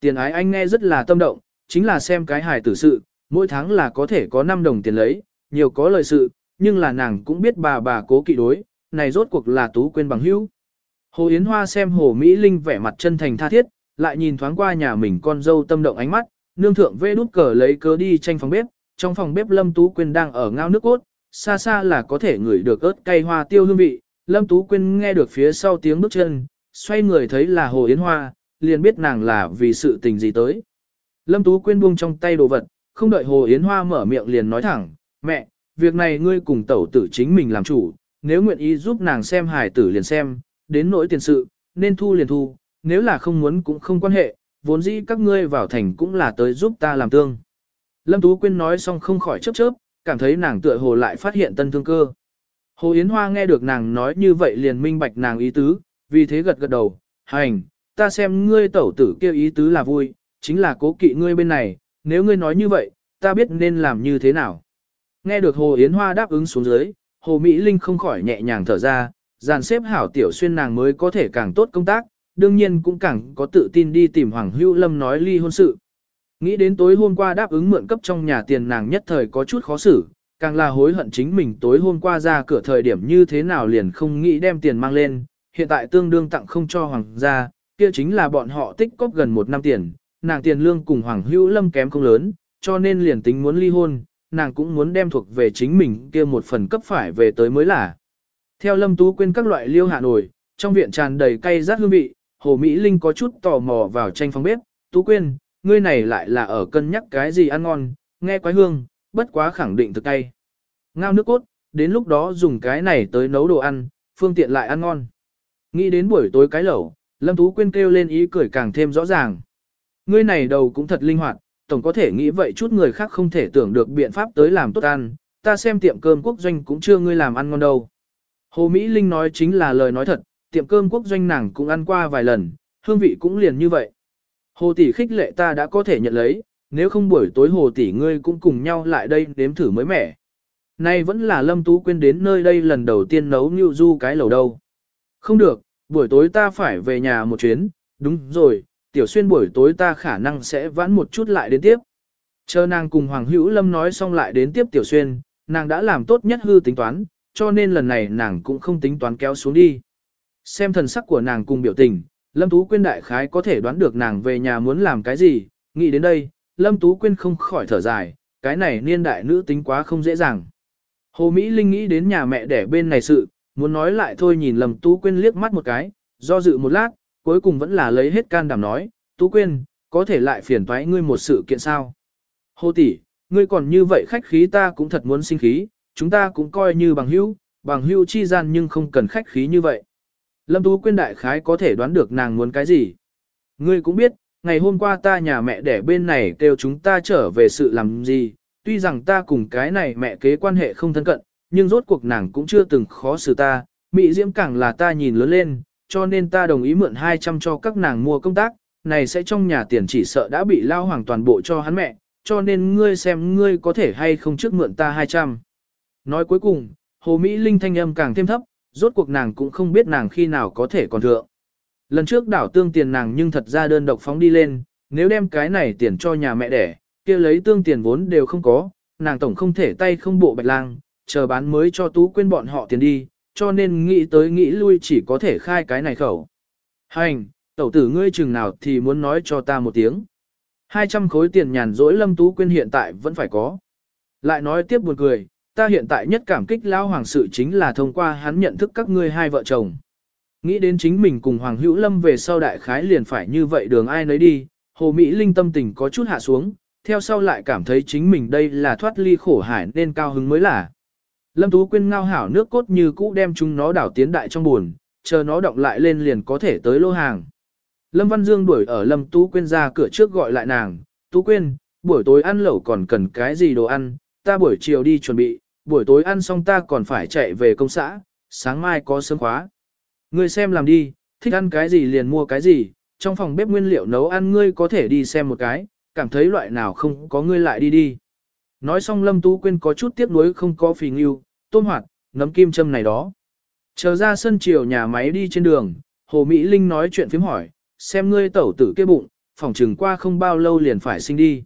Tiền ái anh nghe rất là tâm động, chính là xem cái hài tử sự, mỗi tháng là có thể có 5 đồng tiền lấy, nhiều có lợi sự, nhưng là nàng cũng biết bà bà cố kỵ đối, này rốt cuộc là tú quên bằng hữu. Hồ Yến Hoa xem Hồ Mỹ Linh vẻ mặt chân thành tha thiết, lại nhìn thoáng qua nhà mình con dâu tâm động ánh mắt, nương thượng vê đút cờ lấy cớ đi tranh phòng bếp, trong phòng bếp Lâm Tú Quyên đang ở ngao nước cốt, xa xa là có thể ngửi được ớt cay hoa tiêu hương vị, Lâm Tú Quyên nghe được phía sau tiếng bước chân, xoay người thấy là Hồ Yến Hoa, liền biết nàng là vì sự tình gì tới. Lâm Tú Quyên buông trong tay đồ vật, không đợi Hồ Yến Hoa mở miệng liền nói thẳng, mẹ, việc này ngươi cùng tẩu tử chính mình làm chủ, nếu nguyện ý giúp nàng xem hài tử liền xem, đến nỗi tiền sự, nên thu liền thu, nếu là không muốn cũng không quan hệ, vốn dĩ các ngươi vào thành cũng là tới giúp ta làm tương. Lâm Tú Quyên nói xong không khỏi chớp chớp, cảm thấy nàng tựa hồ lại phát hiện tân thương cơ. Hồ Yến Hoa nghe được nàng nói như vậy liền minh bạch nàng ý tứ, vì thế gật gật đầu, hành, ta xem ngươi tẩu tử kêu ý tứ là vui, chính là cố kỵ ngươi bên này, nếu ngươi nói như vậy, ta biết nên làm như thế nào. Nghe được Hồ Yến Hoa đáp ứng xuống dưới, Hồ Mỹ Linh không khỏi nhẹ nhàng thở ra, dàn xếp hảo tiểu xuyên nàng mới có thể càng tốt công tác, đương nhiên cũng càng có tự tin đi tìm Hoàng Hữu Lâm nói ly hôn sự. Nghĩ đến tối hôm qua đáp ứng mượn cấp trong nhà tiền nàng nhất thời có chút khó xử, càng là hối hận chính mình tối hôm qua ra cửa thời điểm như thế nào liền không nghĩ đem tiền mang lên, hiện tại tương đương tặng không cho hoàng gia, kia chính là bọn họ tích cóp gần một năm tiền, nàng tiền lương cùng Hoàng Hữu Lâm kém không lớn, cho nên liền tính muốn ly hôn, nàng cũng muốn đem thuộc về chính mình kia một phần cấp phải về tới mới là. Theo Lâm Tú quên các loại liêu hạ nổi, trong viện tràn đầy cay rát hương vị, Hồ Mỹ Linh có chút tò mò vào tranh phòng bếp, Tú quên, ngươi này lại là ở cân nhắc cái gì ăn ngon, nghe quái hương, bất quá khẳng định thực cay. Ngao nước cốt, đến lúc đó dùng cái này tới nấu đồ ăn, phương tiện lại ăn ngon. Nghĩ đến buổi tối cái lẩu, Lâm Tú Quyên kêu lên ý cười càng thêm rõ ràng. Ngươi này đầu cũng thật linh hoạt, tổng có thể nghĩ vậy chút người khác không thể tưởng được biện pháp tới làm tốt ăn, ta xem tiệm cơm quốc doanh cũng chưa ngươi làm ăn ngon đâu. Hồ Mỹ Linh nói chính là lời nói thật, tiệm cơm quốc doanh nàng cũng ăn qua vài lần, hương vị cũng liền như vậy. Hồ tỷ khích lệ ta đã có thể nhận lấy, nếu không buổi tối hồ tỷ ngươi cũng cùng nhau lại đây nếm thử mới mẻ. Nay vẫn là Lâm Tú Quyên đến nơi đây lần đầu tiên nấu như du cái lẩu đâu. Không được, buổi tối ta phải về nhà một chuyến, đúng rồi, tiểu xuyên buổi tối ta khả năng sẽ vãn một chút lại đến tiếp. Chờ nàng cùng Hoàng Hữu Lâm nói xong lại đến tiếp tiểu xuyên, nàng đã làm tốt nhất hư tính toán, cho nên lần này nàng cũng không tính toán kéo xuống đi. Xem thần sắc của nàng cùng biểu tình, Lâm Tú Quyên đại khái có thể đoán được nàng về nhà muốn làm cái gì, nghĩ đến đây, Lâm Tú Quyên không khỏi thở dài, cái này niên đại nữ tính quá không dễ dàng. Hồ Mỹ Linh nghĩ đến nhà mẹ đẻ bên này sự, muốn nói lại thôi nhìn Lâm Tú Quyên liếc mắt một cái, do dự một lát, cuối cùng vẫn là lấy hết can đảm nói, Tú Quyên, có thể lại phiền toái ngươi một sự kiện sao. hô tỷ, ngươi còn như vậy khách khí ta cũng thật muốn sinh khí, chúng ta cũng coi như bằng hữu, bằng hữu chi gian nhưng không cần khách khí như vậy. Lâm Tú Quyên đại khái có thể đoán được nàng muốn cái gì. Ngươi cũng biết, ngày hôm qua ta nhà mẹ đẻ bên này kêu chúng ta trở về sự làm gì, tuy rằng ta cùng cái này mẹ kế quan hệ không thân cận, nhưng rốt cuộc nàng cũng chưa từng khó xử ta, Mị Diễm càng là ta nhìn lớn lên, cho nên ta đồng ý mượn 200 cho các nàng mua công tác, này sẽ trong nhà tiền chỉ sợ đã bị lao hoàng toàn bộ cho hắn mẹ, cho nên ngươi xem ngươi có thể hay không trước mượn ta 200. Nói cuối cùng, Hồ Mỹ Linh thanh âm càng thêm thấp, rốt cuộc nàng cũng không biết nàng khi nào có thể còn thượng. Lần trước đảo tương tiền nàng nhưng thật ra đơn độc phóng đi lên, nếu đem cái này tiền cho nhà mẹ đẻ, kia lấy tương tiền vốn đều không có, nàng tổng không thể tay không bộ bạch lang, chờ bán mới cho tú quên bọn họ tiền đi, cho nên nghĩ tới nghĩ lui chỉ có thể khai cái này khẩu. Hành, tẩu tử ngươi chừng nào thì muốn nói cho ta một tiếng. 200 khối tiền nhàn rỗi lâm tú quên hiện tại vẫn phải có. Lại nói tiếp buồn cười, ta hiện tại nhất cảm kích lao hoàng sự chính là thông qua hắn nhận thức các ngươi hai vợ chồng. Nghĩ đến chính mình cùng Hoàng Hữu Lâm về sau đại khái liền phải như vậy đường ai nấy đi, Hồ Mỹ Linh tâm tình có chút hạ xuống, theo sau lại cảm thấy chính mình đây là thoát ly khổ hải nên cao hứng mới là. Lâm Tú Quyên ngao hảo nước cốt như cũ đem chúng nó đảo tiến đại trong buồn, chờ nó động lại lên liền có thể tới lô hàng. Lâm Văn Dương đuổi ở Lâm Tú Quyên ra cửa trước gọi lại nàng, Tú Quyên, buổi tối ăn lẩu còn cần cái gì đồ ăn, ta buổi chiều đi chuẩn bị, buổi tối ăn xong ta còn phải chạy về công xã, sáng mai có sớm khóa. Ngươi xem làm đi, thích ăn cái gì liền mua cái gì, trong phòng bếp nguyên liệu nấu ăn ngươi có thể đi xem một cái, cảm thấy loại nào không có ngươi lại đi đi. Nói xong Lâm Tú Quyên có chút tiếc nuối không có phì nghiêu, tôm hoạt, nấm kim châm này đó. Chờ ra sân chiều nhà máy đi trên đường, Hồ Mỹ Linh nói chuyện phím hỏi, xem ngươi tẩu tử kia bụng, phòng trừng qua không bao lâu liền phải sinh đi.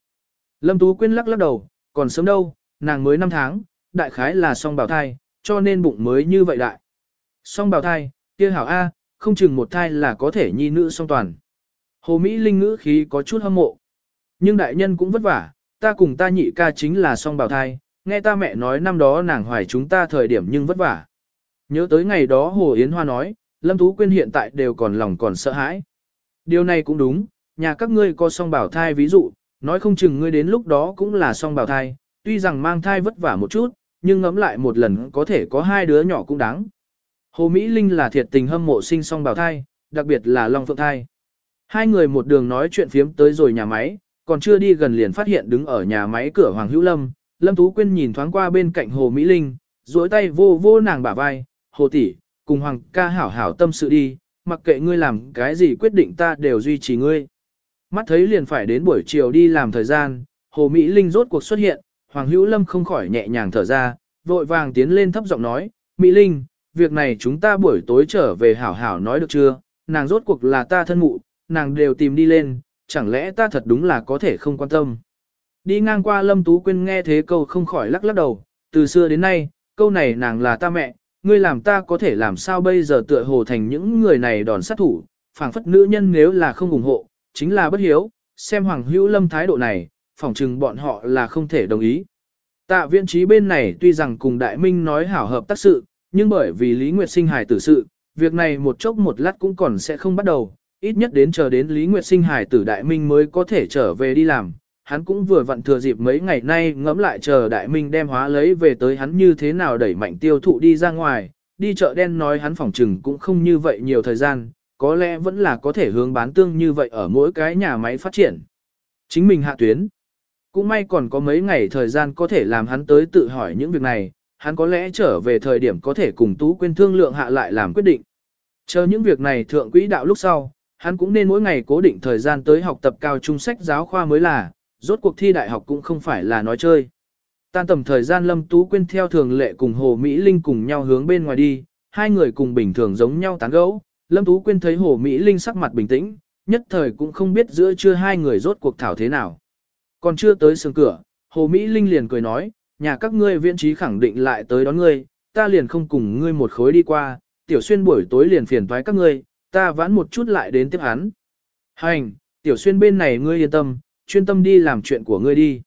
Lâm Tú Quyên lắc lắc đầu, còn sớm đâu, nàng mới 5 tháng, đại khái là song bào thai, cho nên bụng mới như vậy đại. Song bào thai, kia hảo A, không chừng một thai là có thể nhi nữ song toàn. Hồ Mỹ Linh ngữ khí có chút hâm mộ. Nhưng đại nhân cũng vất vả, ta cùng ta nhị ca chính là song bào thai, nghe ta mẹ nói năm đó nàng hoài chúng ta thời điểm nhưng vất vả. Nhớ tới ngày đó Hồ Yến Hoa nói, Lâm Tú Quyên hiện tại đều còn lòng còn sợ hãi. Điều này cũng đúng, nhà các ngươi có song bảo thai ví dụ, nói không chừng ngươi đến lúc đó cũng là song bảo thai, tuy rằng mang thai vất vả một chút, nhưng ngẫm lại một lần có thể có hai đứa nhỏ cũng đáng. Hồ Mỹ Linh là thiệt tình hâm mộ sinh song bảo thai, đặc biệt là Long Phượng thai. Hai người một đường nói chuyện phiếm tới rồi nhà máy, còn chưa đi gần liền phát hiện đứng ở nhà máy cửa Hoàng Hữu Lâm, Lâm Tú Quyên nhìn thoáng qua bên cạnh Hồ Mỹ Linh, duỗi tay vô vô nàng bả vai, Hồ tỷ, cùng Hoàng ca hảo hảo tâm sự đi, mặc kệ ngươi làm cái gì quyết định ta đều duy trì ngươi. Mắt thấy liền phải đến buổi chiều đi làm thời gian, Hồ Mỹ Linh rốt cuộc xuất hiện, Hoàng Hữu Lâm không khỏi nhẹ nhàng thở ra, vội vàng tiến lên thấp giọng nói, Mỹ Linh, việc này chúng ta buổi tối trở về hảo hảo nói được chưa, nàng rốt cuộc là ta thân mụ, nàng đều tìm đi lên, chẳng lẽ ta thật đúng là có thể không quan tâm. Đi ngang qua Lâm Tú Quyên nghe thế câu không khỏi lắc lắc đầu, từ xưa đến nay, câu này nàng là ta mẹ, ngươi làm ta có thể làm sao bây giờ tựa hồ thành những người này đòn sát thủ, phảng phất nữ nhân nếu là không ủng hộ, chính là bất hiếu, xem Hoàng Hữu Lâm thái độ này, phỏng chừng bọn họ là không thể đồng ý. Tạ viện trí bên này tuy rằng cùng Đại Minh nói hảo hợp tác sự, nhưng bởi vì Lý Nguyệt sinh hài tử sự, việc này một chốc một lát cũng còn sẽ không bắt đầu, ít nhất đến chờ đến Lý Nguyệt sinh Hải tử Đại Minh mới có thể trở về đi làm. Hắn cũng vừa vặn thừa dịp mấy ngày nay ngẫm lại chờ Đại Minh đem hóa lấy về tới hắn như thế nào đẩy mạnh tiêu thụ đi ra ngoài, đi chợ đen nói hắn phỏng trừng cũng không như vậy nhiều thời gian, có lẽ vẫn là có thể hướng bán tương như vậy ở mỗi cái nhà máy phát triển. Chính mình hạ tuyến. Cũng may còn có mấy ngày thời gian có thể làm hắn tới tự hỏi những việc này, hắn có lẽ trở về thời điểm có thể cùng Tú Quyên thương lượng hạ lại làm quyết định. Chờ những việc này thượng quỹ đạo lúc sau, hắn cũng nên mỗi ngày cố định thời gian tới học tập cao trung sách giáo khoa mới là, rốt cuộc thi đại học cũng không phải là nói chơi. Tan tầm thời gian Lâm Tú Quyên theo thường lệ cùng Hồ Mỹ Linh cùng nhau hướng bên ngoài đi, hai người cùng bình thường giống nhau tán gẫu. Lâm Tú Quyên thấy Hồ Mỹ Linh sắc mặt bình tĩnh, nhất thời cũng không biết giữa chưa hai người rốt cuộc thảo thế nào. Còn chưa tới sương cửa, Hồ Mỹ Linh liền cười nói, nhà các ngươi viện trí khẳng định lại tới đón ngươi, ta liền không cùng ngươi một khối đi qua, tiểu xuyên buổi tối liền phiền thoái các ngươi, ta vãn một chút lại đến tiếp hắn. Hành, tiểu xuyên bên này ngươi yên tâm, chuyên tâm đi làm chuyện của ngươi đi.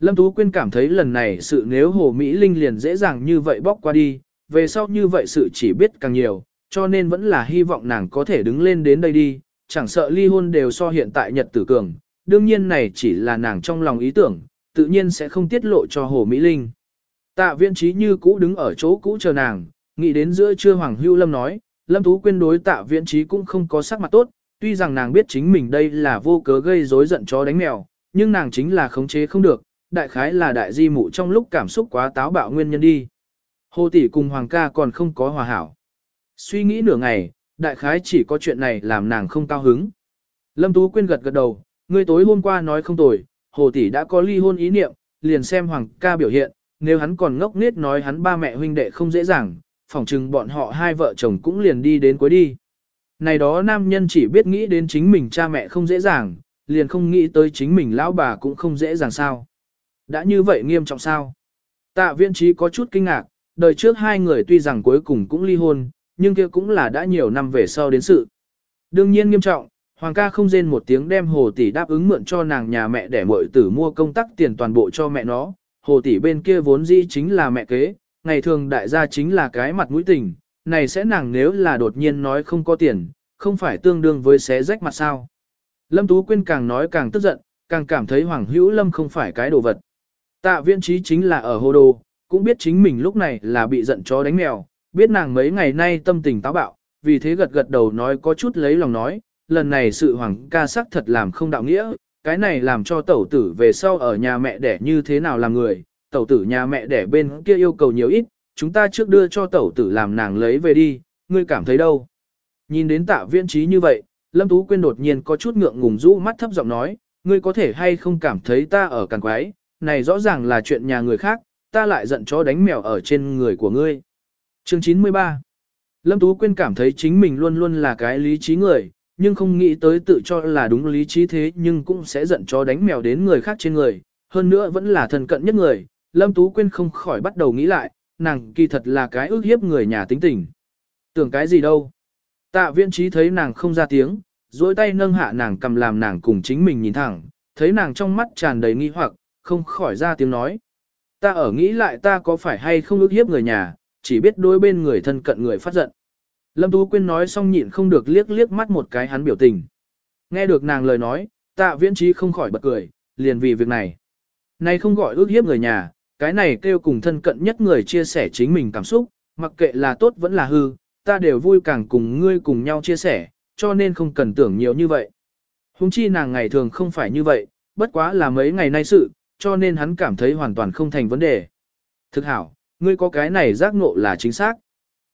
Lâm Tú Quyên cảm thấy lần này sự nếu Hồ Mỹ Linh liền dễ dàng như vậy bóc qua đi, về sau như vậy sự chỉ biết càng nhiều, cho nên vẫn là hy vọng nàng có thể đứng lên đến đây đi, chẳng sợ ly hôn đều so hiện tại nhật tử cường, đương nhiên này chỉ là nàng trong lòng ý tưởng, tự nhiên sẽ không tiết lộ cho Hồ Mỹ Linh. Tạ viên trí như cũ đứng ở chỗ cũ chờ nàng, nghĩ đến giữa trưa Hoàng Hưu Lâm nói, Lâm Tú Quyên đối tạ viễn trí cũng không có sắc mặt tốt, tuy rằng nàng biết chính mình đây là vô cớ gây rối giận chó đánh mèo, nhưng nàng chính là khống chế không được, đại khái là đại di mụ trong lúc cảm xúc quá táo bạo nguyên nhân đi. Hồ tỷ cùng Hoàng ca còn không có hòa hảo. Suy nghĩ nửa ngày, đại khái chỉ có chuyện này làm nàng không cao hứng. Lâm Tú Quyên gật gật đầu, ngươi tối hôm qua nói không tồi, Hồ tỷ đã có ly hôn ý niệm, liền xem Hoàng ca biểu hiện, nếu hắn còn ngốc nết nói hắn ba mẹ huynh đệ không dễ dàng, phỏng chừng bọn họ hai vợ chồng cũng liền đi đến cuối đi. Này đó nam nhân chỉ biết nghĩ đến chính mình cha mẹ không dễ dàng, liền không nghĩ tới chính mình lão bà cũng không dễ dàng sao. Đã như vậy nghiêm trọng sao? Tạ viên trí có chút kinh ngạc, đời trước hai người tuy rằng cuối cùng cũng ly hôn, nhưng kia cũng là đã nhiều năm về sau đến sự. Đương nhiên nghiêm trọng, Hoàng ca không rên một tiếng đem hồ tỷ đáp ứng mượn cho nàng nhà mẹ để muội tử mua công tắc tiền toàn bộ cho mẹ nó. Hồ tỷ bên kia vốn dĩ chính là mẹ kế, ngày thường đại gia chính là cái mặt mũi tình, này sẽ nàng nếu là đột nhiên nói không có tiền, không phải tương đương với xé rách mặt sao. Lâm Tú Quyên càng nói càng tức giận, càng cảm thấy Hoàng Hữu Lâm không phải cái đồ vật. Tạ viên trí chính là ở hồ đồ, cũng biết chính mình lúc này là bị giận chó đánh mèo, biết nàng mấy ngày nay tâm tình táo bạo, vì thế gật gật đầu nói có chút lấy lòng nói, lần này sự hoàng ca sắc thật làm không đạo nghĩa, cái này làm cho tẩu tử về sau ở nhà mẹ đẻ như thế nào làm người, tẩu tử nhà mẹ đẻ bên kia yêu cầu nhiều ít, chúng ta trước đưa cho tẩu tử làm nàng lấy về đi, ngươi cảm thấy đâu. Nhìn đến tạ viên trí như vậy, Lâm Tú Quyên đột nhiên có chút ngượng ngùng rũ mắt thấp giọng nói, ngươi có thể hay không cảm thấy ta ở càng quái, này rõ ràng là chuyện nhà người khác, ta lại giận chó đánh mèo ở trên người của ngươi. Chương 93 Lâm Tú Quyên cảm thấy chính mình luôn luôn là cái lý trí người, nhưng không nghĩ tới tự cho là đúng lý trí thế nhưng cũng sẽ giận cho đánh mèo đến người khác trên người, hơn nữa vẫn là thân cận nhất người, Lâm Tú Quyên không khỏi bắt đầu nghĩ lại, nàng kỳ thật là cái ước hiếp người nhà tính tình. Tưởng cái gì đâu. Tạ viễn trí thấy nàng không ra tiếng, duỗi tay nâng hạ nàng cầm làm nàng cùng chính mình nhìn thẳng, thấy nàng trong mắt tràn đầy nghi hoặc, không khỏi ra tiếng nói. Ta ở nghĩ lại ta có phải hay không ước hiếp người nhà, chỉ biết đối bên người thân cận người phát giận. Lâm Tú Quyên nói xong nhịn không được liếc liếc mắt một cái hắn biểu tình. Nghe được nàng lời nói, tạ viễn trí không khỏi bật cười, liền vì việc này. Này không gọi ước hiếp người nhà, cái này kêu cùng thân cận nhất người chia sẻ chính mình cảm xúc, mặc kệ là tốt vẫn là hư, ta đều vui càng cùng ngươi cùng nhau chia sẻ, cho nên không cần tưởng nhiều như vậy. Hùng chi nàng ngày thường không phải như vậy, bất quá là mấy ngày nay sự, cho nên hắn cảm thấy hoàn toàn không thành vấn đề. Thực hảo, ngươi có cái này giác ngộ là chính xác.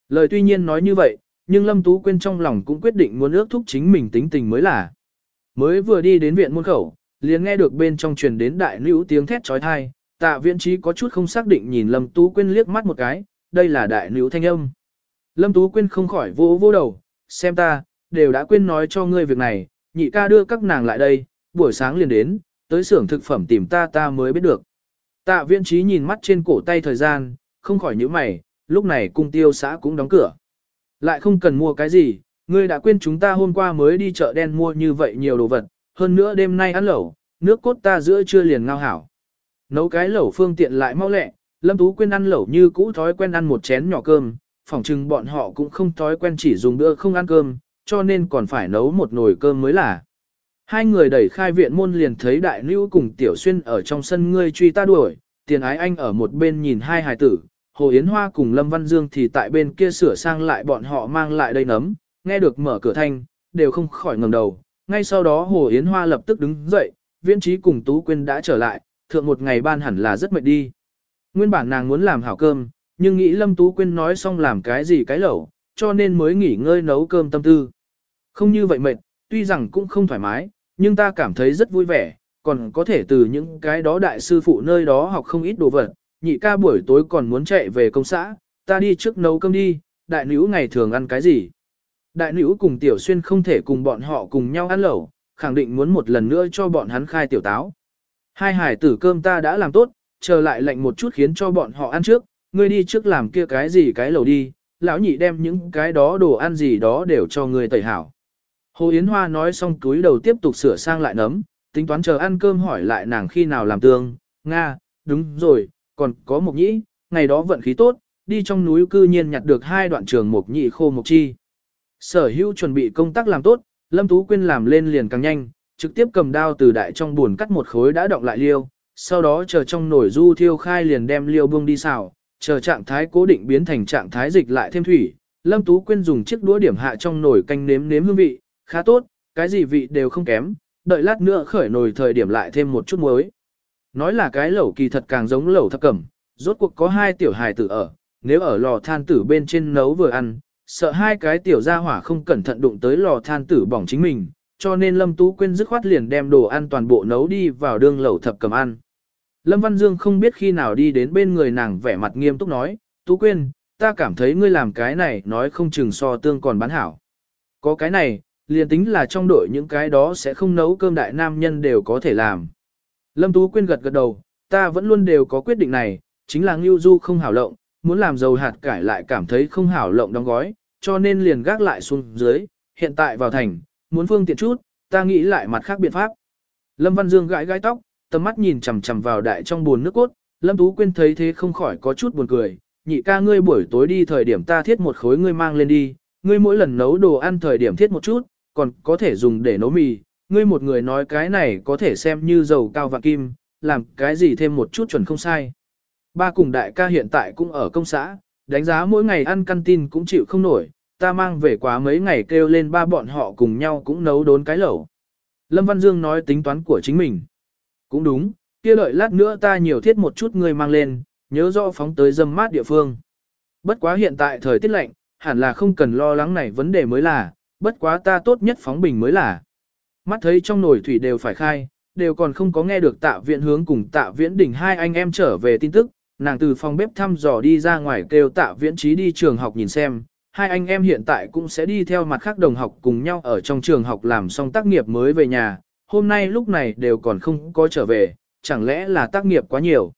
Lời tuy nhiên nói như vậy, nhưng Lâm Tú Quyên trong lòng cũng quyết định muốn ước thúc chính mình tính tình mới là. Mới vừa đi đến viện môn khẩu, liền nghe được bên trong truyền đến đại nữ tiếng thét trói thai, tạ Viễn trí có chút không xác định nhìn Lâm Tú Quyên liếc mắt một cái, đây là đại nữ thanh âm. Lâm Tú Quyên không khỏi vô vô đầu, xem ta, đều đã quên nói cho ngươi việc này, nhị ca đưa các nàng lại đây, buổi sáng liền đến, tới xưởng thực phẩm tìm ta ta mới biết được. Tạ Viễn trí nhìn mắt trên cổ tay thời gian, không khỏi nhíu mày, lúc này cung tiêu xã cũng đóng cửa. Lại không cần mua cái gì, ngươi đã quên chúng ta hôm qua mới đi chợ đen mua như vậy nhiều đồ vật, hơn nữa đêm nay ăn lẩu, nước cốt ta giữa trưa liền ngao hảo. Nấu cái lẩu phương tiện lại mau lẹ, Lâm Tú quên ăn lẩu như cũ thói quen ăn một chén nhỏ cơm, phỏng chừng bọn họ cũng không thói quen chỉ dùng bữa không ăn cơm, cho nên còn phải nấu một nồi cơm mới là. Hai người đẩy khai viện môn liền thấy đại Nữu cùng tiểu xuyên ở trong sân ngươi truy ta đuổi, tiền ái anh ở một bên nhìn hai hài tử, Hồ Yến Hoa cùng Lâm Văn Dương thì tại bên kia sửa sang lại bọn họ mang lại đây nấm, nghe được mở cửa thanh, đều không khỏi ngẩng đầu. Ngay sau đó Hồ Yến Hoa lập tức đứng dậy, viễn trí cùng Tú Quyên đã trở lại, thượng một ngày ban hẳn là rất mệt đi. Nguyên bản nàng muốn làm hảo cơm, nhưng nghĩ Lâm Tú Quyên nói xong làm cái gì cái lẩu, cho nên mới nghỉ ngơi nấu cơm tâm tư. Không như vậy mệt, tuy rằng cũng không thoải mái, nhưng ta cảm thấy rất vui vẻ, còn có thể từ những cái đó đại sư phụ nơi đó học không ít đồ vật, nhị ca buổi tối còn muốn chạy về công xã, ta đi trước nấu cơm đi, đại nữ ngày thường ăn cái gì. Đại nữ cùng tiểu xuyên không thể cùng bọn họ cùng nhau ăn lẩu, khẳng định muốn một lần nữa cho bọn hắn khai tiểu táo. Hai hải tử cơm ta đã làm tốt, chờ lại lệnh một chút khiến cho bọn họ ăn trước, ngươi đi trước làm kia cái gì cái lẩu đi, lão nhị đem những cái đó đồ ăn gì đó đều cho ngươi tẩy hảo. Hồ Yến Hoa nói xong túi đầu tiếp tục sửa sang lại nấm, tính toán chờ ăn cơm hỏi lại nàng khi nào làm tương, Nga, đúng rồi, còn có mục nhĩ, ngày đó vận khí tốt, đi trong núi cư nhiên nhặt được hai đoạn trường mục nhị khô mục chi. Sở hữu chuẩn bị công tác làm tốt, Lâm Tú Quyên làm lên liền càng nhanh, trực tiếp cầm đao từ đại trong buồn cắt một khối đã động lại liêu, sau đó chờ trong nồi du thiêu khai liền đem liêu buông đi xào, chờ trạng thái cố định biến thành trạng thái dịch lại thêm thủy. Lâm Tú Quyên dùng chiếc đũa điểm hạ trong nồi canh nếm nếm hương vị, khá tốt, cái gì vị đều không kém, đợi lát nữa khởi nồi thời điểm lại thêm một chút muối. Nói là cái lẩu kỳ thật càng giống lẩu thập cẩm, rốt cuộc có hai tiểu hài tử ở, nếu ở lò than tử bên trên nấu vừa ăn, sợ hai cái tiểu gia hỏa không cẩn thận đụng tới lò than tử bỏng chính mình, cho nên Lâm Tú Quyên dứt khoát liền đem đồ ăn toàn bộ nấu đi vào đương lẩu thập cầm ăn. Lâm Văn Dương không biết khi nào đi đến bên người nàng vẻ mặt nghiêm túc nói, Tú Quyên, ta cảm thấy ngươi làm cái này nói không chừng so tương còn bán hảo. Có cái này, liền tính là trong đội những cái đó sẽ không nấu cơm đại nam nhân đều có thể làm. Lâm Tú Quyên gật gật đầu, ta vẫn luôn đều có quyết định này, chính là Ngưu Du không hảo lộng, muốn làm dầu hạt cải lại cảm thấy không hảo lộng đóng gói, cho nên liền gác lại xuống dưới, hiện tại vào thành, muốn phương tiện chút, ta nghĩ lại mặt khác biện pháp. Lâm Văn Dương gãi gãi tóc, tầm mắt nhìn chằm chằm vào đại trong buồn nước cốt, Lâm Tú Quyên thấy thế không khỏi có chút buồn cười, nhị ca ngươi buổi tối đi thời điểm ta thiết một khối ngươi mang lên đi, ngươi mỗi lần nấu đồ ăn thời điểm thiết một chút, còn có thể dùng để nấu mì, ngươi một người nói cái này có thể xem như dầu cao và kim, làm cái gì thêm một chút chuẩn không sai. Ba cùng đại ca hiện tại cũng ở công xã, đánh giá mỗi ngày ăn căn tin cũng chịu không nổi, ta mang về quá mấy ngày kêu lên ba bọn họ cùng nhau cũng nấu đốn cái lẩu. Lâm Văn Dương nói tính toán của chính mình. Cũng đúng, kia đợi lát nữa ta nhiều thiết một chút người mang lên, nhớ rõ phóng tới dâm mát địa phương. Bất quá hiện tại thời tiết lạnh, hẳn là không cần lo lắng này vấn đề mới là, bất quá ta tốt nhất phóng bình mới là. Mắt thấy trong nồi thủy đều phải khai, đều còn không có nghe được tạ viện hướng cùng tạ viễn đỉnh hai anh em trở về tin tức, nàng từ phòng bếp thăm dò đi ra ngoài kêu tạ viễn trí đi trường học nhìn xem, hai anh em hiện tại cũng sẽ đi theo mặt khác đồng học cùng nhau ở trong trường học làm xong tác nghiệp mới về nhà, hôm nay lúc này đều còn không có trở về, chẳng lẽ là tác nghiệp quá nhiều.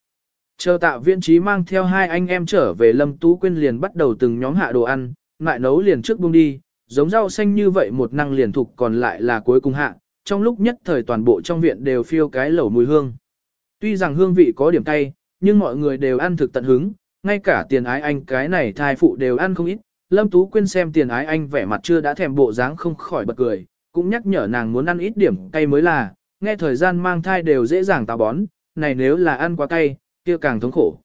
Chờ tạ viên trí mang theo hai anh em trở về Lâm Tú Quyên liền bắt đầu từng nhóm hạ đồ ăn, lại nấu liền trước buông đi, giống rau xanh như vậy một năng liền thục còn lại là cuối cùng hạ, trong lúc nhất thời toàn bộ trong viện đều phiêu cái lẩu mùi hương. Tuy rằng hương vị có điểm cay, nhưng mọi người đều ăn thực tận hứng, ngay cả tiền ái anh cái này thai phụ đều ăn không ít. Lâm Tú Quyên xem tiền ái anh vẻ mặt chưa đã thèm bộ dáng không khỏi bật cười, cũng nhắc nhở nàng muốn ăn ít điểm cay mới là, nghe thời gian mang thai đều dễ dàng táo bón, này nếu là ăn quá cay, kia càng thống khổ.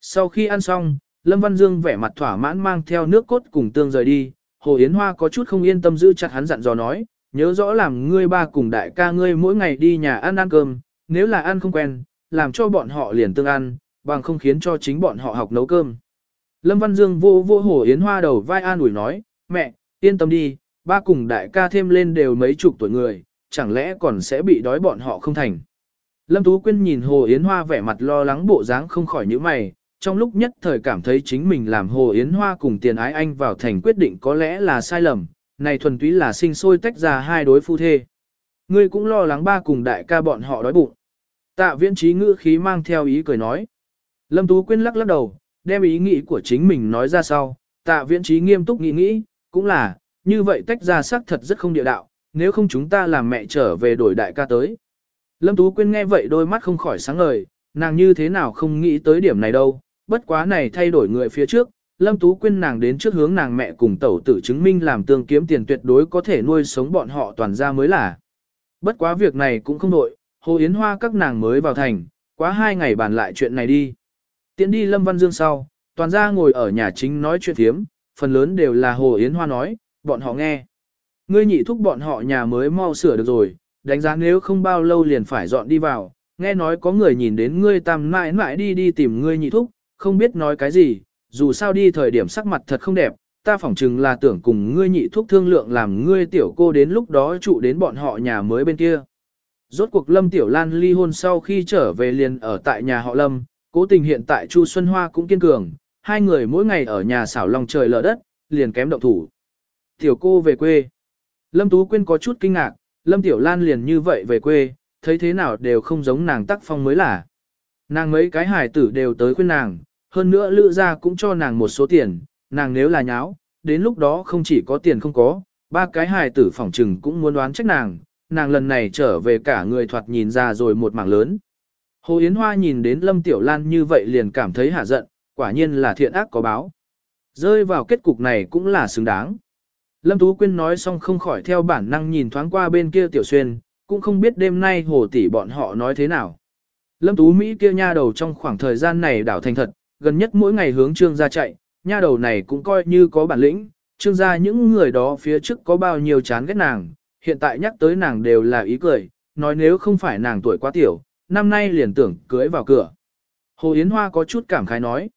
Sau khi ăn xong, Lâm Văn Dương vẻ mặt thỏa mãn mang theo nước cốt cùng tương rời đi, Hồ Yến Hoa có chút không yên tâm giữ chặt hắn dặn dò nói, nhớ rõ làm ngươi ba cùng đại ca ngươi mỗi ngày đi nhà ăn ăn cơm, nếu là ăn không quen, làm cho bọn họ liền tương ăn, bằng không khiến cho chính bọn họ học nấu cơm. Lâm Văn Dương vô vô Hồ Yến Hoa đầu vai an ủi nói, mẹ, yên tâm đi, ba cùng đại ca thêm lên đều mấy chục tuổi người, chẳng lẽ còn sẽ bị đói bọn họ không thành. Lâm Tú Quyên nhìn Hồ Yến Hoa vẻ mặt lo lắng bộ dáng không khỏi những mày, trong lúc nhất thời cảm thấy chính mình làm Hồ Yến Hoa cùng tiền ái anh vào thành quyết định có lẽ là sai lầm, này thuần túy là sinh sôi tách ra hai đối phu thê. Ngươi cũng lo lắng ba cùng đại ca bọn họ đói bụng. Tạ viễn trí ngữ khí mang theo ý cười nói. Lâm Tú Quyên lắc lắc đầu, đem ý nghĩ của chính mình nói ra sau, tạ viễn trí nghiêm túc nghĩ nghĩ, cũng là, như vậy tách ra xác thật rất không địa đạo, nếu không chúng ta làm mẹ trở về đổi đại ca tới. Lâm Tú Quyên nghe vậy đôi mắt không khỏi sáng ngời, nàng như thế nào không nghĩ tới điểm này đâu, bất quá này thay đổi người phía trước, Lâm Tú Quyên nàng đến trước hướng nàng mẹ cùng tẩu tử chứng minh làm tương kiếm tiền tuyệt đối có thể nuôi sống bọn họ toàn ra mới là. Bất quá việc này cũng không nội, Hồ Yến Hoa các nàng mới vào thành, quá hai ngày bàn lại chuyện này đi. Tiến đi Lâm Văn Dương sau, toàn ra ngồi ở nhà chính nói chuyện thiếm, phần lớn đều là Hồ Yến Hoa nói, bọn họ nghe. Ngươi nhị thúc bọn họ nhà mới mau sửa được rồi, đánh giá nếu không bao lâu liền phải dọn đi vào, nghe nói có người nhìn đến ngươi tam mãi mãi đi đi tìm ngươi nhị thúc, không biết nói cái gì, dù sao đi thời điểm sắc mặt thật không đẹp, ta phỏng chừng là tưởng cùng ngươi nhị thúc thương lượng làm ngươi tiểu cô đến lúc đó trụ đến bọn họ nhà mới bên kia. Rốt cuộc Lâm Tiểu Lan ly hôn sau khi trở về liền ở tại nhà họ Lâm, cố tình hiện tại Chu Xuân Hoa cũng kiên cường, hai người mỗi ngày ở nhà xảo lòng trời lở đất, liền kém động thủ. Tiểu cô về quê. Lâm Tú Quyên có chút kinh ngạc, Lâm Tiểu Lan liền như vậy về quê, thấy thế nào đều không giống nàng tắc phong mới là. Nàng mấy cái hải tử đều tới khuyên nàng, hơn nữa lữ ra cũng cho nàng một số tiền, nàng nếu là nháo, đến lúc đó không chỉ có tiền không có, ba cái hài tử phỏng trừng cũng muốn đoán trách nàng, nàng lần này trở về cả người thoạt nhìn ra rồi một mảng lớn. Hồ Yến Hoa nhìn đến Lâm Tiểu Lan như vậy liền cảm thấy hạ giận, quả nhiên là thiện ác có báo. Rơi vào kết cục này cũng là xứng đáng. Lâm Tú Quyên nói xong không khỏi theo bản năng nhìn thoáng qua bên kia Tiểu Xuyên, cũng không biết đêm nay hồ tỷ bọn họ nói thế nào. Lâm Tú Mỹ kia nha đầu trong khoảng thời gian này đảo thành thật, gần nhất mỗi ngày hướng trương gia chạy, nha đầu này cũng coi như có bản lĩnh, trương gia những người đó phía trước có bao nhiêu chán ghét nàng, hiện tại nhắc tới nàng đều là ý cười, nói nếu không phải nàng tuổi quá tiểu, năm nay liền tưởng cưới vào cửa. Hồ Yến Hoa có chút cảm khái nói.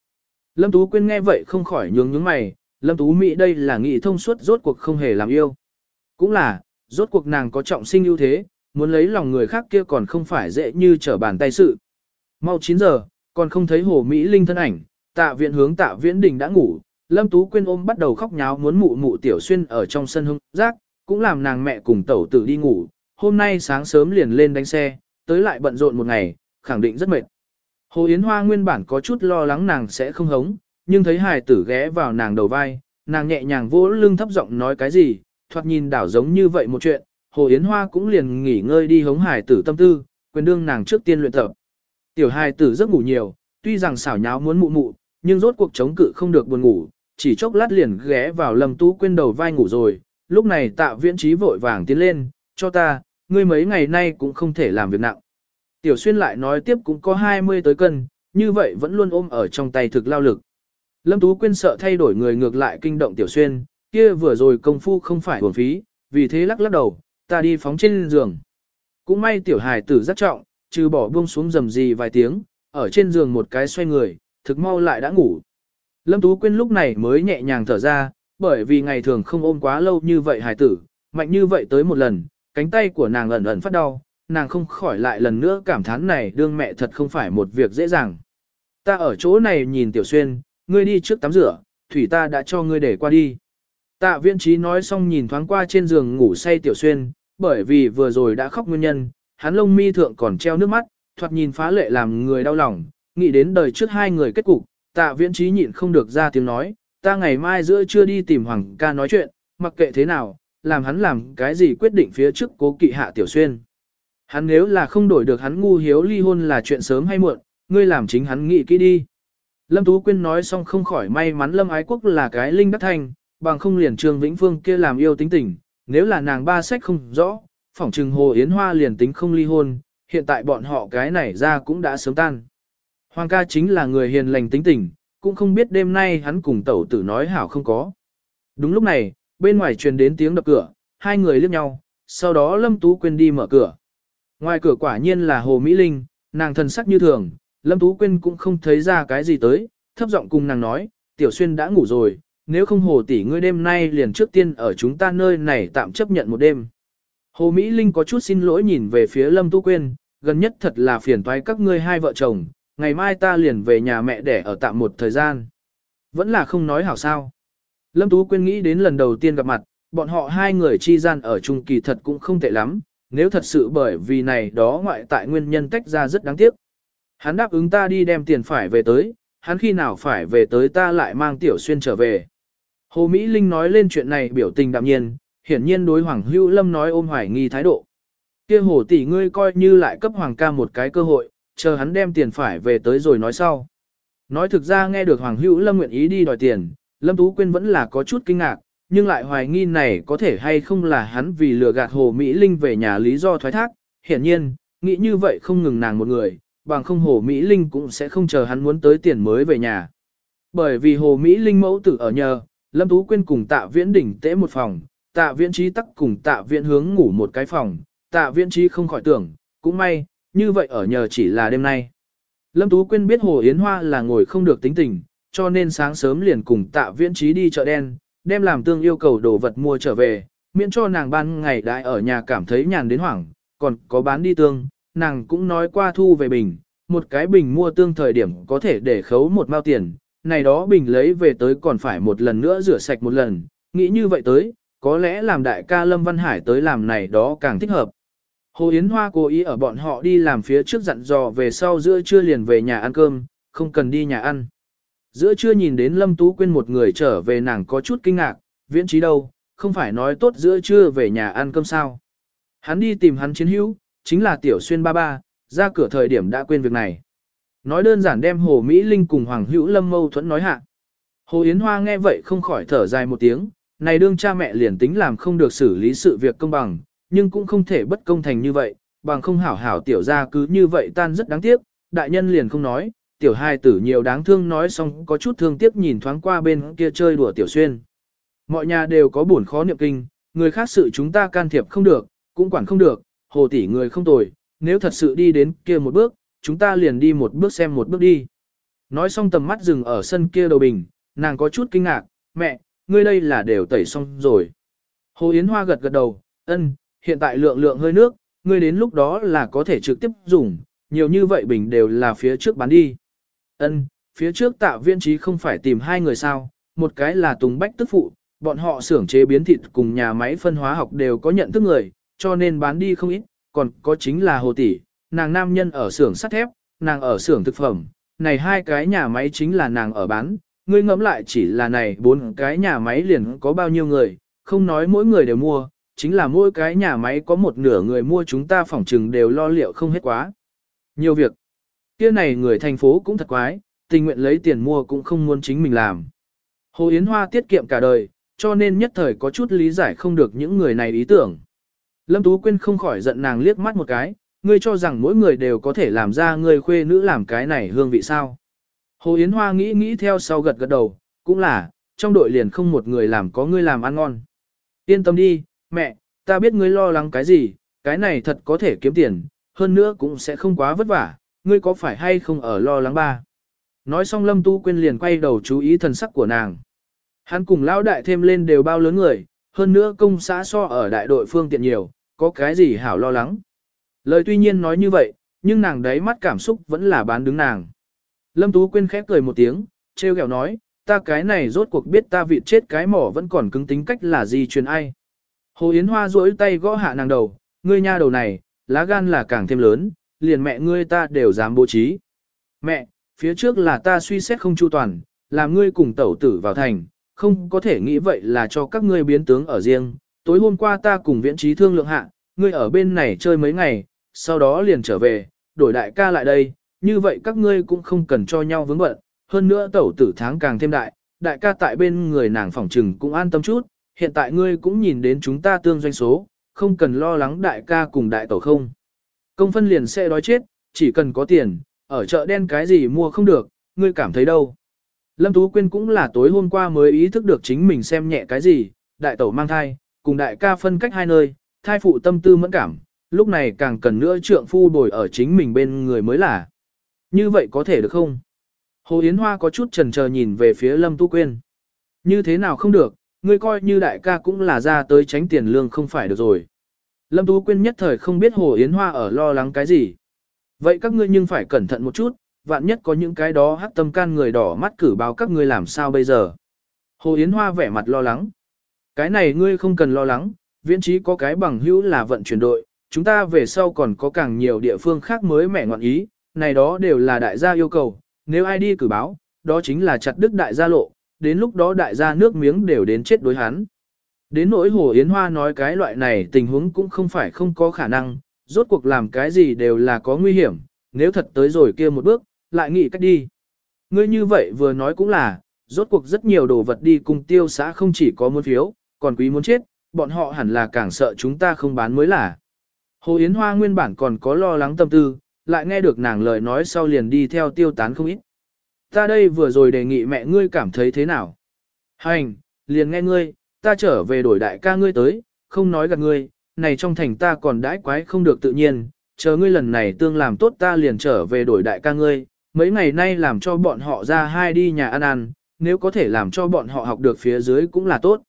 Lâm Tú Quyên nghe vậy không khỏi nhướng nhướng mày, Lâm Tú Mỹ đây là nghị thông suốt rốt cuộc không hề làm yêu. Cũng là, rốt cuộc nàng có trọng sinh ưu thế, muốn lấy lòng người khác kia còn không phải dễ như trở bàn tay sự. Mau 9 giờ, còn không thấy Hồ Mỹ Linh thân ảnh, tạ viện hướng tạ viễn đình đã ngủ, Lâm Tú Quyên ôm bắt đầu khóc nháo muốn mụ mụ tiểu xuyên ở trong sân hưng rác, cũng làm nàng mẹ cùng tẩu tử đi ngủ, hôm nay sáng sớm liền lên đánh xe, tới lại bận rộn một ngày, khẳng định rất mệt. Hồ Yến Hoa nguyên bản có chút lo lắng nàng sẽ không hống, nhưng thấy hài tử ghé vào nàng đầu vai, nàng nhẹ nhàng vỗ lưng thấp giọng nói cái gì, thoạt nhìn đảo giống như vậy một chuyện, Hồ Yến Hoa cũng liền nghỉ ngơi đi hống hài tử tâm tư, quyền đương nàng trước tiên luyện tập. Tiểu hài tử rất ngủ nhiều, tuy rằng xảo nháo muốn mụ mụ, nhưng rốt cuộc chống cự không được buồn ngủ, chỉ chốc lát liền ghé vào Lâm Tú Quyên đầu vai ngủ rồi, lúc này tạ viễn trí vội vàng tiến lên, cho ta, ngươi mấy ngày nay cũng không thể làm việc nặng. Tiểu xuyên lại nói tiếp cũng có 20 tới cân, như vậy vẫn luôn ôm ở trong tay thực lao lực. Lâm Tú Quyên sợ thay đổi người ngược lại kinh động Tiểu Xuyên, kia vừa rồi công phu không phải hưởng phí, vì thế lắc lắc đầu, ta đi phóng trên giường. Cũng may Tiểu Hải tử rất trọng, trừ bỏ buông xuống rầm gì vài tiếng, ở trên giường một cái xoay người, thực mau lại đã ngủ. Lâm Tú Quyên lúc này mới nhẹ nhàng thở ra, bởi vì ngày thường không ôm quá lâu như vậy hài tử, mạnh như vậy tới một lần, cánh tay của nàng ẩn ẩn phát đau, nàng không khỏi lại lần nữa cảm thán này đương mẹ thật không phải một việc dễ dàng. Ta ở chỗ này nhìn Tiểu Xuyên, ngươi đi trước tắm rửa, thủy ta đã cho ngươi để qua đi. Tạ viễn trí nói xong nhìn thoáng qua trên giường ngủ say tiểu xuyên, bởi vì vừa rồi đã khóc nguyên nhân, hắn lông mi thượng còn treo nước mắt, thoạt nhìn phá lệ làm người đau lòng, nghĩ đến đời trước hai người kết cục, tạ viễn trí nhịn không được ra tiếng nói, ta ngày mai giữa trưa đi tìm Hoàng ca nói chuyện, mặc kệ thế nào, làm hắn làm cái gì quyết định phía trước cố kỵ hạ tiểu xuyên. Hắn nếu là không đổi được hắn ngu hiếu ly hôn là chuyện sớm hay muộn, ngươi làm chính hắn nghĩ kỹ đi. Lâm Tú Quyên nói xong không khỏi may mắn Lâm Ái Quốc là cái linh đắc thành bằng không liền Trương Vĩnh Phương kia làm yêu tính tình, nếu là nàng ba sách không rõ, phỏng trừng Hồ Yến Hoa liền tính không ly hôn, hiện tại bọn họ cái này ra cũng đã sớm tan. Hoàng ca chính là người hiền lành tính tình, cũng không biết đêm nay hắn cùng tẩu tử nói hảo không có. Đúng lúc này, bên ngoài truyền đến tiếng đập cửa, hai người liếc nhau, sau đó Lâm Tú Quyên đi mở cửa. Ngoài cửa quả nhiên là Hồ Mỹ Linh, nàng thần sắc như thường, Lâm Tú Quyên cũng không thấy ra cái gì tới, thấp giọng cùng nàng nói, Tiểu Xuyên đã ngủ rồi, nếu không Hồ tỷ ngươi đêm nay liền trước tiên ở chúng ta nơi này tạm chấp nhận một đêm. Hồ Mỹ Linh có chút xin lỗi nhìn về phía Lâm Tú Quyên, gần nhất thật là phiền toái các ngươi hai vợ chồng, ngày mai ta liền về nhà mẹ để ở tạm một thời gian. Vẫn là không nói hảo sao. Lâm Tú Quyên nghĩ đến lần đầu tiên gặp mặt, bọn họ hai người chi gian ở chung kỳ thật cũng không tệ lắm, nếu thật sự bởi vì này đó ngoại tại nguyên nhân tách ra rất đáng tiếc. Hắn đáp ứng ta đi đem tiền phải về tới, hắn khi nào phải về tới ta lại mang Tiểu Xuyên trở về. Hồ Mỹ Linh nói lên chuyện này biểu tình đạm nhiên, hiển nhiên đối Hoàng Hữu Lâm nói ôm hoài nghi thái độ. Kia hồ tỷ ngươi coi như lại cấp Hoàng ca một cái cơ hội, chờ hắn đem tiền phải về tới rồi nói sau. Nói thực ra nghe được Hoàng Hữu Lâm nguyện ý đi đòi tiền, Lâm Tú Quyên vẫn là có chút kinh ngạc, nhưng lại hoài nghi này có thể hay không là hắn vì lừa gạt Hồ Mỹ Linh về nhà lý do thoái thác. Hiển nhiên, nghĩ như vậy không ngừng nàng một người, bằng không Hồ Mỹ Linh cũng sẽ không chờ hắn muốn tới tiền mới về nhà. Bởi vì Hồ Mỹ Linh mẫu tử ở nhờ, Lâm Tú Quyên cùng tạ viễn đỉnh tễ một phòng, tạ viễn trí tắc cùng tạ viễn hướng ngủ một cái phòng, tạ viễn trí không khỏi tưởng, cũng may, như vậy ở nhờ chỉ là đêm nay. Lâm Tú Quyên biết Hồ Yến Hoa là ngồi không được tính tình, cho nên sáng sớm liền cùng tạ viễn trí đi chợ đen, đem làm tương yêu cầu đồ vật mua trở về, miễn cho nàng ban ngày đại ở nhà cảm thấy nhàn đến hoảng, còn có bán đi tương, nàng cũng nói qua thu về bình, một cái bình mua tương thời điểm có thể để khấu một mao tiền, này đó bình lấy về tới còn phải một lần nữa rửa sạch một lần, nghĩ như vậy tới, có lẽ làm đại ca Lâm Văn Hải tới làm này đó càng thích hợp. Hồ Yến Hoa cố ý ở bọn họ đi làm phía trước dặn dò về sau giữa trưa liền về nhà ăn cơm, không cần đi nhà ăn. Giữa trưa nhìn đến Lâm Tú Quyên một người trở về nàng có chút kinh ngạc, viễn trí đâu, không phải nói tốt giữa trưa về nhà ăn cơm sao. Hắn đi tìm hắn chiến hữu, chính là Tiểu Xuyên ba ba, ra cửa thời điểm đã quên việc này. Nói đơn giản đem Hồ Mỹ Linh cùng Hoàng Hữu Lâm mâu thuẫn nói hạ. Hồ Yến Hoa nghe vậy không khỏi thở dài một tiếng, này đương cha mẹ liền tính làm không được xử lý sự việc công bằng, nhưng cũng không thể bất công thành như vậy, bằng không hảo hảo tiểu ra cứ như vậy tan rất đáng tiếc, đại nhân liền không nói, tiểu hai tử nhiều đáng thương nói xong có chút thương tiếc nhìn thoáng qua bên kia chơi đùa tiểu xuyên. Mọi nhà đều có buồn khó niệm kinh, người khác sự chúng ta can thiệp không được, cũng quản không được, hồ tỷ người không tồi, nếu thật sự đi đến kia một bước, chúng ta liền đi một bước xem một bước đi. Nói xong tầm mắt dừng ở sân kia đầu bình, nàng có chút kinh ngạc, mẹ, ngươi đây là đều tẩy xong rồi. Hồ Yến Hoa gật gật đầu, ân, hiện tại lượng lượng hơi nước, ngươi đến lúc đó là có thể trực tiếp dùng, nhiều như vậy bình đều là phía trước bán đi. Ân, phía trước tạ viên trí không phải tìm hai người sao, một cái là Tùng Bách tức phụ, bọn họ xưởng chế biến thịt cùng nhà máy phân hóa học đều có nhận thức người, cho nên bán đi không ít, còn có chính là Hồ Tỷ, nàng nam nhân ở xưởng sắt thép, nàng ở xưởng thực phẩm, này hai cái nhà máy chính là nàng ở bán, ngươi ngẫm lại chỉ là này bốn cái nhà máy liền có bao nhiêu người, không nói mỗi người đều mua, chính là mỗi cái nhà máy có một nửa người mua chúng ta phỏng chừng đều lo liệu không hết quá. Nhiều việc. Kia này người thành phố cũng thật quái, tình nguyện lấy tiền mua cũng không muốn chính mình làm. Hồ Yến Hoa tiết kiệm cả đời, cho nên nhất thời có chút lý giải không được những người này ý tưởng. Lâm Tú Quyên không khỏi giận nàng liếc mắt một cái, ngươi cho rằng mỗi người đều có thể làm ra người khuê nữ làm cái này hương vị sao. Hồ Yến Hoa nghĩ nghĩ theo sau gật gật đầu, cũng là, trong đội liền không một người làm có ngươi làm ăn ngon. Yên tâm đi, mẹ, ta biết ngươi lo lắng cái gì, cái này thật có thể kiếm tiền, hơn nữa cũng sẽ không quá vất vả, ngươi có phải hay không ở lo lắng ba. Nói xong Lâm Tu Quyên liền quay đầu chú ý thần sắc của nàng. Hắn cùng lão đại thêm lên đều bao lớn người, hơn nữa công xã so ở đại đội phương tiện nhiều, có cái gì hảo lo lắng. Lời tuy nhiên nói như vậy, nhưng nàng đấy mắt cảm xúc vẫn là bán đứng nàng. Lâm Tú Quyên khép cười một tiếng, treo kẹo nói, ta cái này rốt cuộc biết ta vịt chết cái mỏ vẫn còn cứng tính cách là gì truyền ai. Hồ Yến Hoa duỗi tay gõ hạ nàng đầu, ngươi nha đầu này, lá gan là càng thêm lớn, liền mẹ ngươi ta đều dám bố trí. Mẹ, phía trước là ta suy xét không chu toàn, làm ngươi cùng tẩu tử vào thành, không có thể nghĩ vậy là cho các ngươi biến tướng ở riêng. Tối hôm qua ta cùng viễn trí thương lượng hạ, ngươi ở bên này chơi mấy ngày, sau đó liền trở về, đổi đại ca lại đây, như vậy các ngươi cũng không cần cho nhau vướng bận, hơn nữa tẩu tử tháng càng thêm đại, đại ca tại bên người nàng phỏng trừng cũng an tâm chút, hiện tại ngươi cũng nhìn đến chúng ta tương doanh số, không cần lo lắng đại ca cùng đại tẩu không. Công phân liền sẽ đói chết, chỉ cần có tiền, ở chợ đen cái gì mua không được, ngươi cảm thấy đâu. Lâm Tú Quyên cũng là tối hôm qua mới ý thức được chính mình xem nhẹ cái gì, đại tẩu mang thai, cùng đại ca phân cách hai nơi, thai phụ tâm tư mẫn cảm, lúc này càng cần nữa trượng phu bồi ở chính mình bên người mới là. Như vậy có thể được không? Hồ Yến Hoa có chút trần chờ nhìn về phía Lâm Tú Quyên. Như thế nào không được, ngươi coi như đại ca cũng là ra tới tránh tiền lương không phải được rồi. Lâm Tú Quyên nhất thời không biết Hồ Yến Hoa ở lo lắng cái gì. Vậy các ngươi nhưng phải cẩn thận một chút, vạn nhất có những cái đó hắc tâm can người đỏ mắt cử báo các ngươi làm sao bây giờ. Hồ Yến Hoa vẻ mặt lo lắng. Cái này ngươi không cần lo lắng, viễn trí có cái bằng hữu là vận chuyển đội, chúng ta về sau còn có càng nhiều địa phương khác mới mẻ ngoạn ý, này đó đều là đại gia yêu cầu, nếu ai đi cử báo, đó chính là chặt đức đại gia lộ, đến lúc đó đại gia nước miếng đều đến chết đối hắn. Đến nỗi Hồ Yến Hoa nói cái loại này tình huống cũng không phải không có khả năng, rốt cuộc làm cái gì đều là có nguy hiểm, nếu thật tới rồi kia một bước, lại nghĩ cách đi. Ngươi như vậy vừa nói cũng là, rốt cuộc rất nhiều đồ vật đi cùng tiêu xã không chỉ có muốn phiếu, còn quý muốn chết, bọn họ hẳn là càng sợ chúng ta không bán mới là. Hồ Yến Hoa nguyên bản còn có lo lắng tâm tư, lại nghe được nàng lời nói sau liền đi theo tiêu tán không ít. Ta đây vừa rồi đề nghị mẹ ngươi cảm thấy thế nào? Hành, liền nghe ngươi, ta trở về đổi đại ca ngươi tới, không nói gặp ngươi, này trong thành ta còn đãi quái không được tự nhiên, chờ ngươi lần này tương làm tốt ta liền trở về đổi đại ca ngươi, mấy ngày nay làm cho bọn họ ra hai đi nhà ăn ăn, nếu có thể làm cho bọn họ học được phía dưới cũng là tốt.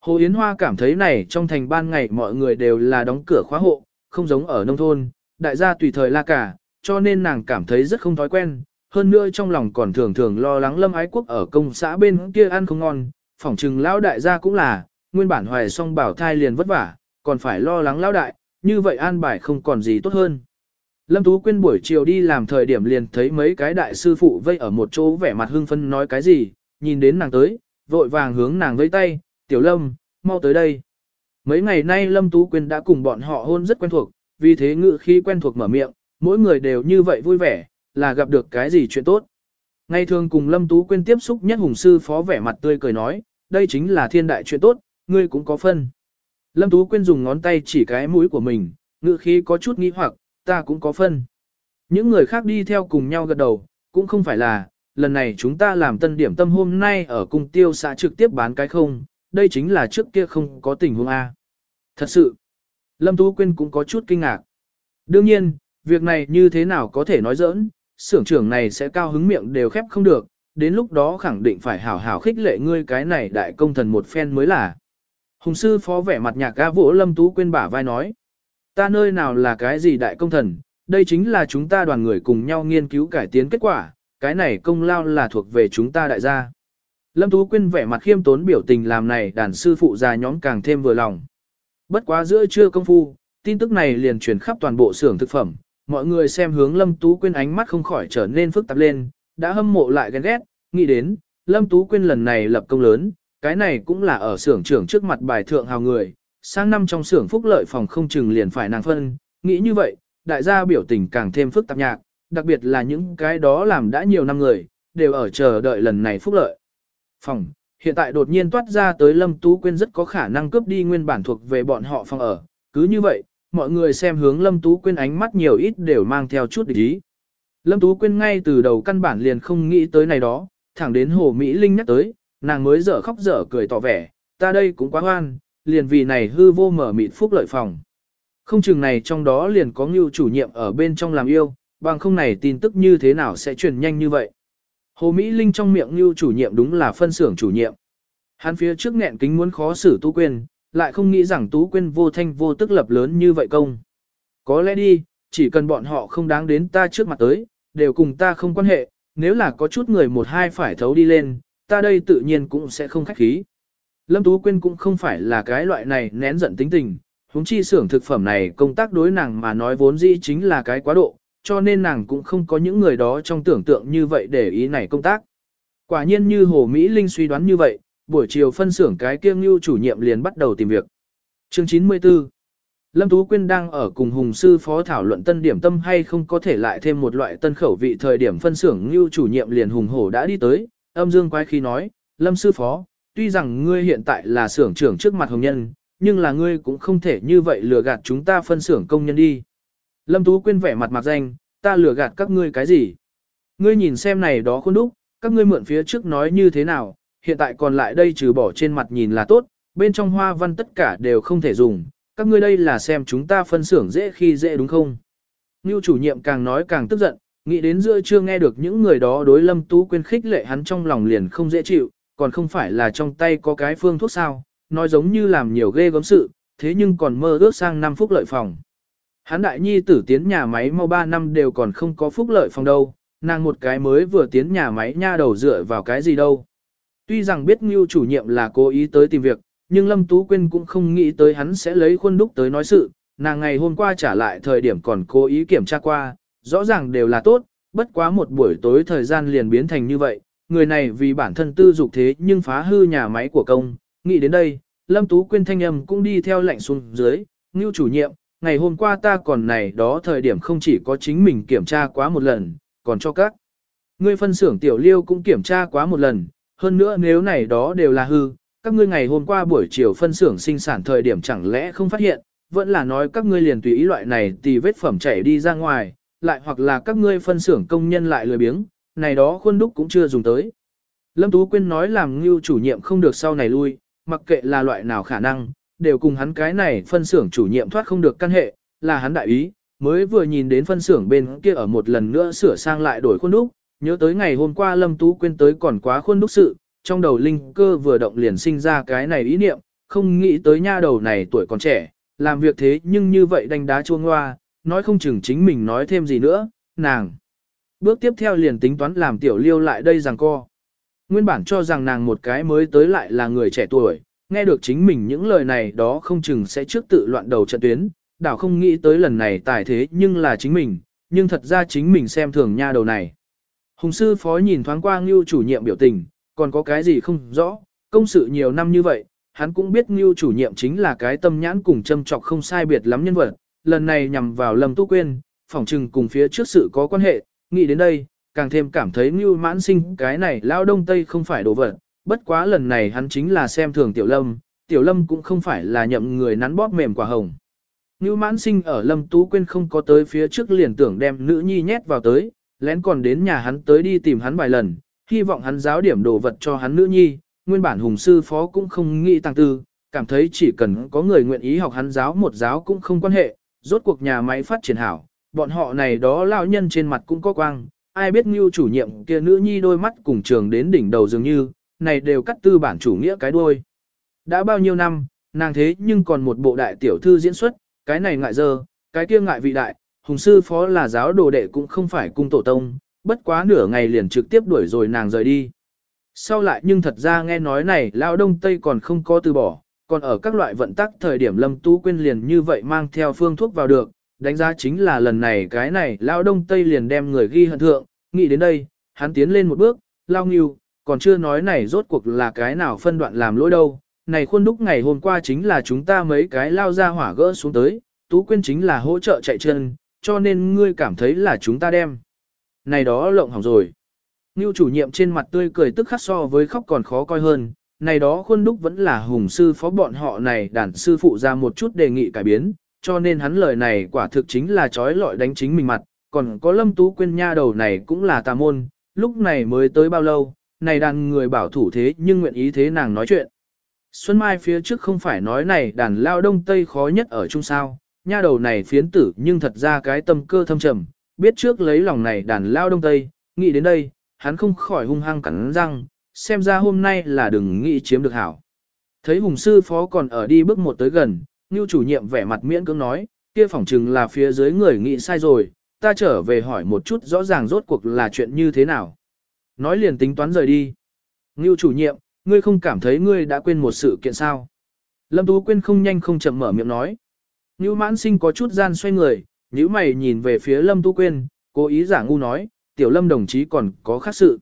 Hồ Yến Hoa cảm thấy này trong thành ban ngày mọi người đều là đóng cửa khóa hộ, không giống ở nông thôn, đại gia tùy thời la cả, cho nên nàng cảm thấy rất không thói quen, hơn nữa trong lòng còn thường thường lo lắng lâm ái quốc ở công xã bên kia ăn không ngon, phỏng chừng lão đại gia cũng là, nguyên bản hoài song bảo thai liền vất vả, còn phải lo lắng lão đại, như vậy an bài không còn gì tốt hơn. Lâm Tú Quyên buổi chiều đi làm thời điểm liền thấy mấy cái đại sư phụ vây ở một chỗ vẻ mặt hưng phân nói cái gì, nhìn đến nàng tới, vội vàng hướng nàng vây tay, tiểu lâm, mau tới đây. Mấy ngày nay Lâm Tú Quyên đã cùng bọn họ hôn rất quen thuộc, vì thế ngự khi quen thuộc mở miệng, mỗi người đều như vậy vui vẻ, là gặp được cái gì chuyện tốt. Ngày thường cùng Lâm Tú Quyên tiếp xúc nhất hùng sư phó vẻ mặt tươi cười nói, đây chính là thiên đại chuyện tốt, ngươi cũng có phân. Lâm Tú Quyên dùng ngón tay chỉ cái mũi của mình, ngự khí có chút nghi hoặc, ta cũng có phân. Những người khác đi theo cùng nhau gật đầu, cũng không phải là, lần này chúng ta làm tân điểm tâm hôm nay ở cung tiêu xã trực tiếp bán cái không, đây chính là trước kia không có tình huống A. Thật sự, Lâm Tú Quyên cũng có chút kinh ngạc. Đương nhiên, việc này như thế nào có thể nói giỡn, xưởng trưởng này sẽ cao hứng miệng đều khép không được, đến lúc đó khẳng định phải hảo hảo khích lệ ngươi cái này đại công thần một phen mới là. Hùng sư phó vẻ mặt nhạc ca vỗ Lâm Tú Quyên bả vai nói. Ta nơi nào là cái gì đại công thần, đây chính là chúng ta đoàn người cùng nhau nghiên cứu cải tiến kết quả, cái này công lao là thuộc về chúng ta đại gia. Lâm Tú Quyên vẻ mặt khiêm tốn biểu tình làm này đàn sư phụ già nhóm càng thêm vừa lòng. Bất quá giữa trưa công phu, tin tức này liền truyền khắp toàn bộ xưởng thực phẩm, mọi người xem hướng Lâm Tú Quyên ánh mắt không khỏi trở nên phức tạp lên, đã hâm mộ lại ghen ghét, nghĩ đến, Lâm Tú Quyên lần này lập công lớn, cái này cũng là ở xưởng trưởng trước mặt bài thượng hào người, sang năm trong xưởng phúc lợi phòng không chừng liền phải nàng phân, nghĩ như vậy, đại gia biểu tình càng thêm phức tạp nhạc, đặc biệt là những cái đó làm đã nhiều năm người, đều ở chờ đợi lần này phúc lợi. Phòng, hiện tại đột nhiên toát ra tới Lâm Tú Quyên rất có khả năng cướp đi nguyên bản thuộc về bọn họ phòng ở, cứ như vậy, mọi người xem hướng Lâm Tú Quyên ánh mắt nhiều ít đều mang theo chút ý. Lâm Tú Quyên ngay từ đầu căn bản liền không nghĩ tới này đó, thẳng đến Hồ Mỹ Linh nhắc tới, nàng mới dở khóc dở cười tỏ vẻ, ta đây cũng quá hoan, liền vì này hư vô mở mịt phúc lợi phòng. Không chừng này trong đó liền có ngưu chủ nhiệm ở bên trong làm yêu, bằng không này tin tức như thế nào sẽ truyền nhanh như vậy. Hồ Mỹ Linh trong miệng ngưu chủ nhiệm đúng là phân xưởng chủ nhiệm. Hắn phía trước nghẹn kính muốn khó xử Tú Quyên, lại không nghĩ rằng Tú Quyên vô thanh vô tức lập lớn như vậy công. Có lẽ đi, chỉ cần bọn họ không đáng đến ta trước mặt tới, đều cùng ta không quan hệ, nếu là có chút người một hai phải thấu đi lên, ta đây tự nhiên cũng sẽ không khách khí. Lâm Tú Quyên cũng không phải là cái loại này nén giận tính tình, huống chi xưởng thực phẩm này công tác đối nàng mà nói vốn dĩ chính là cái quá độ, cho nên nàng cũng không có những người đó trong tưởng tượng như vậy để ý này công tác. Quả nhiên như Hồ Mỹ Linh suy đoán như vậy, buổi chiều phân xưởng cái kiêng như chủ nhiệm liền bắt đầu tìm việc. Chương 94 Lâm Tú Quyên đang ở cùng Hùng Sư Phó thảo luận tân điểm tâm hay không có thể lại thêm một loại tân khẩu vị thời điểm phân xưởng như chủ nhiệm liền Hùng Hổ đã đi tới, âm dương quái khi nói, Lâm Sư Phó, tuy rằng ngươi hiện tại là xưởng trưởng trước mặt hồng nhân, nhưng là ngươi cũng không thể như vậy lừa gạt chúng ta phân xưởng công nhân đi. Lâm Tú Quyên vẻ mặt mặt danh, ta lừa gạt các ngươi cái gì? Ngươi nhìn xem này đó khuôn đúc, các ngươi mượn phía trước nói như thế nào, hiện tại còn lại đây trừ bỏ trên mặt nhìn là tốt, bên trong hoa văn tất cả đều không thể dùng, các ngươi đây là xem chúng ta phân xưởng dễ khi dễ đúng không? Ngưu chủ nhiệm càng nói càng tức giận, nghĩ đến giữa chưa nghe được những người đó đối Lâm Tú Quyên khích lệ hắn trong lòng liền không dễ chịu, còn không phải là trong tay có cái phương thuốc sao, nói giống như làm nhiều ghê gớm sự, thế nhưng còn mơ ước sang năm phúc lợi phòng. Hắn đại nhi tử tiến nhà máy mau 3 năm đều còn không có phúc lợi phòng đâu, nàng một cái mới vừa tiến nhà máy nha đầu dựa vào cái gì đâu. Tuy rằng biết Ngưu chủ nhiệm là cố ý tới tìm việc, nhưng Lâm Tú Quyên cũng không nghĩ tới hắn sẽ lấy khuôn đúc tới nói sự, nàng ngày hôm qua trả lại thời điểm còn cố ý kiểm tra qua, rõ ràng đều là tốt, bất quá một buổi tối thời gian liền biến thành như vậy, người này vì bản thân tư dục thế nhưng phá hư nhà máy của công, nghĩ đến đây, Lâm Tú Quyên thanh âm cũng đi theo lệnh xuống dưới, Ngưu chủ nhiệm, ngày hôm qua ta còn này đó thời điểm không chỉ có chính mình kiểm tra quá một lần, còn cho các. Ngươi phân xưởng tiểu liêu cũng kiểm tra quá một lần, hơn nữa nếu này đó đều là hư, các ngươi ngày hôm qua buổi chiều phân xưởng sinh sản thời điểm chẳng lẽ không phát hiện, vẫn là nói các ngươi liền tùy ý loại này tì vết phẩm chảy đi ra ngoài, lại hoặc là các ngươi phân xưởng công nhân lại lười biếng, này đó khuôn đúc cũng chưa dùng tới. Lâm Tú Quyên nói làm ngưu chủ nhiệm không được sau này lui, mặc kệ là loại nào khả năng, đều cùng hắn cái này phân xưởng chủ nhiệm thoát không được căn hệ, là hắn đại ý, mới vừa nhìn đến phân xưởng bên kia ở một lần nữa sửa sang lại đổi khuôn đúc, nhớ tới ngày hôm qua Lâm Tú Quyên tới còn quá khuôn đúc sự, trong đầu linh cơ vừa động liền sinh ra cái này ý niệm, không nghĩ tới nha đầu này tuổi còn trẻ, làm việc thế nhưng như vậy đánh đá chuông hoa, nói không chừng chính mình nói thêm gì nữa, nàng. Bước tiếp theo liền tính toán làm tiểu liêu lại đây rằng co. Nguyên bản cho rằng nàng một cái mới tới lại là người trẻ tuổi, nghe được chính mình những lời này đó không chừng sẽ trước tự loạn đầu trận tuyến, đảo không nghĩ tới lần này tài thế nhưng là chính mình, nhưng thật ra chính mình xem thường nha đầu này. Hùng sư phó nhìn thoáng qua ngưu chủ nhiệm biểu tình, còn có cái gì không rõ, công sự nhiều năm như vậy, hắn cũng biết ngưu chủ nhiệm chính là cái tâm nhãn cùng châm trọc không sai biệt lắm nhân vật, lần này nhằm vào lâm tu Quyên phỏng chừng cùng phía trước sự có quan hệ, nghĩ đến đây, càng thêm cảm thấy ngưu mãn sinh cái này lao đông tây không phải đồ vật, bất quá lần này hắn chính là xem thường tiểu lâm, tiểu lâm cũng không phải là nhậm người nắn bóp mềm quả hồng. Ngưu mãn sinh ở lâm tú Quyên không có tới phía trước liền tưởng đem nữ nhi nhét vào tới, lén còn đến nhà hắn tới đi tìm hắn vài lần, hy vọng hắn giáo điểm đồ vật cho hắn nữ nhi, nguyên bản hùng sư phó cũng không nghĩ tăng tư, cảm thấy chỉ cần có người nguyện ý học hắn giáo một giáo cũng không quan hệ, rốt cuộc nhà máy phát triển hảo, bọn họ này đó lao nhân trên mặt cũng có quang, ai biết như chủ nhiệm kia nữ nhi đôi mắt cùng trường đến đỉnh đầu dường như, này đều cắt tư bản chủ nghĩa cái đuôi. Đã bao nhiêu năm, nàng thế nhưng còn một bộ đại tiểu thư diễn xuất, cái này ngại dơ, cái kia ngại vị đại, hùng sư phó là giáo đồ đệ cũng không phải cung tổ tông, bất quá nửa ngày liền trực tiếp đuổi rồi nàng rời đi. Sau lại nhưng thật ra nghe nói này lão đông tây còn không có từ bỏ, còn ở các loại vận tắc thời điểm lâm tú Quyên liền như vậy mang theo phương thuốc vào được, đánh giá chính là lần này cái này lão đông tây liền đem người ghi hận thượng, nghĩ đến đây, hắn tiến lên một bước, lao nghiêu, còn chưa nói này rốt cuộc là cái nào phân đoạn làm lỗi đâu, này khuôn đúc ngày hôm qua chính là chúng ta mấy cái lao ra hỏa gỡ xuống tới, tú Quyên chính là hỗ trợ chạy chân, cho nên ngươi cảm thấy là chúng ta đem. Này đó lộng hỏng rồi. Ngưu chủ nhiệm trên mặt tươi cười tức khắc so với khóc còn khó coi hơn, này đó khuôn đúc vẫn là hùng sư phó bọn họ này đàn sư phụ ra một chút đề nghị cải biến, cho nên hắn lời này quả thực chính là trói lọi đánh chính mình mặt, còn có lâm tú quên nha đầu này cũng là tà môn, lúc này mới tới bao lâu, này đàn người bảo thủ thế nhưng nguyện ý thế nàng nói chuyện. Xuân Mai phía trước không phải nói này đàn lao đông tây khó nhất ở chung sao, nha đầu này phiến tử nhưng thật ra cái tâm cơ thâm trầm, biết trước lấy lòng này đàn lao đông tây, nghĩ đến đây, hắn không khỏi hung hăng cắn răng, xem ra hôm nay là đừng nghĩ chiếm được hảo. Thấy hùng sư phó còn ở đi bước một tới gần, như chủ nhiệm vẻ mặt miễn cưỡng nói, kia phỏng chừng là phía dưới người nghĩ sai rồi, ta trở về hỏi một chút rõ ràng rốt cuộc là chuyện như thế nào. Nói liền tính toán rời đi. Ngưu chủ nhiệm, ngươi không cảm thấy ngươi đã quên một sự kiện sao? Lâm Tú Quyên không nhanh không chậm mở miệng nói. Ngưu mãn sinh có chút gian xoay người, nhíu mày nhìn về phía Lâm tu Quyên, cố ý giả ngu nói, tiểu Lâm đồng chí còn có khác sự.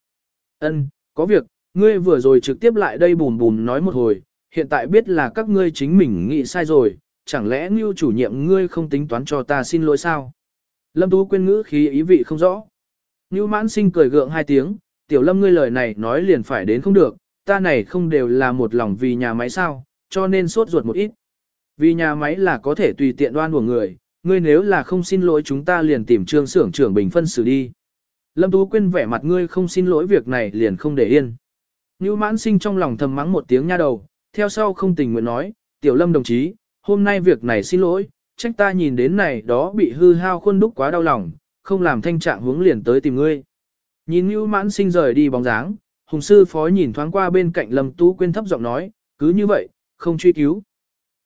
Ân, có việc, ngươi vừa rồi trực tiếp lại đây bùn bùn nói một hồi, hiện tại biết là các ngươi chính mình nghĩ sai rồi, chẳng lẽ Ngưu chủ nhiệm ngươi không tính toán cho ta xin lỗi sao? Lâm Tú Quyên ngữ khí ý vị không rõ. Ngưu mãn sinh cười gượng hai tiếng, tiểu lâm ngươi lời này nói liền phải đến không được, ta này không đều là một lòng vì nhà máy sao, cho nên sốt ruột một ít. Vì nhà máy là có thể tùy tiện đoan của người, ngươi nếu là không xin lỗi chúng ta liền tìm trương xưởng trưởng bình phân xử đi. Lâm Tú Quyên vẻ mặt ngươi không xin lỗi việc này liền không để yên. Như mãn sinh trong lòng thầm mắng một tiếng nha đầu, theo sau không tình nguyện nói, tiểu lâm đồng chí, hôm nay việc này xin lỗi, trách ta nhìn đến này đó bị hư hao khuôn đúc quá đau lòng, không làm thanh trạng hướng liền tới tìm ngươi. Nhìn Như mãn sinh rời đi bóng dáng, hùng sư phó nhìn thoáng qua bên cạnh Lâm Tú Quyên thấp giọng nói, cứ như vậy, không truy cứu.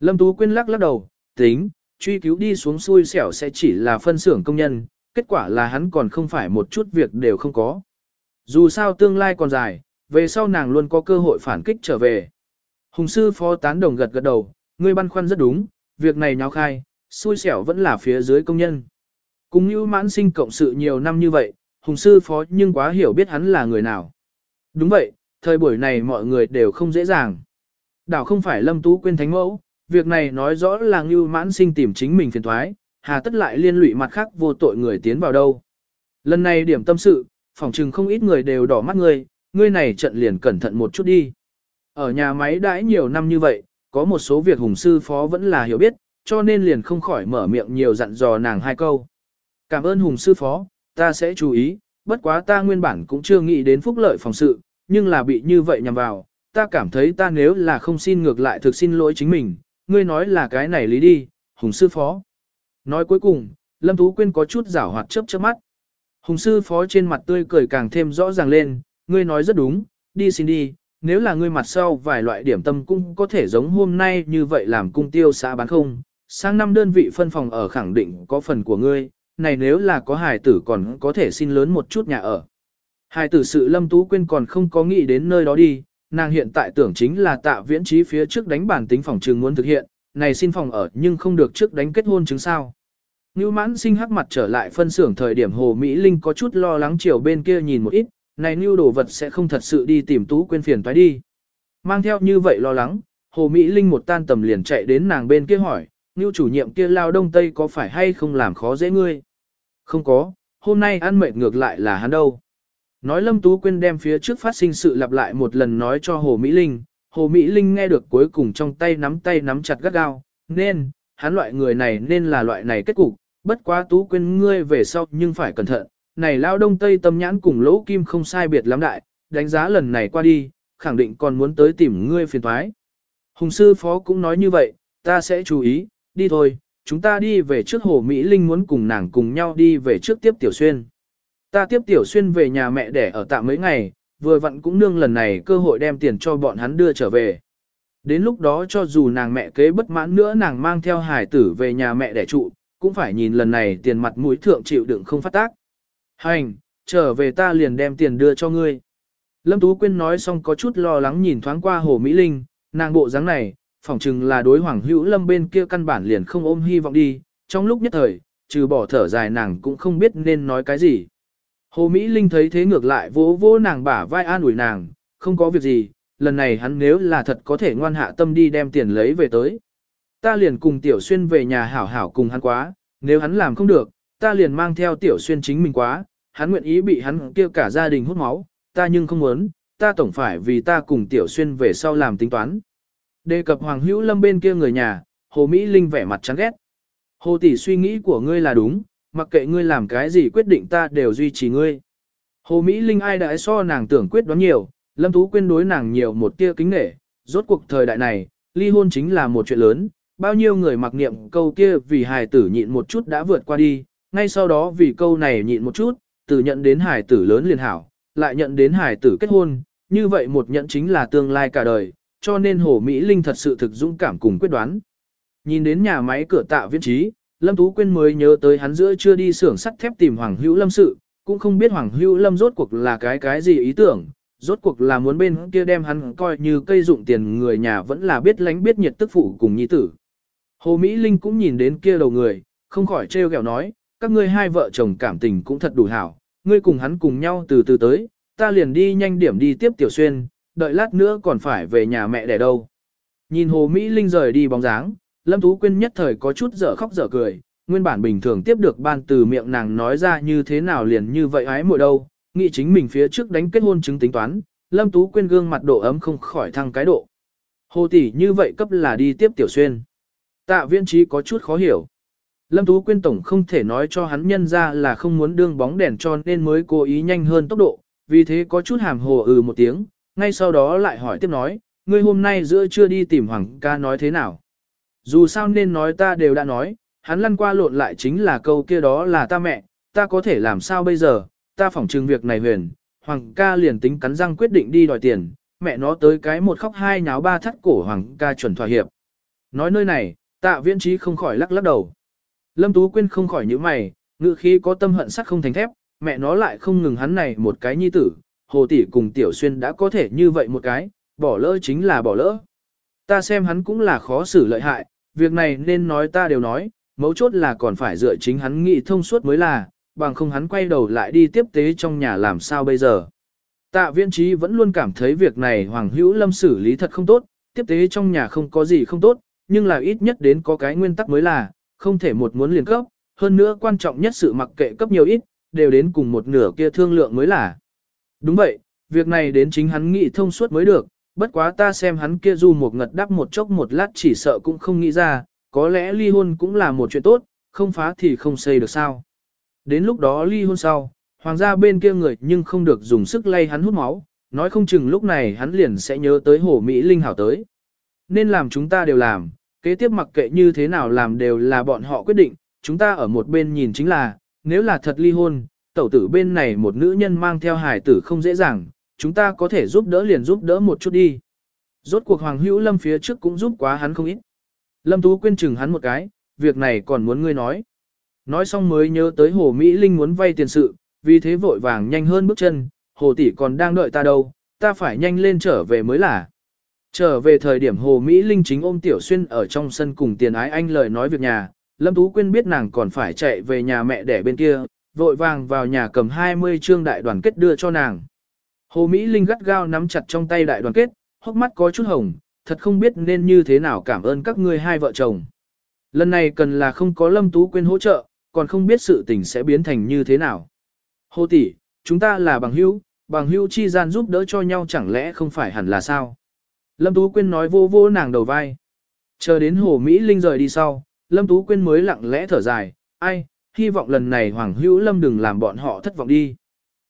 Lâm Tú Quyên lắc lắc đầu, tính, truy cứu đi xuống xui xẻo sẽ chỉ là phân xưởng công nhân, kết quả là hắn còn không phải một chút việc đều không có. Dù sao tương lai còn dài, về sau nàng luôn có cơ hội phản kích trở về. Hùng sư phó tán đồng gật gật đầu, ngươi băn khoăn rất đúng, việc này nháo khai, xui xẻo vẫn là phía dưới công nhân. Cùng như mãn sinh cộng sự nhiều năm như vậy, hùng sư phó nhưng quá hiểu biết hắn là người nào. Đúng vậy, thời buổi này mọi người đều không dễ dàng. Đảo không phải lâm tú quên thánh mẫu, việc này nói rõ là Ngưu mãn sinh tìm chính mình phiền thoái, hà tất lại liên lụy mặt khác vô tội người tiến vào đâu. Lần này điểm tâm sự, phòng trừng không ít người đều đỏ mắt ngươi, ngươi này trận liền cẩn thận một chút đi. Ở nhà máy đãi nhiều năm như vậy, có một số việc hùng sư phó vẫn là hiểu biết, cho nên liền không khỏi mở miệng nhiều dặn dò nàng hai câu. Cảm ơn hùng sư phó, ta sẽ chú ý, bất quá ta nguyên bản cũng chưa nghĩ đến phúc lợi phòng sự, nhưng là bị như vậy nhằm vào, ta cảm thấy ta nếu là không xin ngược lại thực xin lỗi chính mình, ngươi nói là cái này lý đi, hùng sư phó. Nói cuối cùng, Lâm Tú Quyên có chút giảo hoạt chớp chớp mắt. Hùng sư phó trên mặt tươi cười càng thêm rõ ràng lên, ngươi nói rất đúng, đi xin đi, nếu là ngươi mặt sau vài loại điểm tâm cũng có thể giống hôm nay như vậy làm cung tiêu xã bán không, sang năm đơn vị phân phòng ở khẳng định có phần của ngươi, này nếu là có hài tử còn có thể xin lớn một chút nhà ở. Hài tử sự Lâm Tú Quyên còn không có nghĩ đến nơi đó đi, nàng hiện tại tưởng chính là tạ viễn trí phía trước đánh bản tính phòng trường muốn thực hiện, này xin phòng ở nhưng không được trước đánh kết hôn chứng sao. Ngưu mãn sinh hắc mặt trở lại phân xưởng thời điểm Hồ Mỹ Linh có chút lo lắng chiều bên kia nhìn một ít, này Ngưu đồ vật sẽ không thật sự đi tìm Tú quên phiền toái đi. Mang theo như vậy lo lắng, Hồ Mỹ Linh một tan tầm liền chạy đến nàng bên kia hỏi, Ngưu chủ nhiệm kia lao đông tây có phải hay không làm khó dễ ngươi? Không có, hôm nay ăn mệt ngược lại là hắn đâu. Nói Lâm Tú Quyên đem phía trước phát sinh sự lặp lại một lần nói cho Hồ Mỹ Linh, Hồ Mỹ Linh nghe được cuối cùng trong tay nắm tay nắm chặt gắt gao, nên, hắn loại người này nên là loại này kết cục, bất quá Tú Quyên ngươi về sau nhưng phải cẩn thận, này lao đông tây tâm nhãn cùng lỗ kim không sai biệt lắm đại, đánh giá lần này qua đi, khẳng định còn muốn tới tìm ngươi phiền thoái. Hùng sư phó cũng nói như vậy, ta sẽ chú ý, đi thôi, chúng ta đi về trước hồ Mỹ Linh muốn cùng nàng cùng nhau đi về trước tiếp Tiểu Xuyên. Ta tiếp Tiểu Xuyên về nhà mẹ để ở tạm mấy ngày, vừa vặn cũng nương lần này cơ hội đem tiền cho bọn hắn đưa trở về. Đến lúc đó cho dù nàng mẹ kế bất mãn nữa nàng mang theo hải tử về nhà mẹ để trụ, cũng phải nhìn lần này tiền mặt mũi thượng chịu đựng không phát tác. Hành, trở về ta liền đem tiền đưa cho ngươi. Lâm Tú Quyên nói xong có chút lo lắng nhìn thoáng qua Hồ Mỹ Linh, nàng bộ dáng này, phỏng chừng là đối Hoàng Hữu Lâm bên kia căn bản liền không ôm hy vọng đi, trong lúc nhất thời, trừ bỏ thở dài nàng cũng không biết nên nói cái gì. Hồ Mỹ Linh thấy thế ngược lại vỗ vỗ nàng bả vai an ủi nàng, không có việc gì, lần này hắn nếu là thật có thể ngoan hạ tâm đi đem tiền lấy về tới. Ta liền cùng Tiểu Xuyên về nhà hảo hảo cùng hắn quá, nếu hắn làm không được, ta liền mang theo Tiểu Xuyên chính mình quá, hắn nguyện ý bị hắn kêu cả gia đình hút máu, ta nhưng không muốn, ta tổng phải vì ta cùng Tiểu Xuyên về sau làm tính toán. Đề cập Hoàng Hữu Lâm bên kia người nhà, Hồ Mỹ Linh vẻ mặt chán ghét. Hồ tỷ suy nghĩ của ngươi là đúng, mặc kệ ngươi làm cái gì quyết định ta đều duy trì ngươi. Hồ Mỹ Linh ai đã so nàng tưởng quyết đoán nhiều, Lâm Tú Quyên đối nàng nhiều một tia kính nể, rốt cuộc thời đại này, ly hôn chính là một chuyện lớn, bao nhiêu người mặc niệm câu kia vì hài tử nhịn một chút đã vượt qua đi, ngay sau đó vì câu này nhịn một chút, từ nhận đến hài tử lớn liền hảo, lại nhận đến hài tử kết hôn, như vậy một nhận chính là tương lai cả đời, cho nên Hồ Mỹ Linh thật sự thực dũng cảm cùng quyết đoán. Nhìn đến nhà máy cửa tạo viên trí, Lâm Tú Quyên mới nhớ tới hắn giữa chưa đi xưởng sắt thép tìm Hoàng Hữu Lâm sự, cũng không biết Hoàng Hữu Lâm rốt cuộc là cái cái gì ý tưởng, Rốt cuộc là muốn bên kia đem hắn coi như cây dụng tiền người nhà vẫn là biết lánh biết nhiệt tức phụ cùng nhi tử. Hồ Mỹ Linh cũng nhìn đến kia đầu người, không khỏi trêu ghẹo nói, các ngươi hai vợ chồng cảm tình cũng thật đủ hảo, ngươi cùng hắn cùng nhau từ từ tới, ta liền đi nhanh điểm đi tiếp Tiểu Xuyên, đợi lát nữa còn phải về nhà mẹ đẻ đâu. Nhìn Hồ Mỹ Linh rời đi bóng dáng, Lâm Tú Quyên nhất thời có chút dở khóc dở cười, nguyên bản bình thường tiếp được ban từ miệng nàng nói ra như thế nào liền như vậy ái mùi đâu, nghĩ chính mình phía trước đánh kết hôn chứng tính toán, Lâm Tú Quyên gương mặt độ ấm không khỏi thăng cái độ. Hồ tỷ như vậy cấp là đi tiếp Tiểu Xuyên. Tạ viên trí có chút khó hiểu. Lâm Tú Quyên Tổng không thể nói cho hắn nhân ra là không muốn đương bóng đèn cho nên mới cố ý nhanh hơn tốc độ, vì thế có chút hàm hồ ừ một tiếng, ngay sau đó lại hỏi tiếp nói, ngươi hôm nay giữa trưa đi tìm Hoàng ca nói thế nào. Dù sao nên nói ta đều đã nói, hắn lăn qua lộn lại chính là câu kia đó là ta mẹ, ta có thể làm sao bây giờ, ta phỏng trừng việc này huyền, Hoàng ca liền tính cắn răng quyết định đi đòi tiền, mẹ nó tới cái một khóc hai nháo ba thắt cổ Hoàng ca chuẩn thỏa hiệp. Nói nơi này, tạ viễn trí không khỏi lắc lắc đầu. Lâm Tú Quyên không khỏi những mày, ngự khí có tâm hận sắc không thành thép, mẹ nó lại không ngừng hắn này một cái nhi tử, hồ tỷ cùng tiểu xuyên đã có thể như vậy một cái, bỏ lỡ chính là bỏ lỡ. Ta xem hắn cũng là khó xử lợi hại, việc này nên nói ta đều nói, mấu chốt là còn phải dựa chính hắn nghĩ thông suốt mới là, bằng không hắn quay đầu lại đi tiếp tế trong nhà làm sao bây giờ. Tạ viên trí vẫn luôn cảm thấy việc này Hoàng Hữu Lâm xử lý thật không tốt, tiếp tế trong nhà không có gì không tốt, nhưng là ít nhất đến có cái nguyên tắc mới là, không thể một muốn liền cấp, hơn nữa quan trọng nhất sự mặc kệ cấp nhiều ít, đều đến cùng một nửa kia thương lượng mới là. Đúng vậy, việc này đến chính hắn nghĩ thông suốt mới được, bất quá ta xem hắn kia du một ngật đắp một chốc một lát chỉ sợ cũng không nghĩ ra, có lẽ ly hôn cũng là một chuyện tốt, không phá thì không xây được sao. Đến lúc đó ly hôn sau, hoàng gia bên kia người nhưng không được dùng sức lay hắn hút máu, nói không chừng lúc này hắn liền sẽ nhớ tới hồ Mỹ Linh hảo tới. Nên làm chúng ta đều làm, kế tiếp mặc kệ như thế nào làm đều là bọn họ quyết định, chúng ta ở một bên nhìn chính là, nếu là thật ly hôn, tẩu tử bên này một nữ nhân mang theo hài tử không dễ dàng, chúng ta có thể giúp đỡ liền giúp đỡ một chút đi. Rốt cuộc Hoàng Hữu Lâm phía trước cũng giúp quá hắn không ít. Lâm Tú quên chừng hắn một cái, việc này còn muốn ngươi nói. Nói xong mới nhớ tới Hồ Mỹ Linh muốn vay tiền sự, vì thế vội vàng nhanh hơn bước chân, Hồ tỷ còn đang đợi ta đâu, ta phải nhanh lên trở về mới là. Trở về thời điểm Hồ Mỹ Linh chính ôm Tiểu Xuyên ở trong sân cùng tiền ái anh lời nói việc nhà, Lâm Tú Quyên biết nàng còn phải chạy về nhà mẹ đẻ bên kia, vội vàng vào nhà cầm 20 trương đại đoàn kết đưa cho nàng. Hồ Mỹ Linh gắt gao nắm chặt trong tay đại đoàn kết, hốc mắt có chút hồng, thật không biết nên như thế nào cảm ơn các ngươi hai vợ chồng. Lần này cần là không có Lâm Tú Quyên hỗ trợ, còn không biết sự tình sẽ biến thành như thế nào. Hồ tỷ, chúng ta là bằng hữu, bằng hữu chi gian giúp đỡ cho nhau chẳng lẽ không phải hẳn là sao? Lâm Tú Quyên nói vô vô nàng đầu vai. Chờ đến Hồ Mỹ Linh rời đi sau, Lâm Tú Quyên mới lặng lẽ thở dài, ai, hy vọng lần này Hoàng Hữu Lâm đừng làm bọn họ thất vọng đi.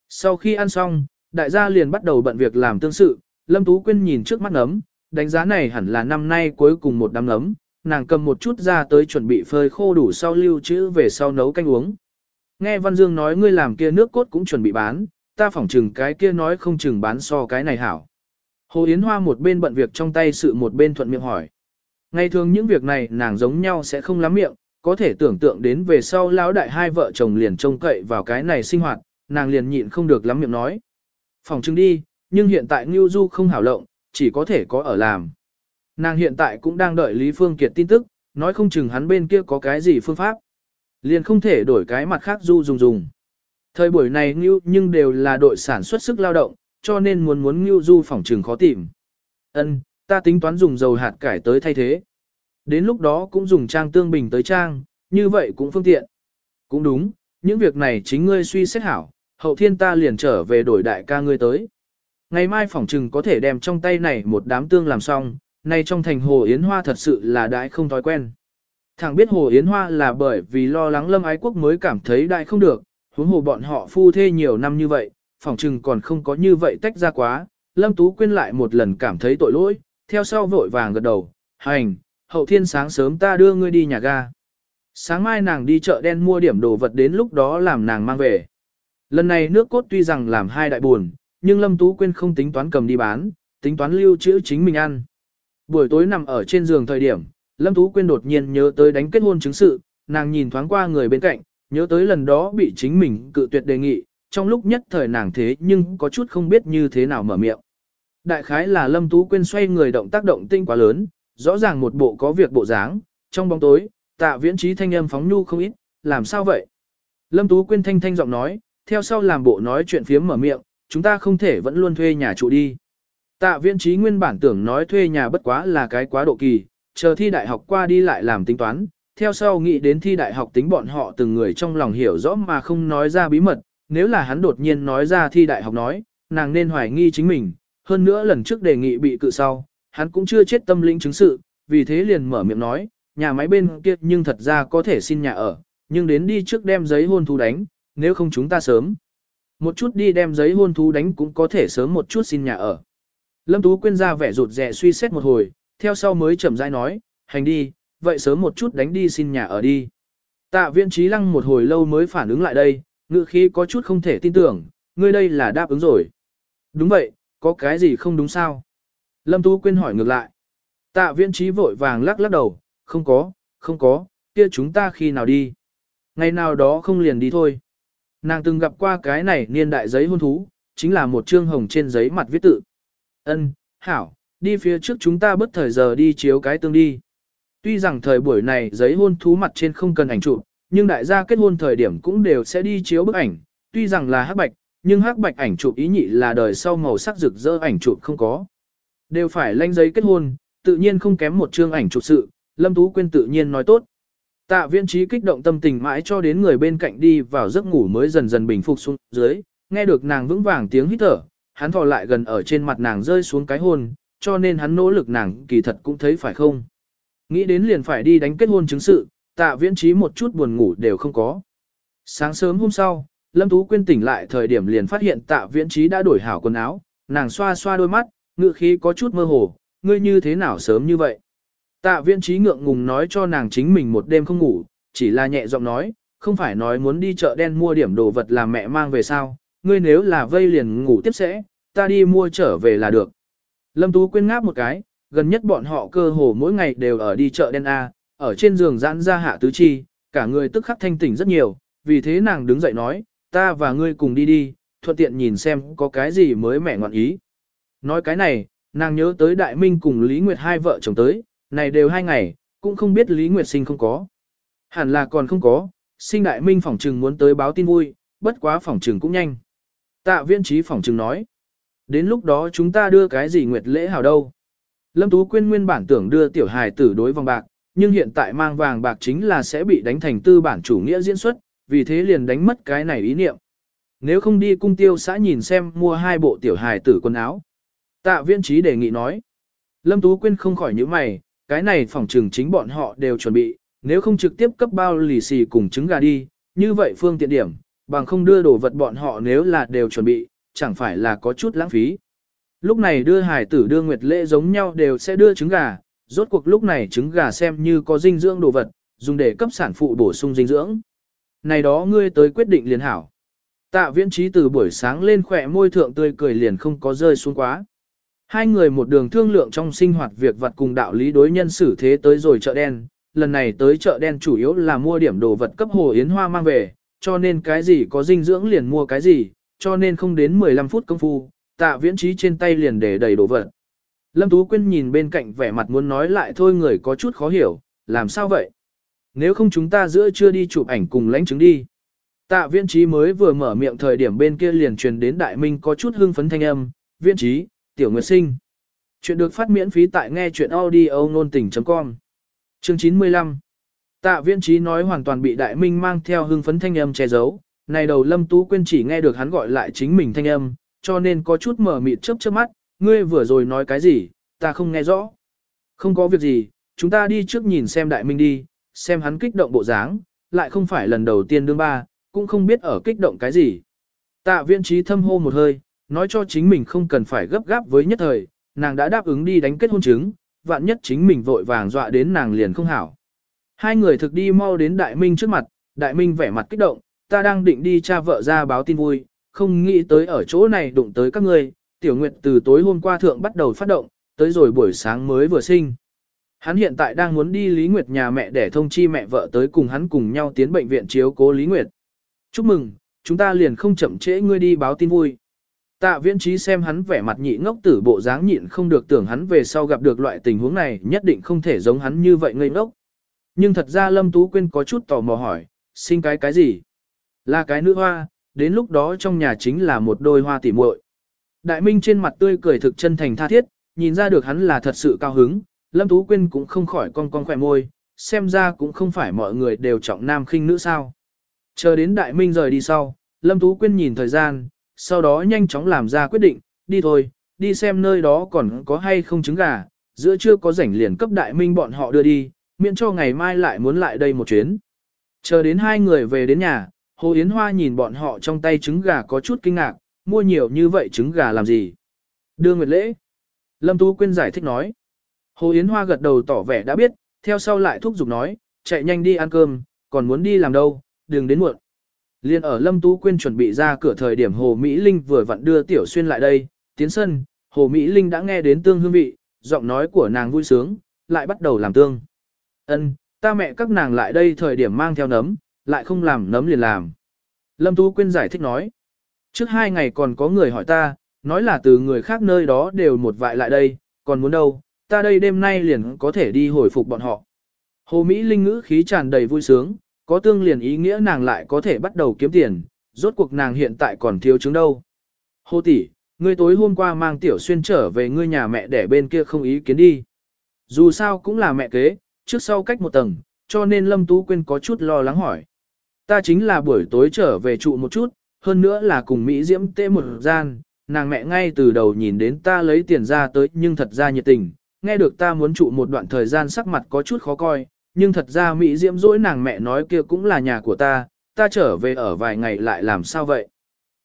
Sau khi ăn xong, đại gia liền bắt đầu bận việc làm tương sự, Lâm Tú Quyên nhìn trước mắt nấm, đánh giá này hẳn là năm nay cuối cùng một đám nấm, nàng cầm một chút ra tới chuẩn bị phơi khô đủ sau lưu trữ về sau nấu canh uống. Nghe Văn Dương nói ngươi làm kia nước cốt cũng chuẩn bị bán, ta phỏng chừng cái kia nói không chừng bán so cái này hảo. Hồ Yến Hoa một bên bận việc trong tay sự một bên thuận miệng hỏi. Ngày thường những việc này nàng giống nhau sẽ không lắm miệng, có thể tưởng tượng đến về sau lão đại hai vợ chồng liền trông cậy vào cái này sinh hoạt, nàng liền nhịn không được lắm miệng nói. Phòng chứng đi, nhưng hiện tại Ngưu Du không hảo lộng, chỉ có thể có ở làm. Nàng hiện tại cũng đang đợi Lý Phương Kiệt tin tức, nói không chừng hắn bên kia có cái gì phương pháp. Liền không thể đổi cái mặt khác Du dùng dùng. Thời buổi này Ngưu nhưng đều là đội sản xuất sức lao động, cho nên muốn muốn Ngưu Du phòng trừng khó tìm. Ân, ta tính toán dùng dầu hạt cải tới thay thế. Đến lúc đó cũng dùng trang tương bình tới trang, như vậy cũng phương tiện. Cũng đúng, những việc này chính ngươi suy xét hảo, hậu thiên ta liền trở về đổi đại ca ngươi tới. Ngày mai phỏng trừng có thể đem trong tay này một đám tương làm xong, nay trong thành hồ Yến Hoa thật sự là đại không thói quen. Thằng biết hồ Yến Hoa là bởi vì lo lắng lâm ái quốc mới cảm thấy đại không được, huống hồ bọn họ phu thê nhiều năm như vậy, phỏng trừng còn không có như vậy tách ra quá, lâm tú quên lại một lần cảm thấy tội lỗi, theo sau vội vàng gật đầu, hành, hậu thiên sáng sớm ta đưa ngươi đi nhà ga. Sáng mai nàng đi chợ đen mua điểm đồ vật đến lúc đó làm nàng mang về. Lần này nước cốt tuy rằng làm hai đại buồn, nhưng Lâm Tú Quyên không tính toán cầm đi bán, tính toán lưu trữ chính mình ăn. Buổi tối nằm ở trên giường thời điểm, Lâm Tú Quyên đột nhiên nhớ tới đánh kết hôn chứng sự, nàng nhìn thoáng qua người bên cạnh, nhớ tới lần đó bị chính mình cự tuyệt đề nghị, trong lúc nhất thời nàng thế nhưng có chút không biết như thế nào mở miệng. Đại khái là Lâm Tú Quyên xoay người động tác động tinh quá lớn, rõ ràng một bộ có việc bộ dáng, trong bóng tối, tạ viễn trí thanh âm phóng nhu không ít, làm sao vậy? Lâm Tú Quyên thanh thanh giọng nói, theo sau làm bộ nói chuyện phiếm mở miệng, chúng ta không thể vẫn luôn thuê nhà trụ đi. Tạ viễn trí nguyên bản tưởng nói thuê nhà bất quá là cái quá độ kỳ, chờ thi đại học qua đi lại làm tính toán, theo sau nghĩ đến thi đại học tính bọn họ từng người trong lòng hiểu rõ mà không nói ra bí mật, nếu là hắn đột nhiên nói ra thi đại học nói, nàng nên hoài nghi chính mình, hơn nữa lần trước đề nghị bị cự sau, hắn cũng chưa chết tâm linh chứng sự, vì thế liền mở miệng nói, nhà máy bên kia nhưng thật ra có thể xin nhà ở, nhưng đến đi trước đem giấy hôn thú đánh, nếu không chúng ta sớm. Một chút đi đem giấy hôn thú đánh cũng có thể sớm một chút xin nhà ở. Lâm Tú Quyên ra vẻ rụt rè suy xét một hồi, theo sau mới chậm rãi nói, hành đi, vậy sớm một chút đánh đi xin nhà ở đi. Tạ viên trí lăng một hồi lâu mới phản ứng lại đây, ngự khí có chút không thể tin tưởng, ngươi đây là đáp ứng rồi. Đúng vậy, có cái gì không đúng sao? Lâm Tú Quyên hỏi ngược lại. Tạ viên trí vội vàng lắc lắc đầu, không có, không có, kia chúng ta khi nào đi? Ngày nào đó không liền đi thôi. Nàng từng gặp qua cái này niên đại giấy hôn thú, chính là một chương hồng trên giấy mặt viết tự. Ân, hảo, đi phía trước chúng ta bất thời giờ đi chiếu cái tương đi. Tuy rằng thời buổi này giấy hôn thú mặt trên không cần ảnh chụp, nhưng đại gia kết hôn thời điểm cũng đều sẽ đi chiếu bức ảnh, tuy rằng là hắc bạch, nhưng hắc bạch ảnh chụp ý nhị là đời sau màu sắc rực rỡ ảnh chụp không có. Đều phải lanh giấy kết hôn, tự nhiên không kém một chương ảnh chụp sự, Lâm Tú Quyên tự nhiên nói tốt. Tạ viên trí kích động tâm tình mãi cho đến người bên cạnh đi vào giấc ngủ mới dần dần bình phục xuống dưới, nghe được nàng vững vàng tiếng hít thở, hắn thò lại gần ở trên mặt nàng rơi xuống cái hôn, cho nên hắn nỗ lực nàng kỳ thật cũng thấy phải không. Nghĩ đến liền phải đi đánh kết hôn chứng sự, tạ viễn trí một chút buồn ngủ đều không có. Sáng sớm hôm sau, Lâm Tú Quyên tỉnh lại thời điểm liền phát hiện tạ viễn trí đã đổi hảo quần áo, nàng xoa xoa đôi mắt, ngự khí có chút mơ hồ, ngươi như thế nào sớm như vậy. Tạ Viên trí ngượng ngùng nói cho nàng chính mình một đêm không ngủ, chỉ là nhẹ giọng nói, không phải nói muốn đi chợ đen mua điểm đồ vật làm mẹ mang về sao, ngươi nếu là vây liền ngủ tiếp sẽ, ta đi mua trở về là được. Lâm Tú quên ngáp một cái, gần nhất bọn họ cơ hồ mỗi ngày đều ở đi chợ đen A, ở trên giường giãn ra hạ tứ chi, cả người tức khắc thanh tỉnh rất nhiều, vì thế nàng đứng dậy nói, ta và ngươi cùng đi đi, thuận tiện nhìn xem có cái gì mới mẻ ngoạn ý. Nói cái này, nàng nhớ tới Đại Minh cùng Lý Nguyệt hai vợ chồng tới, này đều hai ngày, cũng không biết Lý Nguyệt sinh không có. Hẳn là còn không có, sinh Đại Minh phỏng trừng muốn tới báo tin vui, bất quá phỏng trừng cũng nhanh. Tạ viên trí phỏng trừng nói, đến lúc đó chúng ta đưa cái gì Nguyệt lễ hào đâu. Lâm Tú Quyên nguyên bản tưởng đưa tiểu hài tử đối vòng bạc, nhưng hiện tại mang vàng bạc chính là sẽ bị đánh thành tư bản chủ nghĩa diễn xuất, vì thế liền đánh mất cái này ý niệm. Nếu không đi cung tiêu xã nhìn xem mua hai bộ tiểu hài tử quần áo. Tạ viên trí đề nghị nói. Lâm Tú Quyên không khỏi những mày, cái này phòng trường chính bọn họ đều chuẩn bị, nếu không trực tiếp cấp bao lì xì cùng trứng gà đi, như vậy phương tiện điểm, bằng không đưa đồ vật bọn họ nếu là đều chuẩn bị, chẳng phải là có chút lãng phí. Lúc này đưa hải tử đưa nguyệt lễ giống nhau đều sẽ đưa trứng gà, rốt cuộc lúc này trứng gà xem như có dinh dưỡng đồ vật, dùng để cấp sản phụ bổ sung dinh dưỡng. Này đó ngươi tới quyết định liền hảo. Tạ viễn trí từ buổi sáng lên khỏe môi thượng tươi cười liền không có rơi xuống quá. Hai người một đường thương lượng trong sinh hoạt việc vật cùng đạo lý đối nhân xử thế tới rồi chợ đen. Lần này tới chợ đen chủ yếu là mua điểm đồ vật cấp hồ yến hoa mang về, cho nên cái gì có dinh dưỡng liền mua cái gì, cho nên không đến 15 phút công phu, tạ viễn trí trên tay liền để đầy đồ vật. Lâm Tú Quyên nhìn bên cạnh vẻ mặt muốn nói lại thôi người có chút khó hiểu, làm sao vậy? Nếu không chúng ta giữa chưa đi chụp ảnh cùng lãnh chứng đi. Tạ viễn trí mới vừa mở miệng thời điểm bên kia liền truyền đến đại minh có chút hưng phấn thanh âm, viễn trí, tiểu nguyệt sinh. Chuyện được phát miễn phí tại nghe chuyện audio nôn tình.com. Chương 95 Tạ viễn trí nói hoàn toàn bị đại minh mang theo hưng phấn thanh âm che giấu, này đầu lâm tú Quyên chỉ nghe được hắn gọi lại chính mình thanh âm, cho nên có chút mở mịt chớp chớp mắt, ngươi vừa rồi nói cái gì, ta không nghe rõ. Không có việc gì, chúng ta đi trước nhìn xem đại minh đi, xem hắn kích động bộ dáng, lại không phải lần đầu tiên đương ba, cũng không biết ở kích động cái gì. Tạ viễn trí thâm hô một hơi, nói cho chính mình không cần phải gấp gáp với nhất thời, nàng đã đáp ứng đi đánh kết hôn chứng, vạn nhất chính mình vội vàng dọa đến nàng liền không hảo. Hai người thực đi mau đến đại minh trước mặt, đại minh vẻ mặt kích động, ta đang định đi cha vợ ra báo tin vui, không nghĩ tới ở chỗ này đụng tới các ngươi, tiểu nguyệt từ tối hôm qua thượng bắt đầu phát động, tới rồi buổi sáng mới vừa sinh. Hắn hiện tại đang muốn đi Lý Nguyệt nhà mẹ để thông chi mẹ vợ tới cùng hắn cùng nhau tiến bệnh viện chiếu cố Lý Nguyệt. Chúc mừng, chúng ta liền không chậm trễ ngươi đi báo tin vui. Tạ viễn trí xem hắn vẻ mặt nhị ngốc tử bộ dáng nhịn không được tưởng hắn về sau gặp được loại tình huống này nhất định không thể giống hắn như vậy ngây ngốc. Nhưng thật ra Lâm Tú Quyên có chút tò mò hỏi, sinh cái cái gì? Là cái nữ hoa, đến lúc đó trong nhà chính là một đôi hoa tỉ muội. Đại Minh trên mặt tươi cười thực chân thành tha thiết, nhìn ra được hắn là thật sự cao hứng, Lâm Tú Quyên cũng không khỏi con con khỏe môi, xem ra cũng không phải mọi người đều trọng nam khinh nữ sao. Chờ đến Đại Minh rời đi sau, Lâm Tú Quyên nhìn thời gian, sau đó nhanh chóng làm ra quyết định, đi thôi, đi xem nơi đó còn có hay không trứng gà, giữa trưa có rảnh liền cấp Đại Minh bọn họ đưa đi, miễn cho ngày mai lại muốn lại đây một chuyến. Chờ đến hai người về đến nhà, Hồ Yến Hoa nhìn bọn họ trong tay trứng gà có chút kinh ngạc, mua nhiều như vậy trứng gà làm gì? Đưa nguyệt lễ. Lâm Tú Quyên giải thích nói. Hồ Yến Hoa gật đầu tỏ vẻ đã biết, theo sau lại thúc giục nói, chạy nhanh đi ăn cơm, còn muốn đi làm đâu, đừng đến muộn. Liên ở Lâm Tú Quyên chuẩn bị ra cửa thời điểm Hồ Mỹ Linh vừa vặn đưa Tiểu Xuyên lại đây, tiến sân, Hồ Mỹ Linh đã nghe đến tương hương vị, giọng nói của nàng vui sướng, lại bắt đầu làm tương. Ân, ta mẹ các nàng lại đây thời điểm mang theo nấm, lại không làm nấm liền làm. Lâm Tú Quyên giải thích nói, trước hai ngày còn có người hỏi ta, nói là từ người khác nơi đó đều một vại lại đây, còn muốn đâu, ta đây đêm nay liền có thể đi hồi phục bọn họ. Hồ Mỹ Linh ngữ khí tràn đầy vui sướng, có tương liền ý nghĩa nàng lại có thể bắt đầu kiếm tiền, rốt cuộc nàng hiện tại còn thiếu chứng đâu. Hô tỷ, ngươi tối hôm qua mang tiểu xuyên trở về ngươi nhà mẹ để bên kia không ý kiến đi. Dù sao cũng là mẹ kế, trước sau cách một tầng, cho nên Lâm Tú Quyên có chút lo lắng hỏi. Ta chính là buổi tối trở về trụ một chút, hơn nữa là cùng Mỹ Diễm tê một gian, nàng mẹ ngay từ đầu nhìn đến ta lấy tiền ra tới nhưng thật ra nhiệt tình, nghe được ta muốn trụ một đoạn thời gian sắc mặt có chút khó coi, nhưng thật ra Mỹ Diễm dỗi nàng mẹ nói kia cũng là nhà của ta, ta trở về ở vài ngày lại làm sao vậy.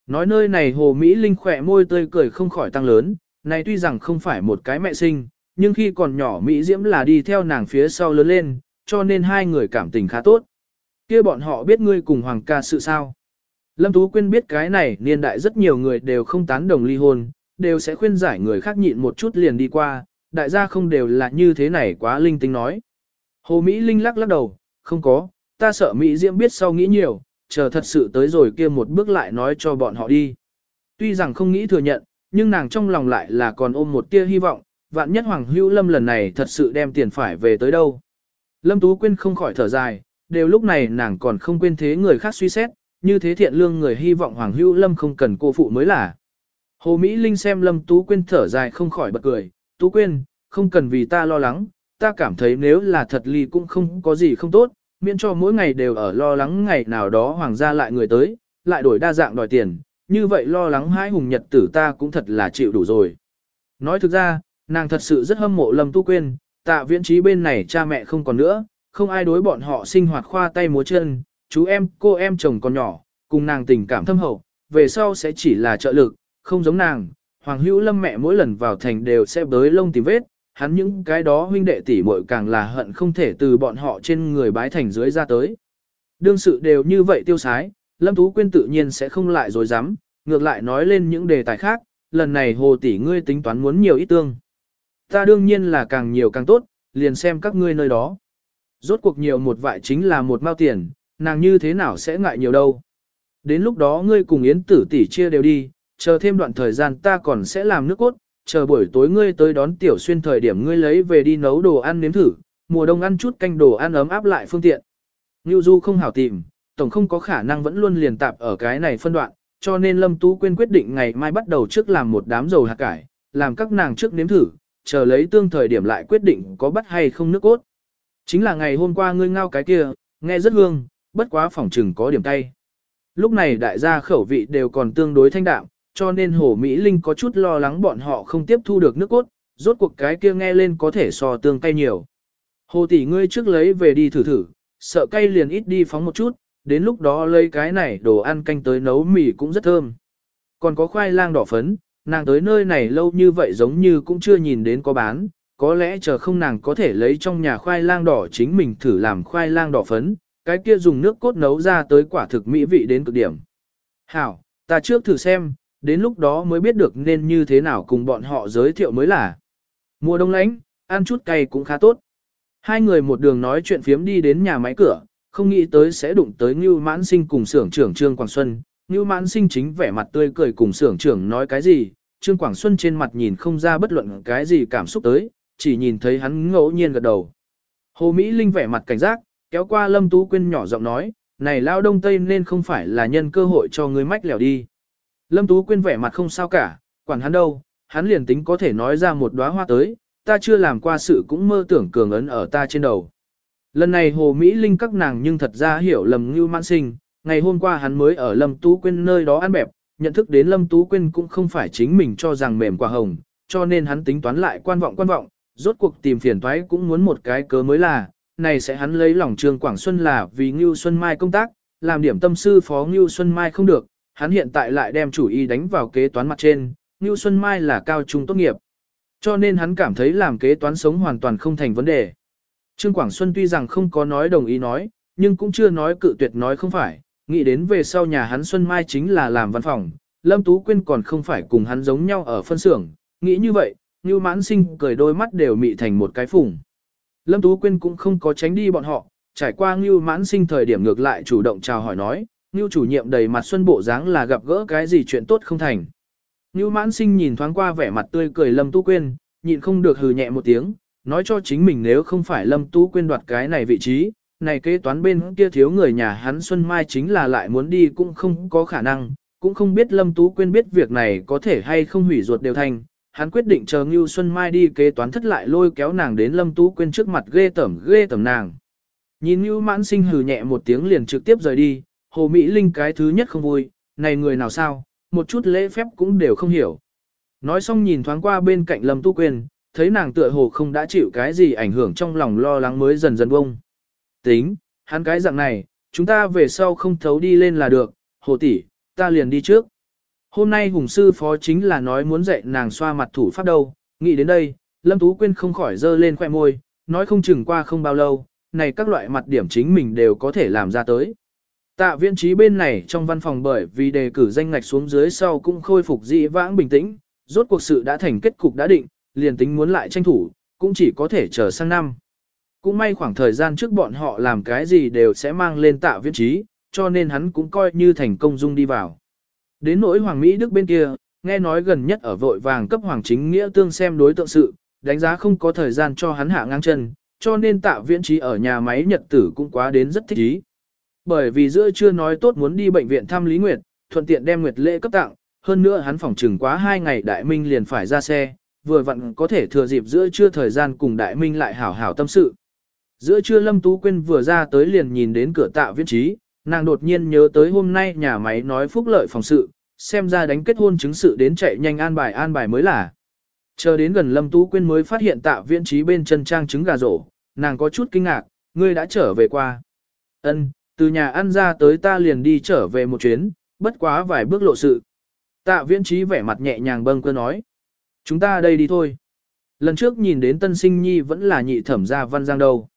Nói nơi này Hồ Mỹ Linh khỏe môi tươi cười không khỏi tăng lớn, này tuy rằng không phải một cái mẹ sinh, nhưng khi còn nhỏ Mỹ Diễm là đi theo nàng phía sau lớn lên, cho nên hai người cảm tình khá tốt. kia bọn họ biết ngươi cùng Hoàng ca sự sao. Lâm Tú Quyên biết cái này niên đại rất nhiều người đều không tán đồng ly hôn, đều sẽ khuyên giải người khác nhịn một chút liền đi qua, đại gia không đều là như thế này quá linh tinh nói. Hồ Mỹ Linh lắc lắc đầu, không có, ta sợ Mỹ Diễm biết sau nghĩ nhiều, chờ thật sự tới rồi kia một bước lại nói cho bọn họ đi. Tuy rằng không nghĩ thừa nhận, nhưng nàng trong lòng lại là còn ôm một tia hy vọng, vạn nhất Hoàng Hữu Lâm lần này thật sự đem tiền phải về tới đâu. Lâm Tú Quyên không khỏi thở dài, đều lúc này nàng còn không quên thế người khác suy xét, như thế thiện lương người hy vọng Hoàng Hữu Lâm không cần cô phụ mới là. Hồ Mỹ Linh xem Lâm Tú Quyên thở dài không khỏi bật cười, Tú Quyên, không cần vì ta lo lắng, ta cảm thấy nếu là thật ly cũng không có gì không tốt, miễn cho mỗi ngày đều ở lo lắng ngày nào đó hoàng gia lại người tới, lại đổi đa dạng đòi tiền, như vậy lo lắng hai hùng nhật tử ta cũng thật là chịu đủ rồi. Nói thực ra, nàng thật sự rất hâm mộ Lâm Tu Quyên, tạ viễn trí bên này cha mẹ không còn nữa, không ai đối bọn họ sinh hoạt khoa tay múa chân, chú em, cô em chồng còn nhỏ, cùng nàng tình cảm thâm hậu, về sau sẽ chỉ là trợ lực, không giống nàng. Hoàng hữu lâm mẹ mỗi lần vào thành đều sẽ bới lông tìm vết, hắn những cái đó huynh đệ tỷ muội càng là hận không thể từ bọn họ trên người bái thành dưới ra tới. Đương sự đều như vậy tiêu sái, Lâm Tú Quyên tự nhiên sẽ không lại dối dám, ngược lại nói lên những đề tài khác, lần này hồ tỷ ngươi tính toán muốn nhiều ít tương. Ta đương nhiên là càng nhiều càng tốt, liền xem các ngươi nơi đó. Rốt cuộc nhiều một vại chính là một mao tiền, nàng như thế nào sẽ ngại nhiều đâu. Đến lúc đó ngươi cùng Yến tử tỷ chia đều đi, chờ thêm đoạn thời gian ta còn sẽ làm nước cốt, chờ buổi tối ngươi tới đón tiểu xuyên thời điểm ngươi lấy về đi nấu đồ ăn nếm thử, mùa đông ăn chút canh đồ ăn ấm áp lại phương tiện. Ngưu Du không hảo tìm, tổng không có khả năng vẫn luôn liền tạp ở cái này phân đoạn, cho nên Lâm Tú Quyên quyết định ngày mai bắt đầu trước làm một đám dầu hạt cải, làm các nàng trước nếm thử, chờ lấy tương thời điểm lại quyết định có bắt hay không nước cốt. Chính là ngày hôm qua ngươi ngao cái kia, nghe rất hương, bất quá phỏng trừng có điểm tay. Lúc này đại gia khẩu vị đều còn tương đối thanh đạm, cho nên Hồ Mỹ Linh có chút lo lắng bọn họ không tiếp thu được nước cốt, rốt cuộc cái kia nghe lên có thể so tương cay nhiều. Hồ tỷ ngươi trước lấy về đi thử thử, sợ cay liền ít đi phóng một chút, đến lúc đó lấy cái này đồ ăn canh tới nấu mì cũng rất thơm. Còn có khoai lang đỏ phấn, nàng tới nơi này lâu như vậy giống như cũng chưa nhìn đến có bán, có lẽ chờ không nàng có thể lấy trong nhà khoai lang đỏ chính mình thử làm khoai lang đỏ phấn, cái kia dùng nước cốt nấu ra tới quả thực mỹ vị đến cực điểm. Hảo, ta trước thử xem, đến lúc đó mới biết được nên như thế nào cùng bọn họ giới thiệu mới là. Mùa đông lạnh, ăn chút cay cũng khá tốt. Hai người một đường nói chuyện phiếm đi đến nhà máy cửa, không nghĩ tới sẽ đụng tới Ngưu Mãn Sinh cùng xưởng trưởng Trương Quảng Xuân, Ngưu mãn sinh chính vẻ mặt tươi cười cùng sưởng trưởng nói cái gì, Trương Quảng Xuân trên mặt nhìn không ra bất luận cái gì cảm xúc tới, chỉ nhìn thấy hắn ngẫu nhiên gật đầu. Hồ Mỹ Linh vẻ mặt cảnh giác, kéo qua Lâm Tú Quyên nhỏ giọng nói, này lao đông tây nên không phải là nhân cơ hội cho người mách lẻo đi. Lâm Tú Quyên vẻ mặt không sao cả, quản hắn đâu, hắn liền tính có thể nói ra một đóa hoa tới, ta chưa làm qua sự cũng mơ tưởng cường ấn ở ta trên đầu. Lần này Hồ Mỹ Linh các nàng nhưng thật ra hiểu lầm như mãn sinh, ngày hôm qua hắn mới ở Lâm Tú Quyên nơi đó ăn bẹp, nhận thức đến Lâm Tú Quyên cũng không phải chính mình cho rằng mềm quả hồng, cho nên hắn tính toán lại quan vọng quan vọng, rốt cuộc tìm phiền toái cũng muốn một cái cớ mới là, này sẽ hắn lấy lòng Trương Quảng Xuân là vì Ngưu Xuân Mai công tác, làm điểm tâm sư phó Ngưu Xuân Mai không được, hắn hiện tại lại đem chủ ý đánh vào kế toán mặt trên, Ngưu Xuân Mai là cao trung tốt nghiệp. Cho nên hắn cảm thấy làm kế toán sống hoàn toàn không thành vấn đề. Trương Quảng Xuân tuy rằng không có nói đồng ý nói, nhưng cũng chưa nói cự tuyệt nói không phải, nghĩ đến về sau nhà hắn Xuân Mai chính là làm văn phòng, Lâm Tú Quyên còn không phải cùng hắn giống nhau ở phân xưởng, nghĩ như vậy, Ngưu Mãn Sinh cười đôi mắt đều mị thành một cái phùng. Lâm Tú Quyên cũng không có tránh đi bọn họ, trải qua Ngưu Mãn Sinh thời điểm ngược lại chủ động chào hỏi nói, Ngưu chủ nhiệm đầy mặt xuân bộ dáng là gặp gỡ cái gì chuyện tốt không thành. Ngưu Mãn Sinh nhìn thoáng qua vẻ mặt tươi cười Lâm Tú Quyên, nhịn không được hừ nhẹ một tiếng, nói cho chính mình nếu không phải Lâm Tú Quyên đoạt cái này vị trí, này kế toán bên kia thiếu người nhà hắn Xuân Mai chính là lại muốn đi cũng không có khả năng, cũng không biết Lâm Tú Quyên biết việc này có thể hay không hủy ruột đều thành. Hắn quyết định chờ Ngưu Xuân Mai đi kế toán thất lại lôi kéo nàng đến Lâm Tú Quyên trước mặt ghê tẩm ghê tẩm nàng. Nhìn Ngưu mãn sinh hừ nhẹ một tiếng liền trực tiếp rời đi, Hồ Mỹ Linh cái thứ nhất không vui, này người nào sao, một chút lễ phép cũng đều không hiểu. Nói xong nhìn thoáng qua bên cạnh Lâm Tu Quyên, thấy nàng tựa hồ không đã chịu cái gì ảnh hưởng trong lòng lo lắng mới dần dần bông. Tính, hắn cái dạng này, chúng ta về sau không thấu đi lên là được, hồ tỷ, ta liền đi trước. Hôm nay hùng sư phó chính là nói muốn dạy nàng xoa mặt thủ pháp đâu, nghĩ đến đây, Lâm Tú Quyên không khỏi dơ lên khoẻ môi, nói không chừng qua không bao lâu, này các loại mặt điểm chính mình đều có thể làm ra tới. Tạ viên trí bên này trong văn phòng bởi vì đề cử danh ngạch xuống dưới sau cũng khôi phục dị vãng bình tĩnh, rốt cuộc sự đã thành kết cục đã định, liền tính muốn lại tranh thủ, cũng chỉ có thể chờ sang năm. Cũng may khoảng thời gian trước bọn họ làm cái gì đều sẽ mang lên tạ viễn trí, cho nên hắn cũng coi như thành công dung đi vào. Đến nỗi Hoàng Mỹ Đức bên kia, nghe nói gần nhất ở vội vàng cấp Hoàng Chính Nghĩa tương xem đối tượng sự, đánh giá không có thời gian cho hắn hạ ngang chân, cho nên tạ viễn trí ở nhà máy nhật tử cũng quá đến rất thích ý. Bởi vì giữa chưa nói tốt muốn đi bệnh viện thăm Lý Nguyệt, thuận tiện đem Nguyệt lễ cấp tặng, hơn nữa hắn phỏng chừng quá hai ngày Đại Minh liền phải ra xe, vừa vặn có thể thừa dịp giữa trưa thời gian cùng Đại Minh lại hảo hảo tâm sự. Giữa trưa Lâm Tú Quyên vừa ra tới liền nhìn đến cửa tạ viễn trí, nàng đột nhiên nhớ tới hôm nay nhà máy nói phúc lợi phòng sự, xem ra đánh kết hôn chứng sự đến chạy nhanh an bài an bài mới là. Chờ đến gần Lâm Tú Quyên mới phát hiện tạ viễn trí bên chân trang trứng gà rổ, nàng có chút kinh ngạc, ngươi đã trở về qua. Ân, từ nhà ăn ra tới ta liền đi trở về một chuyến, bất quá vài bước lộ sự. Tạ viễn trí vẻ mặt nhẹ nhàng bâng cơ nói. Chúng ta đây đi thôi. Lần trước nhìn đến tân sinh nhi vẫn là nhị thẩm gia văn giang đâu.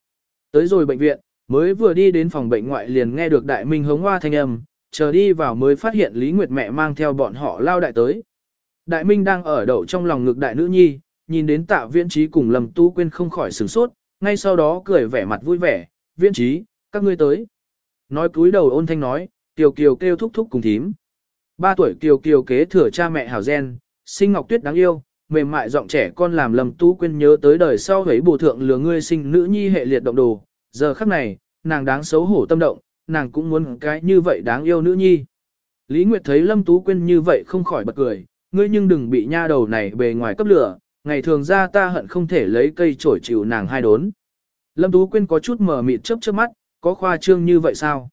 Tới rồi bệnh viện, mới vừa đi đến phòng bệnh ngoại liền nghe được đại minh hống hoa thanh âm, chờ đi vào mới phát hiện Lý Nguyệt mẹ mang theo bọn họ lao đại tới. Đại minh đang ở đậu trong lòng ngực đại nữ nhi, nhìn đến tạ viễn trí cùng lầm tu quên không khỏi sửng sốt, ngay sau đó cười vẻ mặt vui vẻ, viễn trí, các ngươi tới. Nói cúi đầu ôn thanh nói, Kiều Kiều kêu thúc thúc cùng thím. Ba tuổi Kiều Kiều kế thừa cha mẹ hảo gen, sinh ngọc tuyết đáng yêu, mềm mại giọng trẻ con làm lầm tú quên nhớ tới đời sau ấy bổ thượng lừa ngươi sinh nữ nhi hệ liệt động đồ. Giờ khắc này, nàng đáng xấu hổ tâm động, nàng cũng muốn cái như vậy đáng yêu nữ nhi. Lý Nguyệt thấy Lâm Tú Quyên như vậy không khỏi bật cười, ngươi nhưng đừng bị nha đầu này bề ngoài cấp lửa, ngày thường ra ta hận không thể lấy cây chổi chịu nàng hai đốn. Lâm Tú Quyên có chút mở mịt chớp chớp mắt, có khoa trương như vậy sao?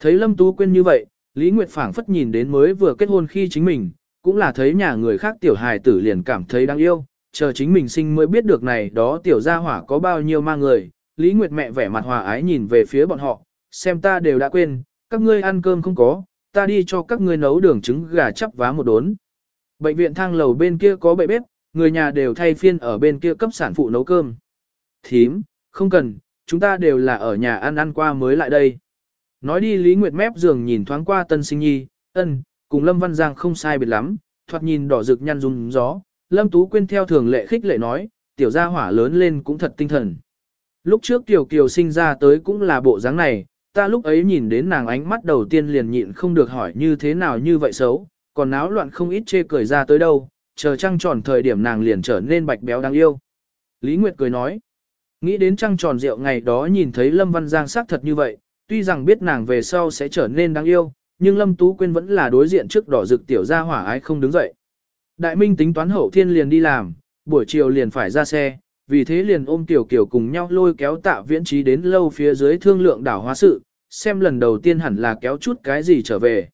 Thấy Lâm Tú Quyên như vậy, Lý Nguyệt phảng phất nhìn đến mới vừa kết hôn khi chính mình, cũng là thấy nhà người khác tiểu hài tử liền cảm thấy đáng yêu, chờ chính mình sinh mới biết được này đó tiểu gia hỏa có bao nhiêu ma người. Lý Nguyệt mẹ vẻ mặt hòa ái nhìn về phía bọn họ, xem ta đều đã quên, các ngươi ăn cơm không có, ta đi cho các ngươi nấu đường trứng gà chắp vá một đốn. Bệnh viện thang lầu bên kia có bệ bếp, người nhà đều thay phiên ở bên kia cấp sản phụ nấu cơm. Thím, không cần, chúng ta đều là ở nhà ăn ăn qua mới lại đây. Nói đi Lý Nguyệt mép giường nhìn thoáng qua tân sinh nhi, ân, cùng Lâm Văn Giang không sai biệt lắm, thoạt nhìn đỏ rực nhăn rung gió. Lâm Tú Quyên theo thường lệ khích lệ nói, tiểu gia hỏa lớn lên cũng thật tinh thần. Lúc trước Tiểu Kiều sinh ra tới cũng là bộ dáng này, ta lúc ấy nhìn đến nàng ánh mắt đầu tiên liền nhịn không được hỏi như thế nào như vậy xấu, còn náo loạn không ít chê cười ra tới đâu, chờ trăng tròn thời điểm nàng liền trở nên bạch béo đáng yêu. Lý Nguyệt cười nói, nghĩ đến trăng tròn rượu ngày đó nhìn thấy Lâm Văn Giang sắc thật như vậy, tuy rằng biết nàng về sau sẽ trở nên đáng yêu, nhưng Lâm Tú Quyên vẫn là đối diện trước đỏ rực tiểu gia hỏa ái không đứng dậy. Đại Minh tính toán hậu thiên liền đi làm, buổi chiều liền phải ra xe, vì thế liền ôm Tiểu kiểu cùng nhau lôi kéo tạ viễn trí đến lâu phía dưới thương lượng đảo hóa sự, xem lần đầu tiên hẳn là kéo chút cái gì trở về.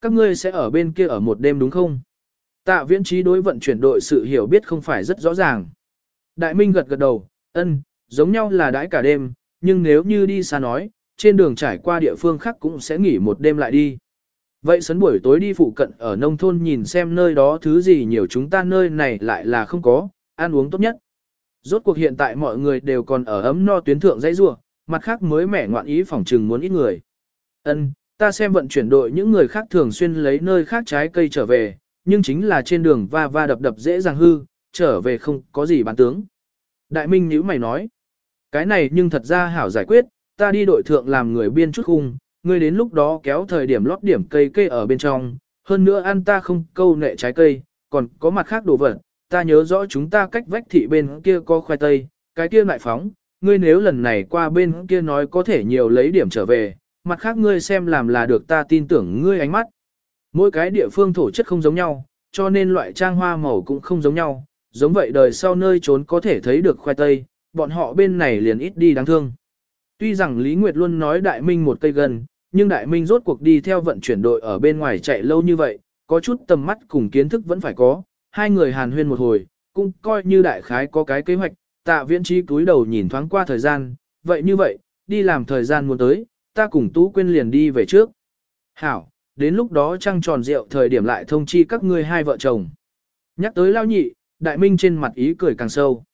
Các ngươi sẽ ở bên kia ở một đêm đúng không? Tạ viễn trí đối vận chuyển đội sự hiểu biết không phải rất rõ ràng. Đại Minh gật gật đầu, ân, giống nhau là đãi cả đêm, nhưng nếu như đi xa nói, trên đường trải qua địa phương khác cũng sẽ nghỉ một đêm lại đi. Vậy sấn buổi tối đi phụ cận ở nông thôn nhìn xem nơi đó thứ gì nhiều chúng ta nơi này lại là không có, ăn uống tốt nhất. Rốt cuộc hiện tại mọi người đều còn ở ấm no tuyến thượng dãy rua, mặt khác mới mẻ ngoạn ý phỏng trừng muốn ít người. Ân, ta xem vận chuyển đội những người khác thường xuyên lấy nơi khác trái cây trở về, nhưng chính là trên đường va va đập đập dễ dàng hư, trở về không có gì bán tướng. Đại Minh nhíu mày nói, cái này nhưng thật ra hảo giải quyết, ta đi đội thượng làm người biên chút khung, ngươi đến lúc đó kéo thời điểm lót điểm cây cây ở bên trong, hơn nữa ăn ta không câu nệ trái cây, còn có mặt khác đồ vật, ta nhớ rõ chúng ta cách vách thị bên kia có khoai tây, cái kia lại phóng, ngươi nếu lần này qua bên kia nói có thể nhiều lấy điểm trở về, mặt khác ngươi xem làm là được ta tin tưởng ngươi ánh mắt. Mỗi cái địa phương thổ chất không giống nhau, cho nên loại trang hoa màu cũng không giống nhau, giống vậy đời sau nơi trốn có thể thấy được khoai tây, bọn họ bên này liền ít đi đáng thương. Tuy rằng Lý Nguyệt luôn nói Đại Minh một cây gần, nhưng Đại Minh rốt cuộc đi theo vận chuyển đội ở bên ngoài chạy lâu như vậy, có chút tầm mắt cùng kiến thức vẫn phải có, hai người hàn huyên một hồi, cũng coi như đại khái có cái kế hoạch, tạ viễn trí túi đầu nhìn thoáng qua thời gian, vậy như vậy, đi làm thời gian muốn tới, ta cùng Tú Quyên liền đi về trước. Hảo, đến lúc đó trăng tròn rượu thời điểm lại thông chi các ngươi hai vợ chồng. Nhắc tới lao nhị, đại minh trên mặt ý cười càng sâu.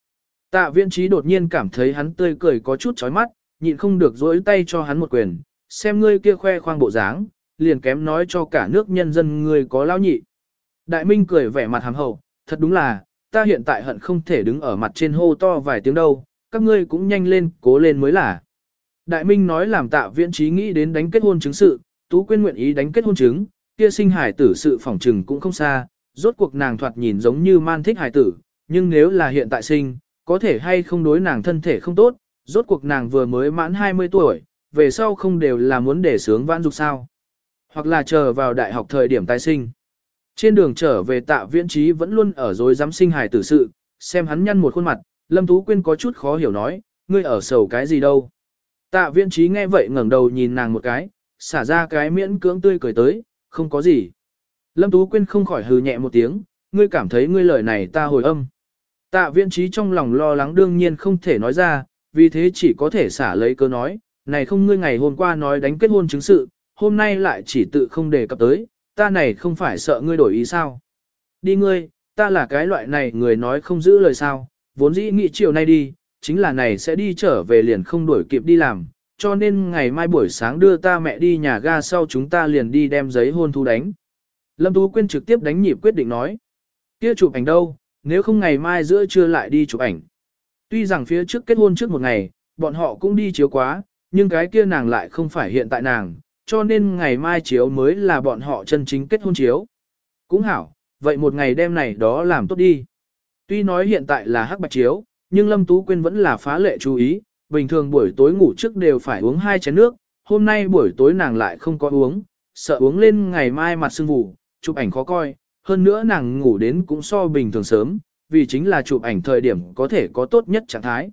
Tạ viễn trí đột nhiên cảm thấy hắn tươi cười có chút chói mắt, nhịn không được dối tay cho hắn một quyền, xem ngươi kia khoe khoang bộ dáng, liền kém nói cho cả nước nhân dân ngươi có lao nhị. Đại minh cười vẻ mặt hàm hậu, thật đúng là, ta hiện tại hận không thể đứng ở mặt trên hô to vài tiếng đâu, các ngươi cũng nhanh lên, cố lên mới là. Đại minh nói làm tạ viễn trí nghĩ đến đánh kết hôn chứng sự, Tú Quyên nguyện ý đánh kết hôn chứng, kia sinh hải tử sự phỏng trừng cũng không xa, rốt cuộc nàng thoạt nhìn giống như man thích hải tử, nhưng nếu là hiện tại sinh, có thể hay không đối nàng thân thể không tốt, rốt cuộc nàng vừa mới mãn 20 tuổi, về sau không đều là muốn để sướng vãn dục sao. Hoặc là chờ vào đại học thời điểm tái sinh. Trên đường trở về tạ viễn trí vẫn luôn ở dối dám sinh hài tử sự, xem hắn nhăn một khuôn mặt, Lâm Tú Quyên có chút khó hiểu nói, ngươi ở sầu cái gì đâu. Tạ viễn trí nghe vậy ngẩng đầu nhìn nàng một cái, xả ra cái miễn cưỡng tươi cười tới, không có gì. Lâm Tú Quyên không khỏi hừ nhẹ một tiếng, ngươi cảm thấy ngươi lời này ta hồi âm. Tạ Viên trí trong lòng lo lắng đương nhiên không thể nói ra, vì thế chỉ có thể xả lấy cơ nói, này không ngươi ngày hôm qua nói đánh kết hôn chứng sự, hôm nay lại chỉ tự không đề cập tới, ta này không phải sợ ngươi đổi ý sao. Đi ngươi, ta là cái loại này người nói không giữ lời sao, vốn dĩ nghĩ chiều nay đi, chính là này sẽ đi trở về liền không đuổi kịp đi làm, cho nên ngày mai buổi sáng đưa ta mẹ đi nhà ga sau chúng ta liền đi đem giấy hôn thu đánh. Lâm Tú Quyên trực tiếp đánh nhịp quyết định nói, kia chụp ảnh đâu, nếu không ngày mai giữa trưa lại đi chụp ảnh. Tuy rằng phía trước kết hôn trước một ngày, bọn họ cũng đi chiếu quá, nhưng cái kia nàng lại không phải hiện tại nàng, cho nên ngày mai chiếu mới là bọn họ chân chính kết hôn chiếu. Cũng hảo, vậy một ngày đêm này đó làm tốt đi. Tuy nói hiện tại là hắc bạch chiếu, nhưng Lâm Tú Quyên vẫn là phá lệ chú ý, bình thường buổi tối ngủ trước đều phải uống hai chén nước, hôm nay buổi tối nàng lại không có uống, sợ uống lên ngày mai mặt sưng vụ, chụp ảnh khó coi, hơn nữa nàng ngủ đến cũng so bình thường sớm, vì chính là chụp ảnh thời điểm có thể có tốt nhất trạng thái.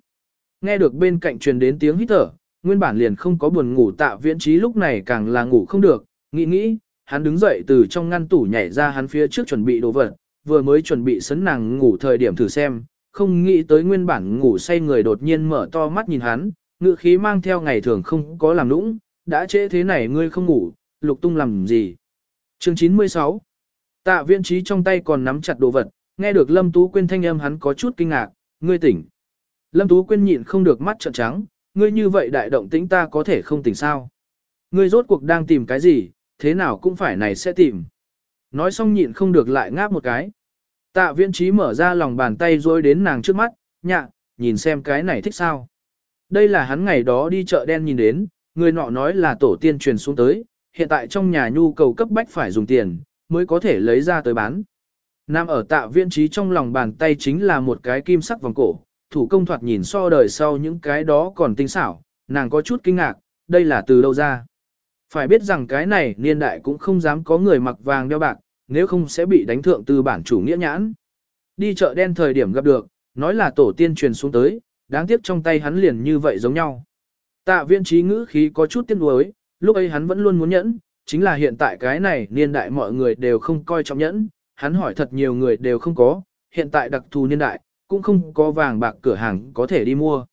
Nghe được bên cạnh truyền đến tiếng hít thở, nguyên bản liền không có buồn ngủ tạ viễn trí lúc này càng là ngủ không được, nghĩ nghĩ, hắn đứng dậy từ trong ngăn tủ nhảy ra hắn phía trước chuẩn bị đồ vật, vừa mới chuẩn bị sấn nàng ngủ thời điểm thử xem, không nghĩ tới nguyên bản ngủ say người đột nhiên mở to mắt nhìn hắn, ngựa khí mang theo ngày thường không có làm nũng, đã trễ thế này ngươi không ngủ, lục tung làm gì. Chương 96 Tạ viễn trí trong tay còn nắm chặt đồ vật, nghe được Lâm Tú Quyên thanh âm hắn có chút kinh ngạc, ngươi tỉnh. Lâm Tú Quyên nhịn không được mắt trợn trắng, ngươi như vậy đại động tĩnh ta có thể không tỉnh sao. Ngươi rốt cuộc đang tìm cái gì, thế nào cũng phải này sẽ tìm. Nói xong nhịn không được lại ngáp một cái. Tạ viễn trí mở ra lòng bàn tay rồi đến nàng trước mắt, nhạ, nhìn xem cái này thích sao. Đây là hắn ngày đó đi chợ đen nhìn đến, người nọ nói là tổ tiên truyền xuống tới, hiện tại trong nhà nhu cầu cấp bách phải dùng tiền, mới có thể lấy ra tới bán. Nam ở tạ viễn trí trong lòng bàn tay chính là một cái kim sắc vòng cổ, thủ công thoạt nhìn so đời sau những cái đó còn tinh xảo, nàng có chút kinh ngạc, đây là từ đâu ra. Phải biết rằng cái này niên đại cũng không dám có người mặc vàng đeo bạc, nếu không sẽ bị đánh thượng từ bản chủ nghĩa nhãn. Đi chợ đen thời điểm gặp được, nói là tổ tiên truyền xuống tới, đáng tiếc trong tay hắn liền như vậy giống nhau. Tạ viên trí ngữ khí có chút tiếc nuối, lúc ấy hắn vẫn luôn muốn nhẫn, chính là hiện tại cái này niên đại mọi người đều không coi trọng nhẫn, hắn hỏi thật nhiều người đều không có, hiện tại đặc thù niên đại, cũng không có vàng bạc cửa hàng có thể đi mua.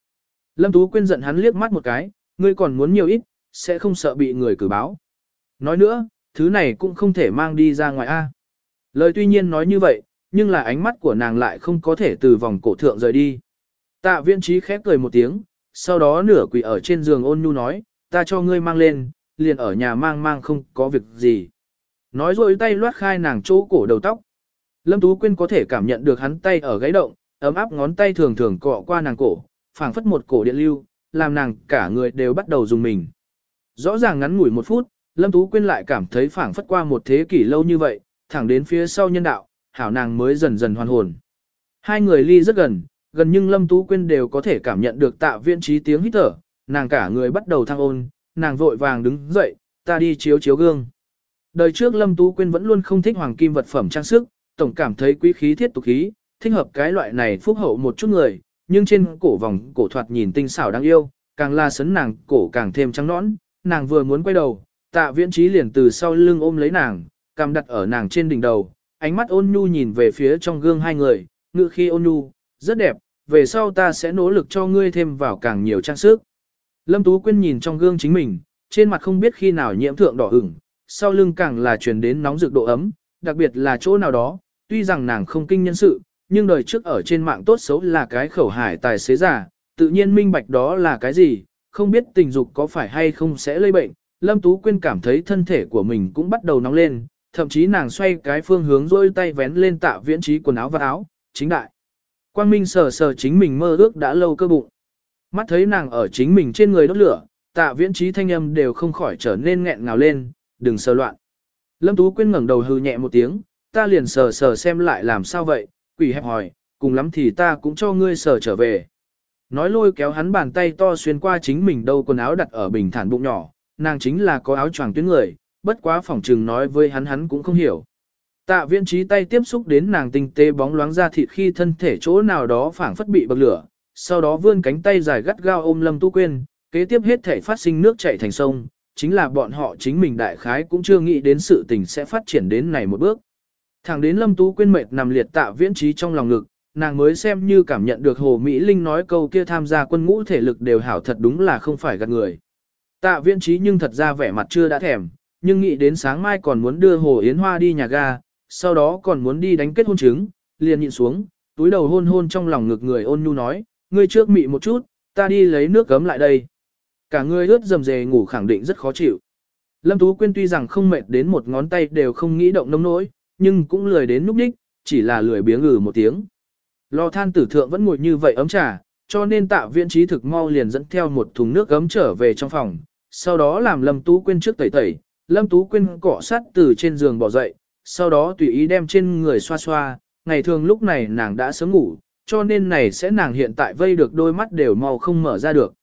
Lâm Tú Quyên giận hắn liếc mắt một cái, ngươi còn muốn nhiều ít, sẽ không sợ bị người cử báo. Nói nữa, thứ này cũng không thể mang đi ra ngoài A. Lời tuy nhiên nói như vậy, nhưng là ánh mắt của nàng lại không có thể từ vòng cổ thượng rời đi. Tạ viên trí khép cười một tiếng, sau đó nửa quỳ ở trên giường ôn nhu nói, ta cho ngươi mang lên, liền ở nhà mang mang không có việc gì. Nói rồi tay loát khai nàng chỗ cổ đầu tóc. Lâm Tú Quyên có thể cảm nhận được hắn tay ở gáy động, ấm áp ngón tay thường thường cọ qua nàng cổ, phảng phất một cổ điện lưu, làm nàng cả người đều bắt đầu dùng mình. Rõ ràng ngắn ngủi một phút, Lâm Tú Quyên lại cảm thấy phảng phất qua một thế kỷ lâu như vậy, thẳng đến phía sau nhân đạo, hảo nàng mới dần dần hoàn hồn. Hai người ly rất gần, gần nhưng Lâm Tú Quyên đều có thể cảm nhận được tạ viên trí tiếng hít thở, nàng cả người bắt đầu thăng ôn, nàng vội vàng đứng dậy, ta đi chiếu chiếu gương. Đời trước Lâm Tú Quyên vẫn luôn không thích hoàng kim vật phẩm trang sức, tổng cảm thấy quý khí thiết tục khí, thích hợp cái loại này phúc hậu một chút người, nhưng trên cổ vòng cổ thoạt nhìn tinh xảo đáng yêu, càng la sấn nàng cổ càng thêm trắng nõn, nàng vừa muốn quay đầu, tạ viễn trí liền từ sau lưng ôm lấy nàng, cằm đặt ở nàng trên đỉnh đầu, ánh mắt ôn nhu nhìn về phía trong gương hai người, ngự khi ôn nhu, rất đẹp, về sau ta sẽ nỗ lực cho ngươi thêm vào càng nhiều trang sức. Lâm Tú Quyên nhìn trong gương chính mình, trên mặt không biết khi nào nhiễm thượng đỏ ửng, sau lưng càng là truyền đến nóng rực độ ấm, đặc biệt là chỗ nào đó, tuy rằng nàng không kinh nhân sự, nhưng đời trước ở trên mạng tốt xấu là cái khẩu hải tài xế giả, tự nhiên minh bạch đó là cái gì, không biết tình dục có phải hay không sẽ lây bệnh. Lâm Tú Quyên cảm thấy thân thể của mình cũng bắt đầu nóng lên, thậm chí nàng xoay cái phương hướng rôi tay vén lên tạ viễn trí quần áo và áo, chính đại. Quang Minh sờ sờ chính mình mơ ước đã lâu cơ bụng. Mắt thấy nàng ở chính mình trên người đốt lửa, tạ viễn trí thanh âm đều không khỏi trở nên nghẹn ngào lên, đừng sờ loạn. Lâm Tú Quyên ngẩng đầu hư nhẹ một tiếng, ta liền sờ sờ xem lại làm sao vậy, quỷ hẹp hỏi, cùng lắm thì ta cũng cho ngươi sờ trở về. Nói lôi kéo hắn bàn tay to xuyên qua chính mình đâu quần áo đặt ở bình thản bụng nhỏ, nàng chính là có áo choàng tuyến người, bất quá phỏng trừng nói với hắn hắn cũng không hiểu. Tạ viễn trí tay tiếp xúc đến nàng tinh tế bóng loáng ra thịt khi thân thể chỗ nào đó phảng phất bị bậc lửa, sau đó vươn cánh tay dài gắt gao ôm Lâm Tu Quyên, kế tiếp hết thể phát sinh nước chảy thành sông, chính là bọn họ chính mình đại khái cũng chưa nghĩ đến sự tình sẽ phát triển đến này một bước. Thẳng đến Lâm Tú Quyên mệt nằm liệt tạ viễn trí trong lòng ngực, nàng mới xem như cảm nhận được Hồ Mỹ Linh nói câu kia tham gia quân ngũ thể lực đều hảo thật đúng là không phải gạt người. Tạ viễn trí nhưng thật ra vẻ mặt chưa đã thèm, nhưng nghĩ đến sáng mai còn muốn đưa Hồ Yến Hoa đi nhà ga, sau đó còn muốn đi đánh kết hôn chứng, liền nhịn xuống, túi đầu hôn hôn trong lòng ngực người ôn nhu nói, ngươi trước mị một chút, ta đi lấy nước gấm lại đây. Cả ngươi ướt dầm dề ngủ khẳng định rất khó chịu. Lâm Tú Quyên tuy rằng không mệt đến một ngón tay đều không nghĩ động nông nỗi, nhưng cũng lười đến núp đích, chỉ là lười biếng ngừ một tiếng. Lò than tử thượng vẫn ngồi như vậy ấm trà, cho nên tạ viên trí thực mau liền dẫn theo một thùng nước gấm trở về trong phòng, sau đó làm Lâm Tú Quyên trước tẩy tẩy, Lâm Tú Quyên cọ sát từ trên giường bỏ dậy, sau đó tùy ý đem trên người xoa xoa, ngày thường lúc này nàng đã sớm ngủ, cho nên này sẽ nàng hiện tại vây được đôi mắt đều mau không mở ra được.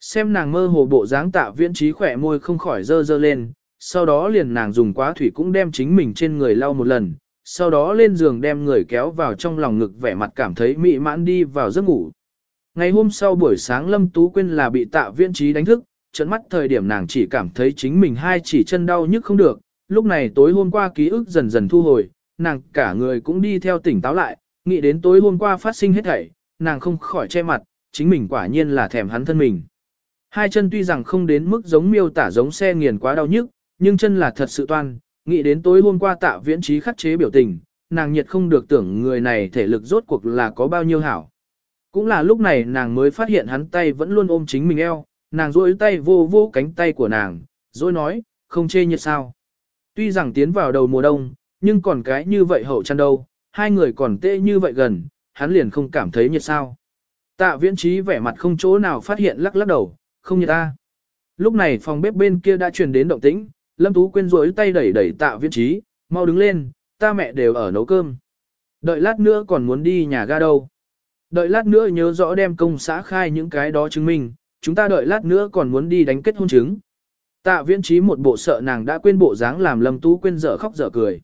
Xem nàng mơ hồ bộ dáng tạ viễn trí khỏe môi không khỏi dơ dơ lên, sau đó liền nàng dùng quá thủy cũng đem chính mình trên người lau một lần, sau đó lên giường đem người kéo vào trong lòng ngực vẻ mặt cảm thấy mị mãn đi vào giấc ngủ. Ngày hôm sau buổi sáng Lâm Tú Quyên là bị tạ viễn trí đánh thức, trận mắt thời điểm nàng chỉ cảm thấy chính mình hai chỉ chân đau nhức không được, lúc này tối hôm qua ký ức dần dần thu hồi, nàng cả người cũng đi theo tỉnh táo lại, nghĩ đến tối hôm qua phát sinh hết thảy, nàng không khỏi che mặt, chính mình quả nhiên là thèm hắn thân mình. Hai chân tuy rằng không đến mức giống miêu tả giống xe nghiền quá đau nhức, nhưng chân là thật sự toan, nghĩ đến tối hôm qua tạ viễn trí khắc chế biểu tình, nàng nhiệt không được tưởng người này thể lực rốt cuộc là có bao nhiêu hảo. Cũng là lúc này nàng mới phát hiện hắn tay vẫn luôn ôm chính mình eo, nàng rôi tay vô vô cánh tay của nàng, rồi nói, không chê nhiệt sao. Tuy rằng tiến vào đầu mùa đông, nhưng còn cái như vậy hậu chăn đâu, hai người còn tê như vậy gần, hắn liền không cảm thấy nhiệt sao. Tạ viễn trí vẻ mặt không chỗ nào phát hiện lắc lắc đầu, không nhiệt ta. Lúc này phòng bếp bên kia đã truyền đến động tĩnh, Lâm Tú Quyên rối tay đẩy đẩy tạ viễn trí, mau đứng lên, ta mẹ đều ở nấu cơm. Đợi lát nữa còn muốn đi nhà ga đâu. Đợi lát nữa nhớ rõ đem công xã khai những cái đó chứng minh, chúng ta đợi lát nữa còn muốn đi đánh kết hôn chứng. Tạ viễn trí một bộ sợ nàng đã quên bộ dáng làm Lâm Tú Quyên dở khóc dở cười.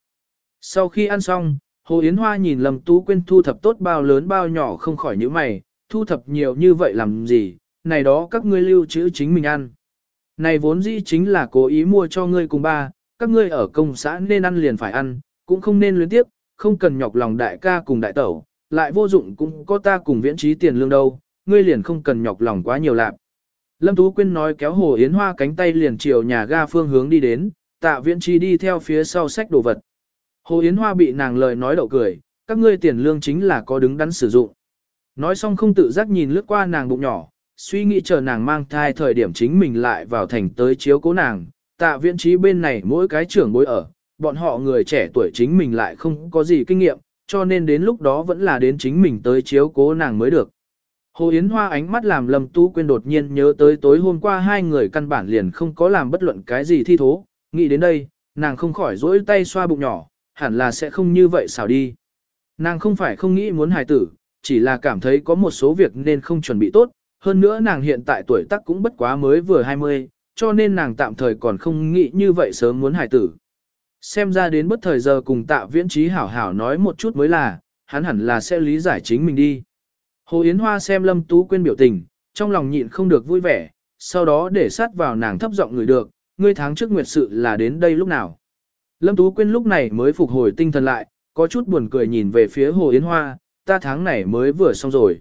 Sau khi ăn xong, Hồ Yến Hoa nhìn Lâm Tú Quyên thu thập tốt bao lớn bao nhỏ không khỏi những mày, thu thập nhiều như vậy làm gì, này đó các ngươi lưu trữ chính mình ăn. Này vốn dĩ chính là cố ý mua cho ngươi cùng ba, các ngươi ở công xã nên ăn liền phải ăn, cũng không nên luyến tiếp, không cần nhọc lòng đại ca cùng đại tẩu, lại vô dụng cũng có ta cùng viễn trí tiền lương đâu, ngươi liền không cần nhọc lòng quá nhiều lạc. Lâm Tú Quyên nói kéo Hồ Yến Hoa cánh tay liền chiều nhà ga phương hướng đi đến, tạ viễn trí đi theo phía sau sách đồ vật. Hồ Yến Hoa bị nàng lời nói đậu cười, các ngươi tiền lương chính là có đứng đắn sử dụng. Nói xong không tự giác nhìn lướt qua nàng bụng nhỏ, suy nghĩ chờ nàng mang thai thời điểm chính mình lại vào thành tới chiếu cố nàng, tạ viễn trí bên này mỗi cái trưởng bối ở, bọn họ người trẻ tuổi chính mình lại không có gì kinh nghiệm, cho nên đến lúc đó vẫn là đến chính mình tới chiếu cố nàng mới được. Hồ Yến Hoa ánh mắt làm Lâm Tú Quyên đột nhiên nhớ tới tối hôm qua hai người căn bản liền không có làm bất luận cái gì thi thố, nghĩ đến đây, nàng không khỏi rỗi tay xoa bụng nhỏ, hẳn là sẽ không như vậy xảo đi. Nàng không phải không nghĩ muốn hài tử, chỉ là cảm thấy có một số việc nên không chuẩn bị tốt, hơn nữa nàng hiện tại tuổi tác cũng bất quá mới vừa 20, cho nên nàng tạm thời còn không nghĩ như vậy sớm muốn hài tử. Xem ra đến bất thời giờ cùng tạ viễn trí hảo hảo nói một chút mới là, hắn hẳn là sẽ lý giải chính mình đi. Hồ Yến Hoa xem Lâm Tú Quyên biểu tình, trong lòng nhịn không được vui vẻ, sau đó để sát vào nàng thấp giọng người được, ngươi tháng trước nguyệt sự là đến đây lúc nào. Lâm Tú Quyên lúc này mới phục hồi tinh thần lại, có chút buồn cười nhìn về phía Hồ Yến Hoa, ta tháng này mới vừa xong rồi.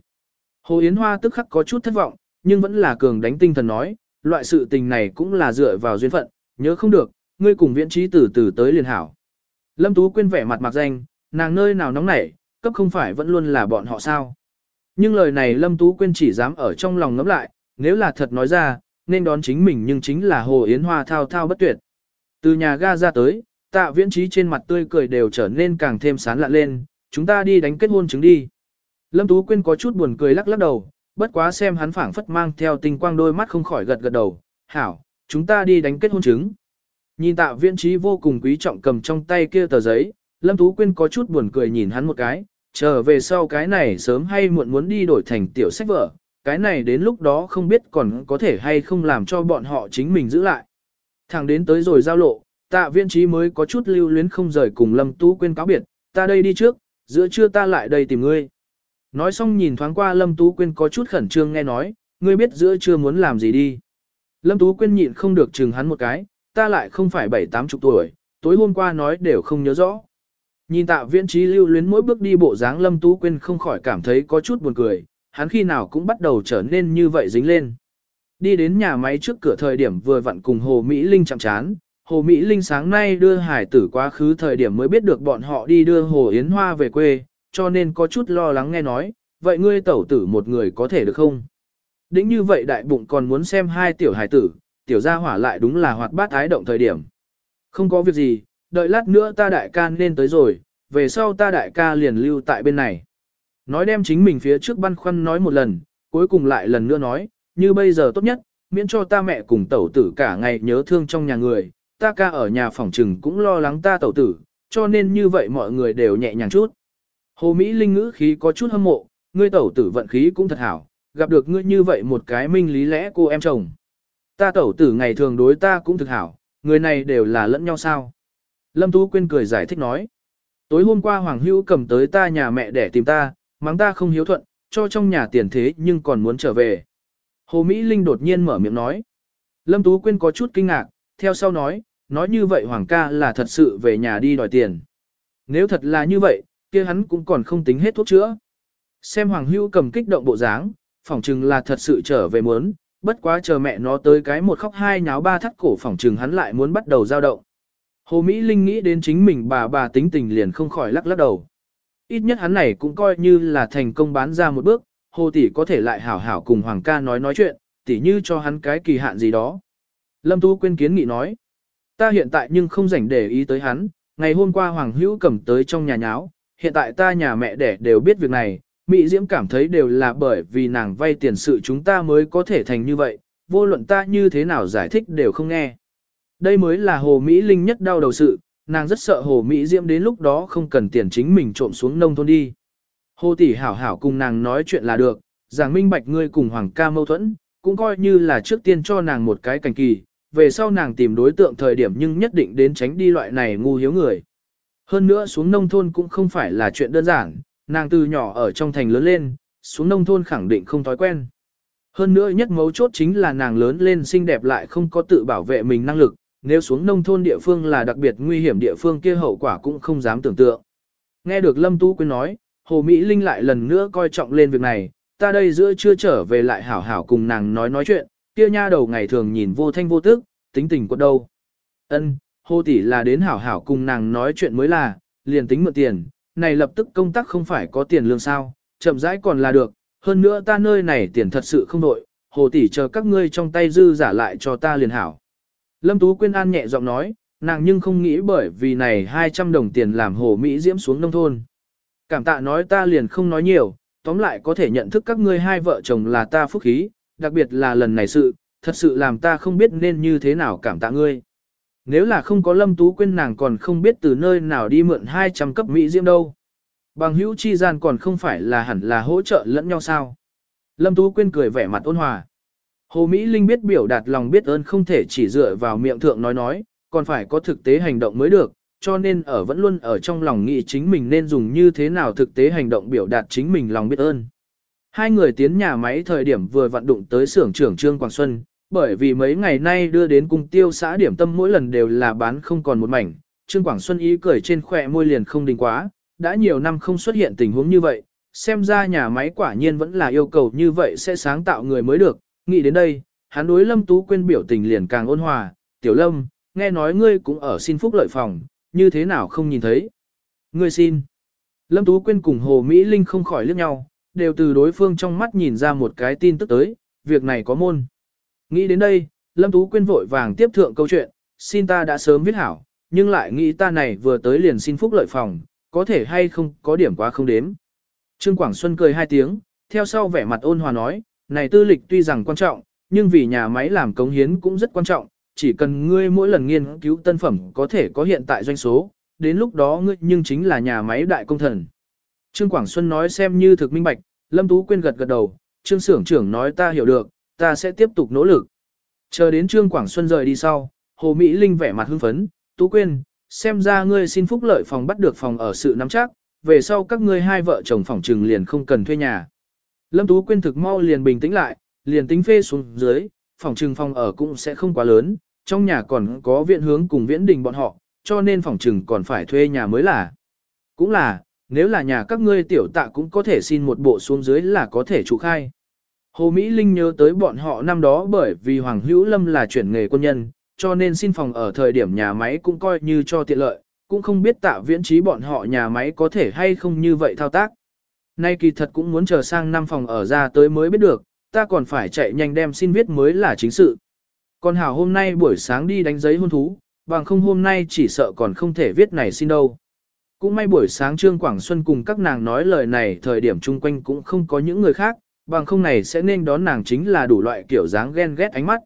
Hồ Yến Hoa tức khắc có chút thất vọng, nhưng vẫn là cường đánh tinh thần nói, loại sự tình này cũng là dựa vào duyên phận, nhớ không được, ngươi cùng viễn trí từ từ tới liền hảo. Lâm Tú Quyên vẻ mặt mặc danh, nàng nơi nào nóng nảy, cấp không phải vẫn luôn là bọn họ sao. Nhưng lời này Lâm Tú Quyên chỉ dám ở trong lòng ngẫm lại, nếu là thật nói ra, nên đón chính mình nhưng chính là Hồ Yến Hoa thao thao bất tuyệt. Từ nhà ga ra tới, tạ viễn trí trên mặt tươi cười đều trở nên càng thêm sán lạ lên, chúng ta đi đánh kết hôn chứng đi. Lâm Tú Quyên có chút buồn cười lắc lắc đầu, bất quá xem hắn phảng phất mang theo tình quang đôi mắt không khỏi gật gật đầu, hảo, chúng ta đi đánh kết hôn chứng. Nhìn tạ viễn trí vô cùng quý trọng cầm trong tay kia tờ giấy, Lâm Tú Quyên có chút buồn cười nhìn hắn một cái, trở về sau cái này sớm hay muộn muốn đi đổi thành tiểu sách vở, cái này đến lúc đó không biết còn có thể hay không làm cho bọn họ chính mình giữ lại. Thẳng đến tới rồi giao lộ, tạ Viên trí mới có chút lưu luyến không rời cùng Lâm Tú Quyên cáo biệt, ta đây đi trước, giữa trưa ta lại đây tìm ngươi. Nói xong nhìn thoáng qua Lâm Tú Quyên có chút khẩn trương nghe nói, ngươi biết giữa trưa muốn làm gì đi. Lâm Tú Quyên nhịn không được chừng hắn một cái, ta lại không phải bảy tám chục tuổi, tối hôm qua nói đều không nhớ rõ. Nhìn tạ viễn trí lưu luyến mỗi bước đi bộ dáng Lâm Tú Quyên không khỏi cảm thấy có chút buồn cười, hắn khi nào cũng bắt đầu trở nên như vậy dính lên. Đi đến nhà máy trước cửa thời điểm vừa vặn cùng Hồ Mỹ Linh chạm chán, Hồ Mỹ Linh sáng nay đưa hải tử quá khứ thời điểm mới biết được bọn họ đi đưa Hồ Yến Hoa về quê, cho nên có chút lo lắng nghe nói, vậy ngươi tẩu tử một người có thể được không? Đĩnh như vậy đại bụng còn muốn xem hai tiểu hải tử, tiểu gia hỏa lại đúng là hoạt bát ái động thời điểm. Không có việc gì, đợi lát nữa ta đại ca nên tới rồi, về sau ta đại ca liền lưu tại bên này. Nói đem chính mình phía trước băn khoăn nói một lần, cuối cùng lại lần nữa nói, như bây giờ tốt nhất, miễn cho ta mẹ cùng tẩu tử cả ngày nhớ thương trong nhà người, ta ca ở nhà phòng trừng cũng lo lắng ta tẩu tử, cho nên như vậy mọi người đều nhẹ nhàng chút. Hồ Mỹ Linh ngữ khí có chút hâm mộ, ngươi tẩu tử vận khí cũng thật hảo, gặp được ngươi như vậy một cái minh lý lẽ cô em chồng. Ta tẩu tử ngày thường đối ta cũng thực hảo, người này đều là lẫn nhau sao. Lâm Tú Quyên cười giải thích nói. Tối hôm qua Hoàng Hữu cầm tới ta nhà mẹ để tìm ta, mắng ta không hiếu thuận, cho trong nhà tiền thế nhưng còn muốn trở về. Hồ Mỹ Linh đột nhiên mở miệng nói. Lâm Tú Quyên có chút kinh ngạc, theo sau nói, nói như vậy Hoàng ca là thật sự về nhà đi đòi tiền. Nếu thật là như vậy, kia hắn cũng còn không tính hết thuốc chữa. Xem Hoàng Hưu cầm kích động bộ dáng, phỏng chừng là thật sự trở về muốn, bất quá chờ mẹ nó tới cái một khóc hai nháo ba thắt cổ phỏng chừng hắn lại muốn bắt đầu giao động. Hồ Mỹ Linh nghĩ đến chính mình bà bà tính tình liền không khỏi lắc lắc đầu. Ít nhất hắn này cũng coi như là thành công bán ra một bước, Hồ tỷ có thể lại hảo hảo cùng Hoàng ca nói nói chuyện, tỷ như cho hắn cái kỳ hạn gì đó. Lâm Tú Quyên kiến nghị nói, ta hiện tại nhưng không rảnh để ý tới hắn, ngày hôm qua Hoàng Hữu cầm tới trong nhà nháo, hiện tại ta nhà mẹ đẻ đều biết việc này, Mỹ Diễm cảm thấy đều là bởi vì nàng vay tiền sự chúng ta mới có thể thành như vậy, vô luận ta như thế nào giải thích đều không nghe. Đây mới là Hồ Mỹ Linh nhất đau đầu sự, nàng rất sợ Hồ Mỹ Diễm đến lúc đó không cần tiền chính mình trộm xuống nông thôn đi. Hồ tỷ hảo hảo cùng nàng nói chuyện là được, giảng minh bạch ngươi cùng Hoàng ca mâu thuẫn, cũng coi như là trước tiên cho nàng một cái cảnh kỳ, về sau nàng tìm đối tượng thời điểm nhưng nhất định đến tránh đi loại này ngu hiếu người. Hơn nữa xuống nông thôn cũng không phải là chuyện đơn giản, nàng từ nhỏ ở trong thành lớn lên, xuống nông thôn khẳng định không thói quen. Hơn nữa nhất mấu chốt chính là nàng lớn lên xinh đẹp lại không có tự bảo vệ mình năng lực, nếu xuống nông thôn địa phương là đặc biệt nguy hiểm địa phương kia hậu quả cũng không dám tưởng tượng. Nghe được Lâm Tú Quyên nói, Hồ Mỹ Linh lại lần nữa coi trọng lên việc này, ta đây giữa chưa trở về lại hảo hảo cùng nàng nói nói chuyện, kia nha đầu ngày thường nhìn vô thanh vô tức, tính tình quật đâu. Ân, Hồ tỷ là đến hảo hảo cùng nàng nói chuyện mới là, liền tính mượn tiền, này lập tức công tác không phải có tiền lương sao, chậm rãi còn là được, hơn nữa ta nơi này tiền thật sự không đội, Hồ tỷ chờ các ngươi trong tay dư giả lại cho ta liền hảo. Lâm Tú Quyên An nhẹ giọng nói, nàng nhưng không nghĩ bởi vì này 200 đồng tiền làm Hồ Mỹ Diễm xuống nông thôn. Cảm tạ nói ta liền không nói nhiều, tóm lại có thể nhận thức các ngươi hai vợ chồng là ta phúc khí, đặc biệt là lần này sự, thật sự làm ta không biết nên như thế nào cảm tạ ngươi. Nếu là không có Lâm Tú Quyên nàng còn không biết từ nơi nào đi mượn 200 cấp Mỹ Diễm đâu. Bằng hữu chi gian còn không phải là hẳn là hỗ trợ lẫn nhau sao. Lâm Tú Quyên cười vẻ mặt ôn hòa. Hồ Mỹ Linh biết biểu đạt lòng biết ơn không thể chỉ dựa vào miệng thượng nói nói, còn phải có thực tế hành động mới được, cho nên ở vẫn luôn ở trong lòng nghĩ chính mình nên dùng như thế nào thực tế hành động biểu đạt chính mình lòng biết ơn. Hai người tiến nhà máy thời điểm vừa vận đụng tới xưởng trưởng Trương quảng Xuân, bởi vì mấy ngày nay đưa đến cung tiêu xã điểm tâm mỗi lần đều là bán không còn một mảnh, Trương Quảng Xuân ý cười trên khỏe môi liền không đình quá, đã nhiều năm không xuất hiện tình huống như vậy, xem ra nhà máy quả nhiên vẫn là yêu cầu như vậy sẽ sáng tạo người mới được, nghĩ đến đây, hắn đối Lâm Tú quên biểu tình liền càng ôn hòa, tiểu Lâm, nghe nói ngươi cũng ở xin phúc lợi phòng, như thế nào không nhìn thấy. Ngươi xin. Lâm Tú Quyên cùng Hồ Mỹ Linh không khỏi liếc nhau, đều từ đối phương trong mắt nhìn ra một cái tin tức tới, việc này có môn. Nghĩ đến đây, Lâm Tú Quyên vội vàng tiếp thượng câu chuyện, xin ta đã sớm viết hảo, nhưng lại nghĩ ta này vừa tới liền xin phúc lợi phòng, có thể hay không có điểm quá không đếm. Trương Quảng Xuân cười hai tiếng, theo sau vẻ mặt ôn hòa nói, này tư lịch tuy rằng quan trọng, nhưng vì nhà máy làm cống hiến cũng rất quan trọng, chỉ cần ngươi mỗi lần nghiên cứu tân phẩm có thể có hiện tại doanh số, đến lúc đó ngươi nhưng chính là nhà máy đại công thần. Trương Quảng Xuân nói xem như thực minh bạch, Lâm Tú Quyên gật gật đầu, Trương Sưởng trưởng nói ta hiểu được, ta sẽ tiếp tục nỗ lực. Chờ đến Trương Quảng Xuân rời đi sau, Hồ Mỹ Linh vẻ mặt hưng phấn, Tú Quyên, xem ra ngươi xin phúc lợi phòng bắt được phòng ở sự nắm chắc, về sau các ngươi hai vợ chồng phòng trừng liền không cần thuê nhà. Lâm Tú Quyên thực mau liền bình tĩnh lại, liền tính phê xuống dưới, phòng trừng phòng ở cũng sẽ không quá lớn, trong nhà còn có viện hướng cùng viễn đình bọn họ, cho nên phòng trừng còn phải thuê nhà mới là. Cũng là, nếu là nhà các ngươi tiểu tạ cũng có thể xin một bộ xuống dưới là có thể trụ khai. Hồ Mỹ Linh nhớ tới bọn họ năm đó bởi vì Hoàng Hữu Lâm là chuyển nghề quân nhân, cho nên xin phòng ở thời điểm nhà máy cũng coi như cho tiện lợi, cũng không biết tạ viễn trí bọn họ nhà máy có thể hay không như vậy thao tác. Nay kỳ thật cũng muốn chờ sang năm phòng ở ra tới mới biết được, ta còn phải chạy nhanh đem xin viết mới là chính sự. Còn hảo hôm nay buổi sáng đi đánh giấy hôn thú, bằng không hôm nay chỉ sợ còn không thể viết này xin đâu. Cũng may buổi sáng Trương Quảng Xuân cùng các nàng nói lời này thời điểm chung quanh cũng không có những người khác, bằng không này sẽ nên đón nàng chính là đủ loại kiểu dáng ghen ghét ánh mắt.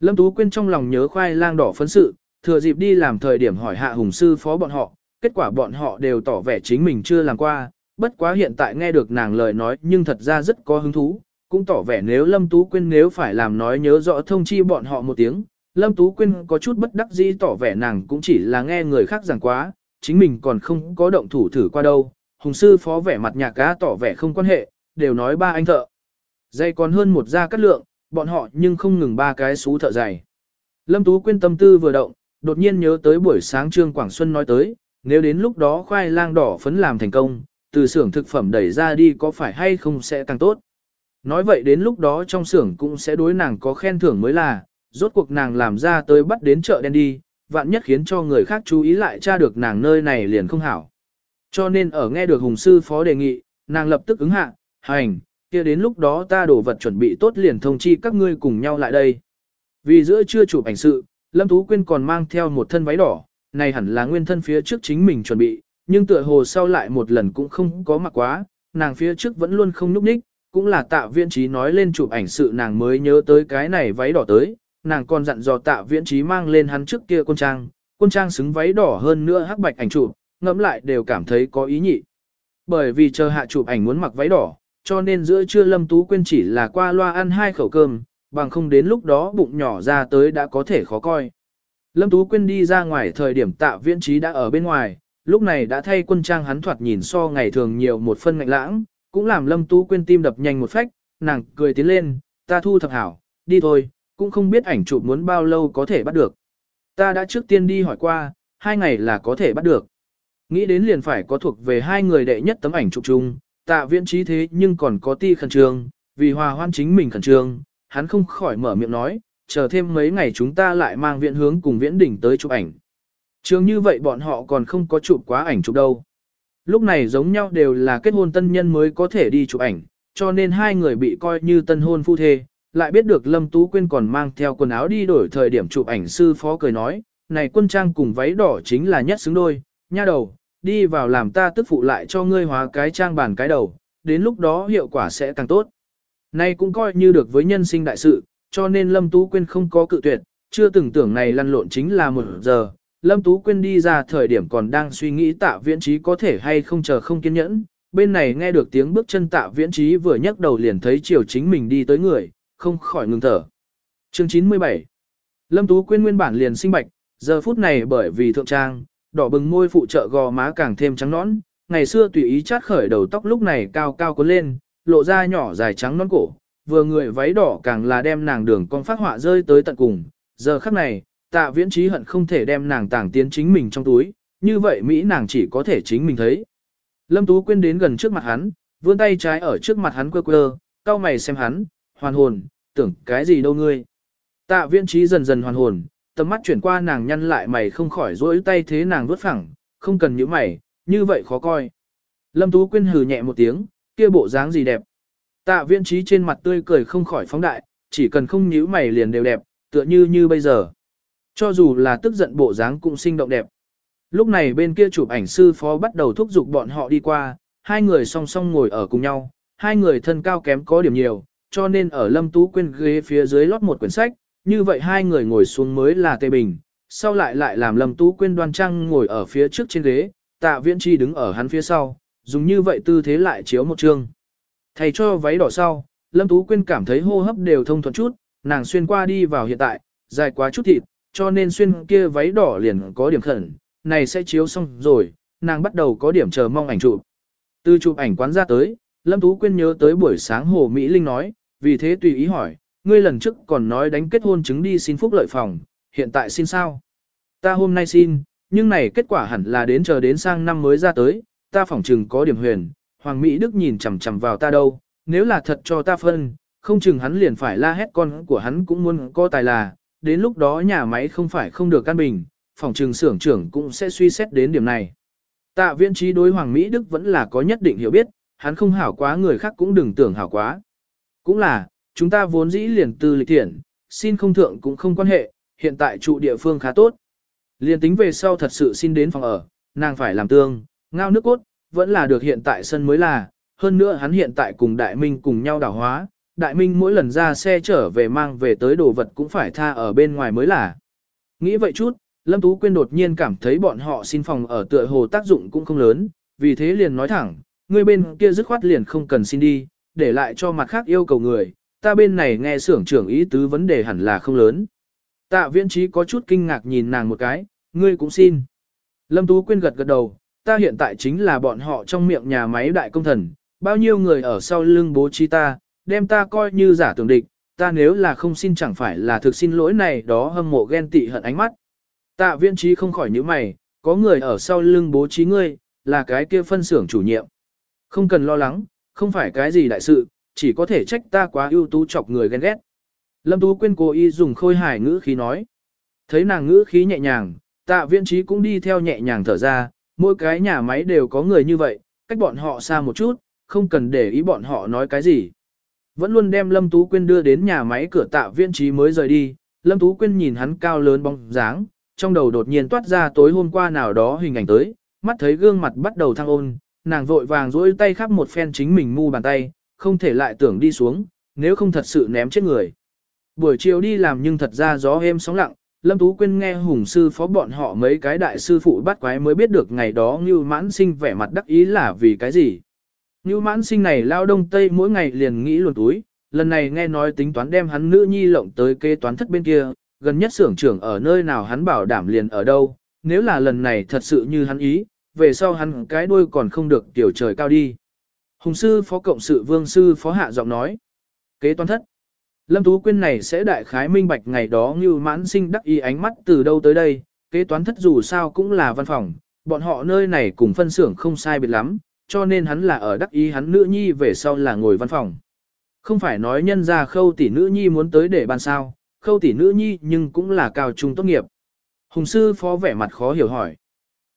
Lâm Tú Quyên trong lòng nhớ khoai lang đỏ phấn sự, thừa dịp đi làm thời điểm hỏi hạ hùng sư phó bọn họ, kết quả bọn họ đều tỏ vẻ chính mình chưa làm qua, bất quá hiện tại nghe được nàng lời nói nhưng thật ra rất có hứng thú, cũng tỏ vẻ nếu Lâm Tú Quyên nếu phải làm nói nhớ rõ thông chi bọn họ một tiếng. Lâm Tú Quyên có chút bất đắc dĩ tỏ vẻ nàng cũng chỉ là nghe người khác giảng quá, chính mình còn không có động thủ thử qua đâu. Hùng sư phó vẻ mặt nhạc cá tỏ vẻ không quan hệ, đều nói ba anh thợ. Dây còn hơn một gia cắt lượng, bọn họ nhưng không ngừng ba cái xú thợ dày. Lâm Tú Quyên tâm tư vừa động, đột nhiên nhớ tới buổi sáng Trương Quảng Xuân nói tới, nếu đến lúc đó khoai lang đỏ phấn làm thành công, từ xưởng thực phẩm đẩy ra đi có phải hay không sẽ càng tốt. Nói vậy đến lúc đó trong xưởng cũng sẽ đối nàng có khen thưởng mới là, rốt cuộc nàng làm ra tới bắt đến chợ đen đi, vạn nhất khiến cho người khác chú ý lại tra được nàng nơi này liền không hảo. Cho nên ở nghe được Hùng Sư Phó đề nghị, nàng lập tức ứng hạ, hành, kia đến lúc đó ta đổ vật chuẩn bị tốt liền thông chi các ngươi cùng nhau lại đây. Vì giữa chưa chụp ảnh sự, Lâm Thú Quyên còn mang theo một thân váy đỏ, này hẳn là nguyên thân phía trước chính mình chuẩn bị, nhưng tựa hồ sau lại một lần cũng không có mặc quá, nàng phía trước vẫn luôn không núp ních, cũng là tạ viên trí nói lên chụp ảnh sự nàng mới nhớ tới cái này váy đỏ tới, nàng còn dặn dò tạ viễn trí mang lên hắn trước kia quân trang, quân trang xứng váy đỏ hơn nữa hắc bạch ảnh chụp, ngẫm lại đều cảm thấy có ý nhị. Bởi vì chờ hạ chụp ảnh muốn mặc váy đỏ, cho nên giữa trưa Lâm Tú Quyên chỉ là qua loa ăn hai khẩu cơm, bằng không đến lúc đó bụng nhỏ ra tới đã có thể khó coi. Lâm Tú Quyên đi ra ngoài thời điểm tạ viễn trí đã ở bên ngoài, lúc này đã thay quân trang hắn thoạt nhìn so ngày thường nhiều một phân ngạnh lãng, cũng làm Lâm Tú Quyên tim đập nhanh một phách, nàng cười tiến lên, ta thu thập hảo, đi thôi, cũng không biết ảnh chụp muốn bao lâu có thể bắt được. Ta đã trước tiên đi hỏi qua, hai ngày là có thể bắt được. Nghĩ đến liền phải có thuộc về hai người đệ nhất tấm ảnh chụp chung, tạ viễn trí thế nhưng còn có ti khẩn trương, vì hòa hoan chính mình khẩn trương, hắn không khỏi mở miệng nói, chờ thêm mấy ngày chúng ta lại mang viện hướng cùng viễn đỉnh tới chụp ảnh. Trường như vậy bọn họ còn không có chụp quá ảnh chụp đâu. Lúc này giống nhau đều là kết hôn tân nhân mới có thể đi chụp ảnh, cho nên hai người bị coi như tân hôn phu thê, lại biết được Lâm Tú Quyên còn mang theo quần áo đi đổi thời điểm chụp ảnh sư phó cười nói, này quân trang cùng váy đỏ chính là nhất xứng đôi, nha đầu, đi vào làm ta tức phụ lại cho ngươi hóa cái trang bàn cái đầu, đến lúc đó hiệu quả sẽ càng tốt. Này cũng coi như được với nhân sinh đại sự, cho nên Lâm Tú Quyên không có cự tuyệt, chưa từng tưởng này lăn lộn chính là một giờ. Lâm Tú Quyên đi ra thời điểm còn đang suy nghĩ tạ viễn trí có thể hay không chờ không kiên nhẫn, bên này nghe được tiếng bước chân tạ viễn trí vừa nhấc đầu liền thấy chiều chính mình đi tới người, không khỏi ngừng thở. Chương 97 Lâm Tú Quyên nguyên bản liền sinh bạch, giờ phút này bởi vì thượng trang, đỏ bừng môi phụ trợ gò má càng thêm trắng nõn, ngày xưa tùy ý chát khởi đầu tóc lúc này cao cao cuốn lên, lộ ra nhỏ dài trắng nõn cổ, vừa người váy đỏ càng là đem nàng đường con phát họa rơi tới tận cùng, giờ khắc này, tạ viễn trí hận không thể đem nàng tàng tiến chính mình trong túi, như vậy Mỹ nàng chỉ có thể chính mình thấy. Lâm Tú Quyên đến gần trước mặt hắn, vươn tay trái ở trước mặt hắn quơ quơ, cao mày xem hắn, hoàn hồn, tưởng cái gì đâu ngươi. Tạ viễn trí dần dần hoàn hồn, tầm mắt chuyển qua nàng nhăn lại mày không khỏi rỗi tay thế nàng vuốt phẳng, không cần những mày, như vậy khó coi. Lâm Tú Quyên hừ nhẹ một tiếng, kia bộ dáng gì đẹp. Tạ viễn trí trên mặt tươi cười không khỏi phóng đại, chỉ cần không nhíu mày liền đều đẹp, tựa như như bây giờ. Cho dù là tức giận bộ dáng cũng sinh động đẹp. Lúc này bên kia chụp ảnh sư phó bắt đầu thúc giục bọn họ đi qua, hai người song song ngồi ở cùng nhau, hai người thân cao kém có điểm nhiều, cho nên ở Lâm Tú Quyên ghế phía dưới lót một quyển sách, như vậy hai người ngồi xuống mới là tê bình, sau lại lại làm Lâm Tú Quyên đoan trang ngồi ở phía trước trên ghế, tạ viễn chi đứng ở hắn phía sau, dùng như vậy tư thế lại chiếu một chương. Thầy cho váy đỏ sau, Lâm Tú Quyên cảm thấy hô hấp đều thông thuận chút, nàng xuyên qua đi vào hiện tại, dài quá chút thịt, cho nên xuyên kia váy đỏ liền có điểm khẩn, này sẽ chiếu xong rồi, nàng bắt đầu có điểm chờ mong ảnh chụp. Từ chụp ảnh quán ra tới, Lâm Tú Quyên nhớ tới buổi sáng Hồ Mỹ Linh nói, vì thế tùy ý hỏi, ngươi lần trước còn nói đánh kết hôn chứng đi xin phúc lợi phòng, hiện tại xin sao? Ta hôm nay xin, nhưng này kết quả hẳn là đến chờ đến sang năm mới ra tới, ta phỏng chừng có điểm huyền, Hoàng Mỹ Đức nhìn chằm chằm vào ta đâu, nếu là thật cho ta phân, không chừng hắn liền phải la hét con của hắn cũng muốn có tài là, đến lúc đó nhà máy không phải không được căn bình, phòng trừng xưởng trưởng cũng sẽ suy xét đến điểm này. Tạ viễn trí đối Hoàng Mỹ Đức vẫn là có nhất định hiểu biết, hắn không hảo quá người khác cũng đừng tưởng hảo quá. Cũng là, chúng ta vốn dĩ liền từ lịch thiện, xin không thượng cũng không quan hệ, hiện tại trụ địa phương khá tốt. Liền tính về sau thật sự xin đến phòng ở, nàng phải làm tương, ngao nước cốt, vẫn là được hiện tại sân mới là, hơn nữa hắn hiện tại cùng Đại Minh cùng nhau đảo hóa, Đại Minh mỗi lần ra xe trở về mang về tới đồ vật cũng phải tha ở bên ngoài mới là. Nghĩ vậy chút, Lâm Tú Quyên đột nhiên cảm thấy bọn họ xin phòng ở tựa hồ tác dụng cũng không lớn, vì thế liền nói thẳng, người bên kia dứt khoát liền không cần xin đi, để lại cho mặt khác yêu cầu người, ta bên này nghe xưởng trưởng ý tứ vấn đề hẳn là không lớn. Tạ viễn trí có chút kinh ngạc nhìn nàng một cái, ngươi cũng xin. Lâm Tú Quyên gật gật đầu, ta hiện tại chính là bọn họ trong miệng nhà máy đại công thần, bao nhiêu người ở sau lưng bố trí ta, đem ta coi như giả tưởng địch, ta nếu là không xin chẳng phải là thực xin lỗi này đó hâm mộ ghen tị hận ánh mắt. Tạ Viễn trí không khỏi những mày, có người ở sau lưng bố trí ngươi, là cái kia phân xưởng chủ nhiệm. Không cần lo lắng, không phải cái gì đại sự, chỉ có thể trách ta quá ưu tú chọc người ghen ghét. Lâm Tú Quyên cố ý dùng khôi hài ngữ khí nói. Thấy nàng ngữ khí nhẹ nhàng, tạ viên trí cũng đi theo nhẹ nhàng thở ra, mỗi cái nhà máy đều có người như vậy, cách bọn họ xa một chút, không cần để ý bọn họ nói cái gì. Vẫn luôn đem Lâm Tú Quyên đưa đến nhà máy cửa tạ viên trí mới rời đi, Lâm Tú Quyên nhìn hắn cao lớn bóng dáng, trong đầu đột nhiên toát ra tối hôm qua nào đó hình ảnh tới, mắt thấy gương mặt bắt đầu thăng ôn, nàng vội vàng duỗi tay khắp một phen chính mình mu bàn tay, không thể lại tưởng đi xuống, nếu không thật sự ném chết người. Buổi chiều đi làm nhưng thật ra gió êm sóng lặng, Lâm Tú Quyên nghe hùng sư phó bọn họ mấy cái đại sư phụ bắt quái mới biết được ngày đó Ngưu Mãn Sinh vẻ mặt đắc ý là vì cái gì. Ngưu Mãn Sinh này lao đông tây mỗi ngày liền nghĩ luồn túi, lần này nghe nói tính toán đem hắn nữ nhi lộng tới kế toán thất bên kia, gần nhất xưởng trưởng ở nơi nào hắn bảo đảm liền ở đâu, nếu là lần này thật sự như hắn ý, về sau hắn cái đuôi còn không được tiểu trời cao đi. Hùng sư phó cộng sự vương sư phó hạ giọng nói. Kế toán thất. Lâm Tú Quyên này sẽ đại khái minh bạch ngày đó như mãn sinh đắc ý ánh mắt từ đâu tới đây, kế toán thất dù sao cũng là văn phòng, bọn họ nơi này cùng phân xưởng không sai biệt lắm, cho nên hắn là ở đắc ý hắn nữ nhi về sau là ngồi văn phòng. Không phải nói nhân ra khâu tỷ nữ nhi muốn tới để ban sao, khâu tỷ nữ nhi nhưng cũng là cao trung tốt nghiệp. Hùng sư phó vẻ mặt khó hiểu hỏi.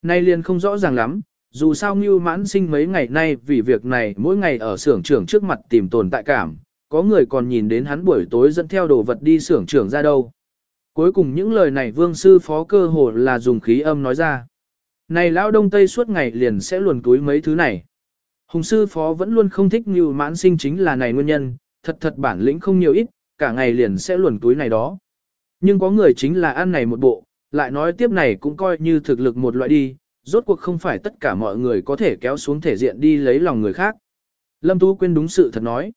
Nay liền không rõ ràng lắm, dù sao Ngưu mãn sinh mấy ngày nay vì việc này mỗi ngày ở xưởng trưởng trước mặt tìm tồn tại cảm, có người còn nhìn đến hắn buổi tối dẫn theo đồ vật đi xưởng trưởng ra đâu. Cuối cùng những lời này vương sư phó cơ hồ là dùng khí âm nói ra. Này lão đông tây suốt ngày liền sẽ luồn túi mấy thứ này. Hùng sư phó vẫn luôn không thích Ngưu mãn sinh chính là này nguyên nhân, thật thật bản lĩnh không nhiều ít, cả ngày liền sẽ luồn túi này đó. Nhưng có người chính là ăn này một bộ, lại nói tiếp này cũng coi như thực lực một loại đi, rốt cuộc không phải tất cả mọi người có thể kéo xuống thể diện đi lấy lòng người khác. Lâm Tú Quyên đúng sự thật nói.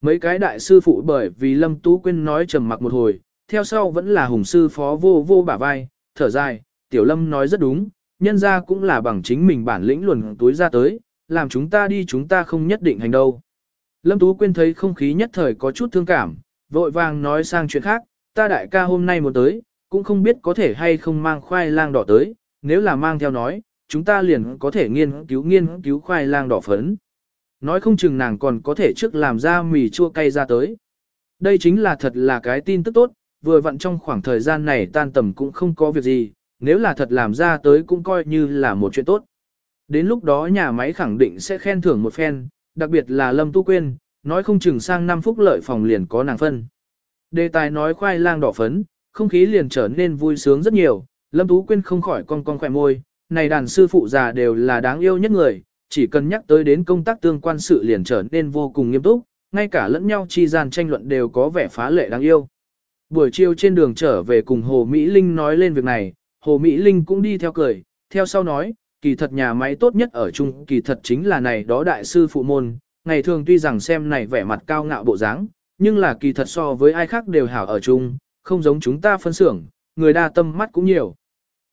Mấy cái đại sư phụ bởi vì Lâm Tú Quyên nói trầm mặc một hồi, theo sau vẫn là hùng sư phó vô vô bả vai, thở dài, Tiểu Lâm nói rất đúng, nhân ra cũng là bằng chính mình bản lĩnh luồn túi ra tới, làm chúng ta đi chúng ta không nhất định hành đâu. Lâm Tú Quyên thấy không khí nhất thời có chút thương cảm, vội vàng nói sang chuyện khác, ta đại ca hôm nay một tới, cũng không biết có thể hay không mang khoai lang đỏ tới, nếu là mang theo nói, chúng ta liền có thể nghiên cứu nghiên cứu khoai lang đỏ phấn. Nói không chừng nàng còn có thể trước làm ra mì chua cay ra tới. Đây chính là thật là cái tin tức tốt, vừa vặn trong khoảng thời gian này tan tầm cũng không có việc gì, nếu là thật làm ra tới cũng coi như là một chuyện tốt. Đến lúc đó nhà máy khẳng định sẽ khen thưởng một phen, đặc biệt là Lâm Tu Quyên, nói không chừng sang năm phúc lợi phòng liền có nàng phân. Đề tài nói khoai lang đỏ phấn, không khí liền trở nên vui sướng rất nhiều, Lâm Tú Quyên không khỏi cong cong khỏe môi, này đàn sư phụ già đều là đáng yêu nhất người, chỉ cần nhắc tới đến công tác tương quan sự liền trở nên vô cùng nghiêm túc, ngay cả lẫn nhau chi gian tranh luận đều có vẻ phá lệ đáng yêu. Buổi chiều trên đường trở về cùng Hồ Mỹ Linh nói lên việc này, Hồ Mỹ Linh cũng đi theo cười, theo sau nói, kỳ thật nhà máy tốt nhất ở chung, kỳ thật chính là này đó đại sư phụ môn, ngày thường tuy rằng xem này vẻ mặt cao ngạo bộ dáng, nhưng là kỳ thật so với ai khác đều hảo ở chung, không giống chúng ta phân xưởng, người đa tâm mắt cũng nhiều.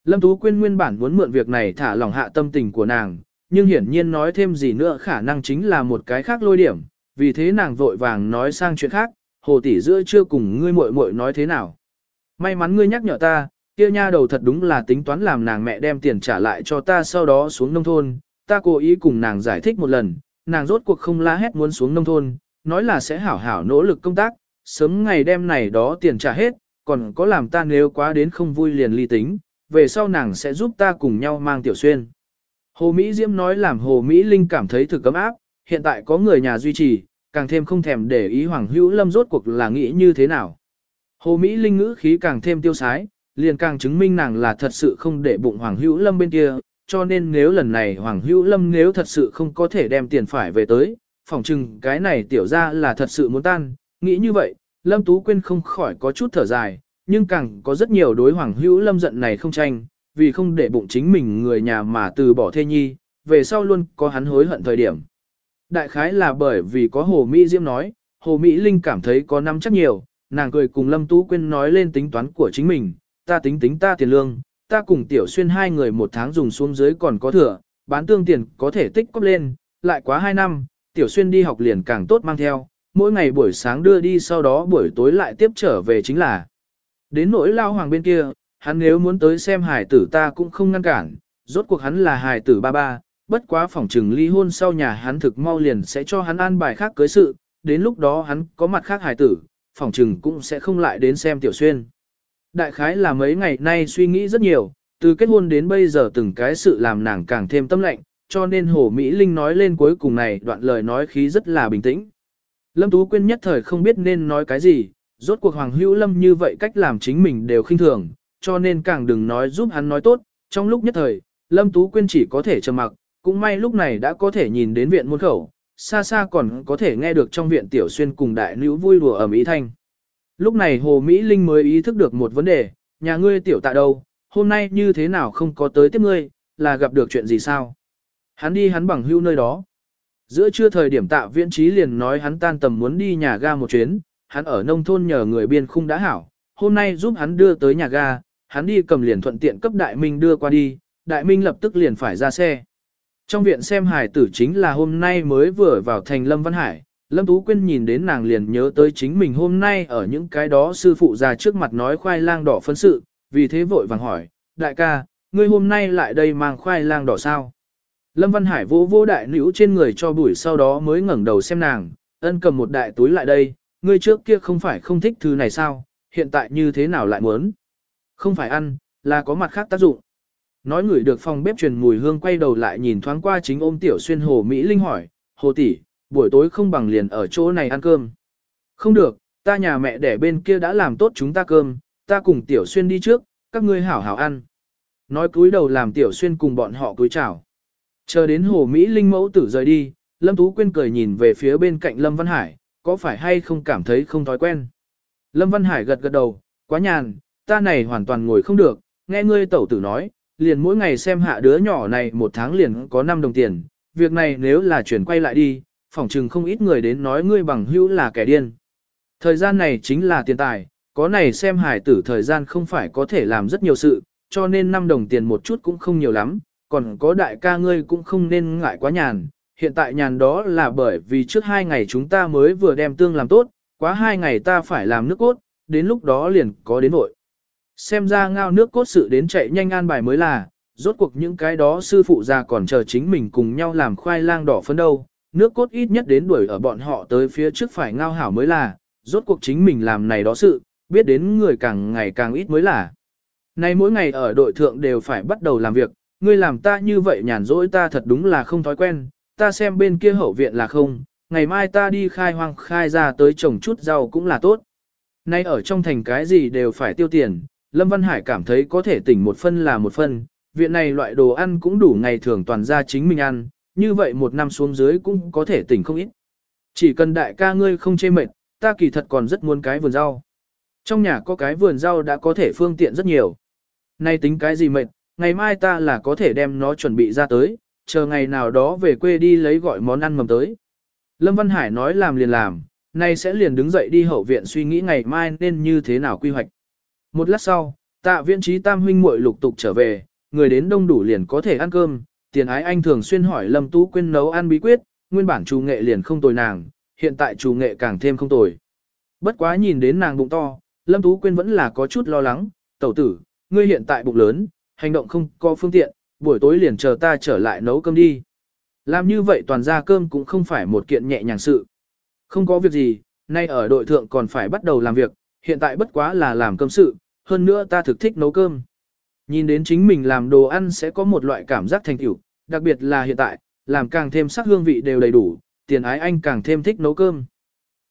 Lâm Tú Quyên nguyên bản muốn mượn việc này thả lòng hạ tâm tình của nàng, nhưng hiển nhiên nói thêm gì nữa khả năng chính là một cái khác lôi điểm, vì thế nàng vội vàng nói sang chuyện khác, hồ tỷ giữa chưa cùng ngươi muội muội nói thế nào. May mắn ngươi nhắc nhở ta, kia nha đầu thật đúng là tính toán làm nàng mẹ đem tiền trả lại cho ta sau đó xuống nông thôn, ta cố ý cùng nàng giải thích một lần, nàng rốt cuộc không la hét muốn xuống nông thôn, nói là sẽ hảo hảo nỗ lực công tác, sớm ngày đem này đó tiền trả hết, còn có làm ta nếu quá đến không vui liền ly tính, về sau nàng sẽ giúp ta cùng nhau mang tiểu xuyên. Hồ Mỹ Diễm nói làm Hồ Mỹ Linh cảm thấy thực cấm áp, hiện tại có người nhà duy trì, càng thêm không thèm để ý Hoàng Hữu Lâm rốt cuộc là nghĩ như thế nào. Hồ Mỹ Linh ngữ khí càng thêm tiêu sái, liền càng chứng minh nàng là thật sự không để bụng Hoàng Hữu Lâm bên kia, cho nên nếu lần này Hoàng Hữu Lâm nếu thật sự không có thể đem tiền phải về tới, phỏng chừng cái này tiểu ra là thật sự muốn tan, nghĩ như vậy, Lâm Tú Quyên không khỏi có chút thở dài, nhưng càng có rất nhiều đối Hoàng Hữu Lâm giận này không tranh, vì không để bụng chính mình người nhà mà từ bỏ thê nhi, về sau luôn có hắn hối hận thời điểm. Đại khái là bởi vì có Hồ Mỹ Diễm nói, Hồ Mỹ Linh cảm thấy có năm chắc nhiều, nàng cười cùng Lâm Tú Quyên nói lên tính toán của chính mình, ta tính tính ta tiền lương, ta cùng Tiểu Xuyên hai người một tháng dùng xuống dưới còn có thừa, bán tương tiền có thể tích cóp lên, lại quá hai năm, Tiểu Xuyên đi học liền càng tốt mang theo, mỗi ngày buổi sáng đưa đi sau đó buổi tối lại tiếp trở về chính là. Đến nỗi lao hoàng bên kia, hắn nếu muốn tới xem hài tử ta cũng không ngăn cản, rốt cuộc hắn là hài tử ba ba, bất quá phỏng trừng ly hôn sau nhà hắn thực mau liền sẽ cho hắn an bài khác cưới sự, đến lúc đó hắn có mặt khác hài tử, phỏng trừng cũng sẽ không lại đến xem tiểu xuyên. Đại khái là mấy ngày nay suy nghĩ rất nhiều, từ kết hôn đến bây giờ từng cái sự làm nàng càng thêm tâm lạnh, cho nên Hồ Mỹ Linh nói lên cuối cùng này đoạn lời nói khí rất là bình tĩnh. Lâm Tú Quyên nhất thời không biết nên nói cái gì, rốt cuộc Hoàng Hữu Lâm như vậy cách làm chính mình đều khinh thường, cho nên càng đừng nói giúp hắn nói tốt, trong lúc nhất thời, Lâm Tú Quyên chỉ có thể trầm mặc, cũng may lúc này đã có thể nhìn đến viện môn khẩu, xa xa còn có thể nghe được trong viện tiểu xuyên cùng đại nữ vui đùa ẩm ý thanh. Lúc này Hồ Mỹ Linh mới ý thức được một vấn đề, nhà ngươi tiểu tạ đâu, hôm nay như thế nào không có tới tiếp ngươi, là gặp được chuyện gì sao? Hắn đi hắn bằng hưu nơi đó. Giữa trưa thời điểm tạ viễn trí liền nói hắn tan tầm muốn đi nhà ga một chuyến, hắn ở nông thôn nhờ người biên khung đã hảo, hôm nay giúp hắn đưa tới nhà ga, hắn đi cầm liền thuận tiện cấp đại minh đưa qua đi, đại minh lập tức liền phải ra xe. Trong viện xem hải tử chính là hôm nay mới vừa vào thành Lâm Văn Hải, Lâm Tú Quyên nhìn đến nàng liền nhớ tới chính mình hôm nay ở những cái đó sư phụ già trước mặt nói khoai lang đỏ phân sự, vì thế vội vàng hỏi, đại ca, ngươi hôm nay lại đây mang khoai lang đỏ sao? Lâm Văn Hải vỗ vỗ đại nữ trên người cho bụi sau đó mới ngẩng đầu xem nàng, ân cầm một đại túi lại đây, ngươi trước kia không phải không thích thứ này sao, hiện tại như thế nào lại muốn? Không phải ăn, là có mặt khác tác dụng. Nói người được phòng bếp truyền mùi hương quay đầu lại nhìn thoáng qua chính ôm tiểu xuyên hồ Mỹ Linh hỏi, hồ tỷ, buổi tối không bằng liền ở chỗ này ăn cơm. Không được, ta nhà mẹ đẻ bên kia đã làm tốt chúng ta cơm, ta cùng tiểu xuyên đi trước, các ngươi hảo hảo ăn. Nói cúi đầu làm tiểu xuyên cùng bọn họ cúi chào. Chờ đến hồ Mỹ Linh mẫu tử rời đi, Lâm Tú Quyên cười nhìn về phía bên cạnh Lâm Văn Hải, có phải hay không cảm thấy không thói quen. Lâm Văn Hải gật gật đầu, quá nhàn, ta này hoàn toàn ngồi không được, nghe ngươi tẩu tử nói, liền mỗi ngày xem hạ đứa nhỏ này một tháng liền có 5 đồng tiền, việc này nếu là chuyển quay lại đi, phỏng chừng không ít người đến nói ngươi bằng hữu là kẻ điên. Thời gian này chính là tiền tài, có này xem hải tử thời gian không phải có thể làm rất nhiều sự, cho nên 5 đồng tiền một chút cũng không nhiều lắm, còn có đại ca ngươi cũng không nên ngại quá nhàn. Hiện tại nhàn đó là bởi vì trước hai ngày chúng ta mới vừa đem tương làm tốt, quá hai ngày ta phải làm nước cốt, đến lúc đó liền có đến vội. Xem ra ngao nước cốt sự đến chạy nhanh an bài mới là, rốt cuộc những cái đó sư phụ già còn chờ chính mình cùng nhau làm khoai lang đỏ phấn đâu, nước cốt ít nhất đến đuổi ở bọn họ tới phía trước phải ngao hảo mới là, rốt cuộc chính mình làm này đó sự, biết đến người càng ngày càng ít mới là. Nay mỗi ngày ở đội thượng đều phải bắt đầu làm việc, ngươi làm ta như vậy nhàn rỗi ta thật đúng là không thói quen, ta xem bên kia hậu viện là không, ngày mai ta đi khai hoang khai ra tới trồng chút rau cũng là tốt. Nay ở trong thành cái gì đều phải tiêu tiền, Lâm Văn Hải cảm thấy có thể tỉnh một phân là một phân, viện này loại đồ ăn cũng đủ ngày thường toàn ra chính mình ăn, như vậy một năm xuống dưới cũng có thể tỉnh không ít. Chỉ cần đại ca ngươi không chê mệt, ta kỳ thật còn rất muốn cái vườn rau. Trong nhà có cái vườn rau đã có thể phương tiện rất nhiều. Nay tính cái gì mệt, ngày mai ta là có thể đem nó chuẩn bị ra tới, chờ ngày nào đó về quê đi lấy gọi món ăn mầm tới. Lâm Văn Hải nói làm liền làm, nay sẽ liền đứng dậy đi hậu viện suy nghĩ ngày mai nên như thế nào quy hoạch. Một lát sau, tạ viễn trí tam huynh muội lục tục trở về, người đến đông đủ liền có thể ăn cơm, tiền ái anh thường xuyên hỏi Lâm Tú Quyên nấu ăn bí quyết, nguyên bản chủ nghệ liền không tồi nàng, hiện tại chủ nghệ càng thêm không tồi. Bất quá nhìn đến nàng bụng to, Lâm Tú Quyên vẫn là có chút lo lắng, tẩu tử, ngươi hiện tại bụng lớn, hành động không có phương tiện, buổi tối liền chờ ta trở lại nấu cơm đi. Làm như vậy toàn ra cơm cũng không phải một kiện nhẹ nhàng sự. Không có việc gì, nay ở đội thượng còn phải bắt đầu làm việc, hiện tại bất quá là làm cơm sự, hơn nữa ta thực thích nấu cơm. Nhìn đến chính mình làm đồ ăn sẽ có một loại cảm giác thành tựu, đặc biệt là hiện tại, làm càng thêm sắc hương vị đều đầy đủ, tiền ái anh càng thêm thích nấu cơm.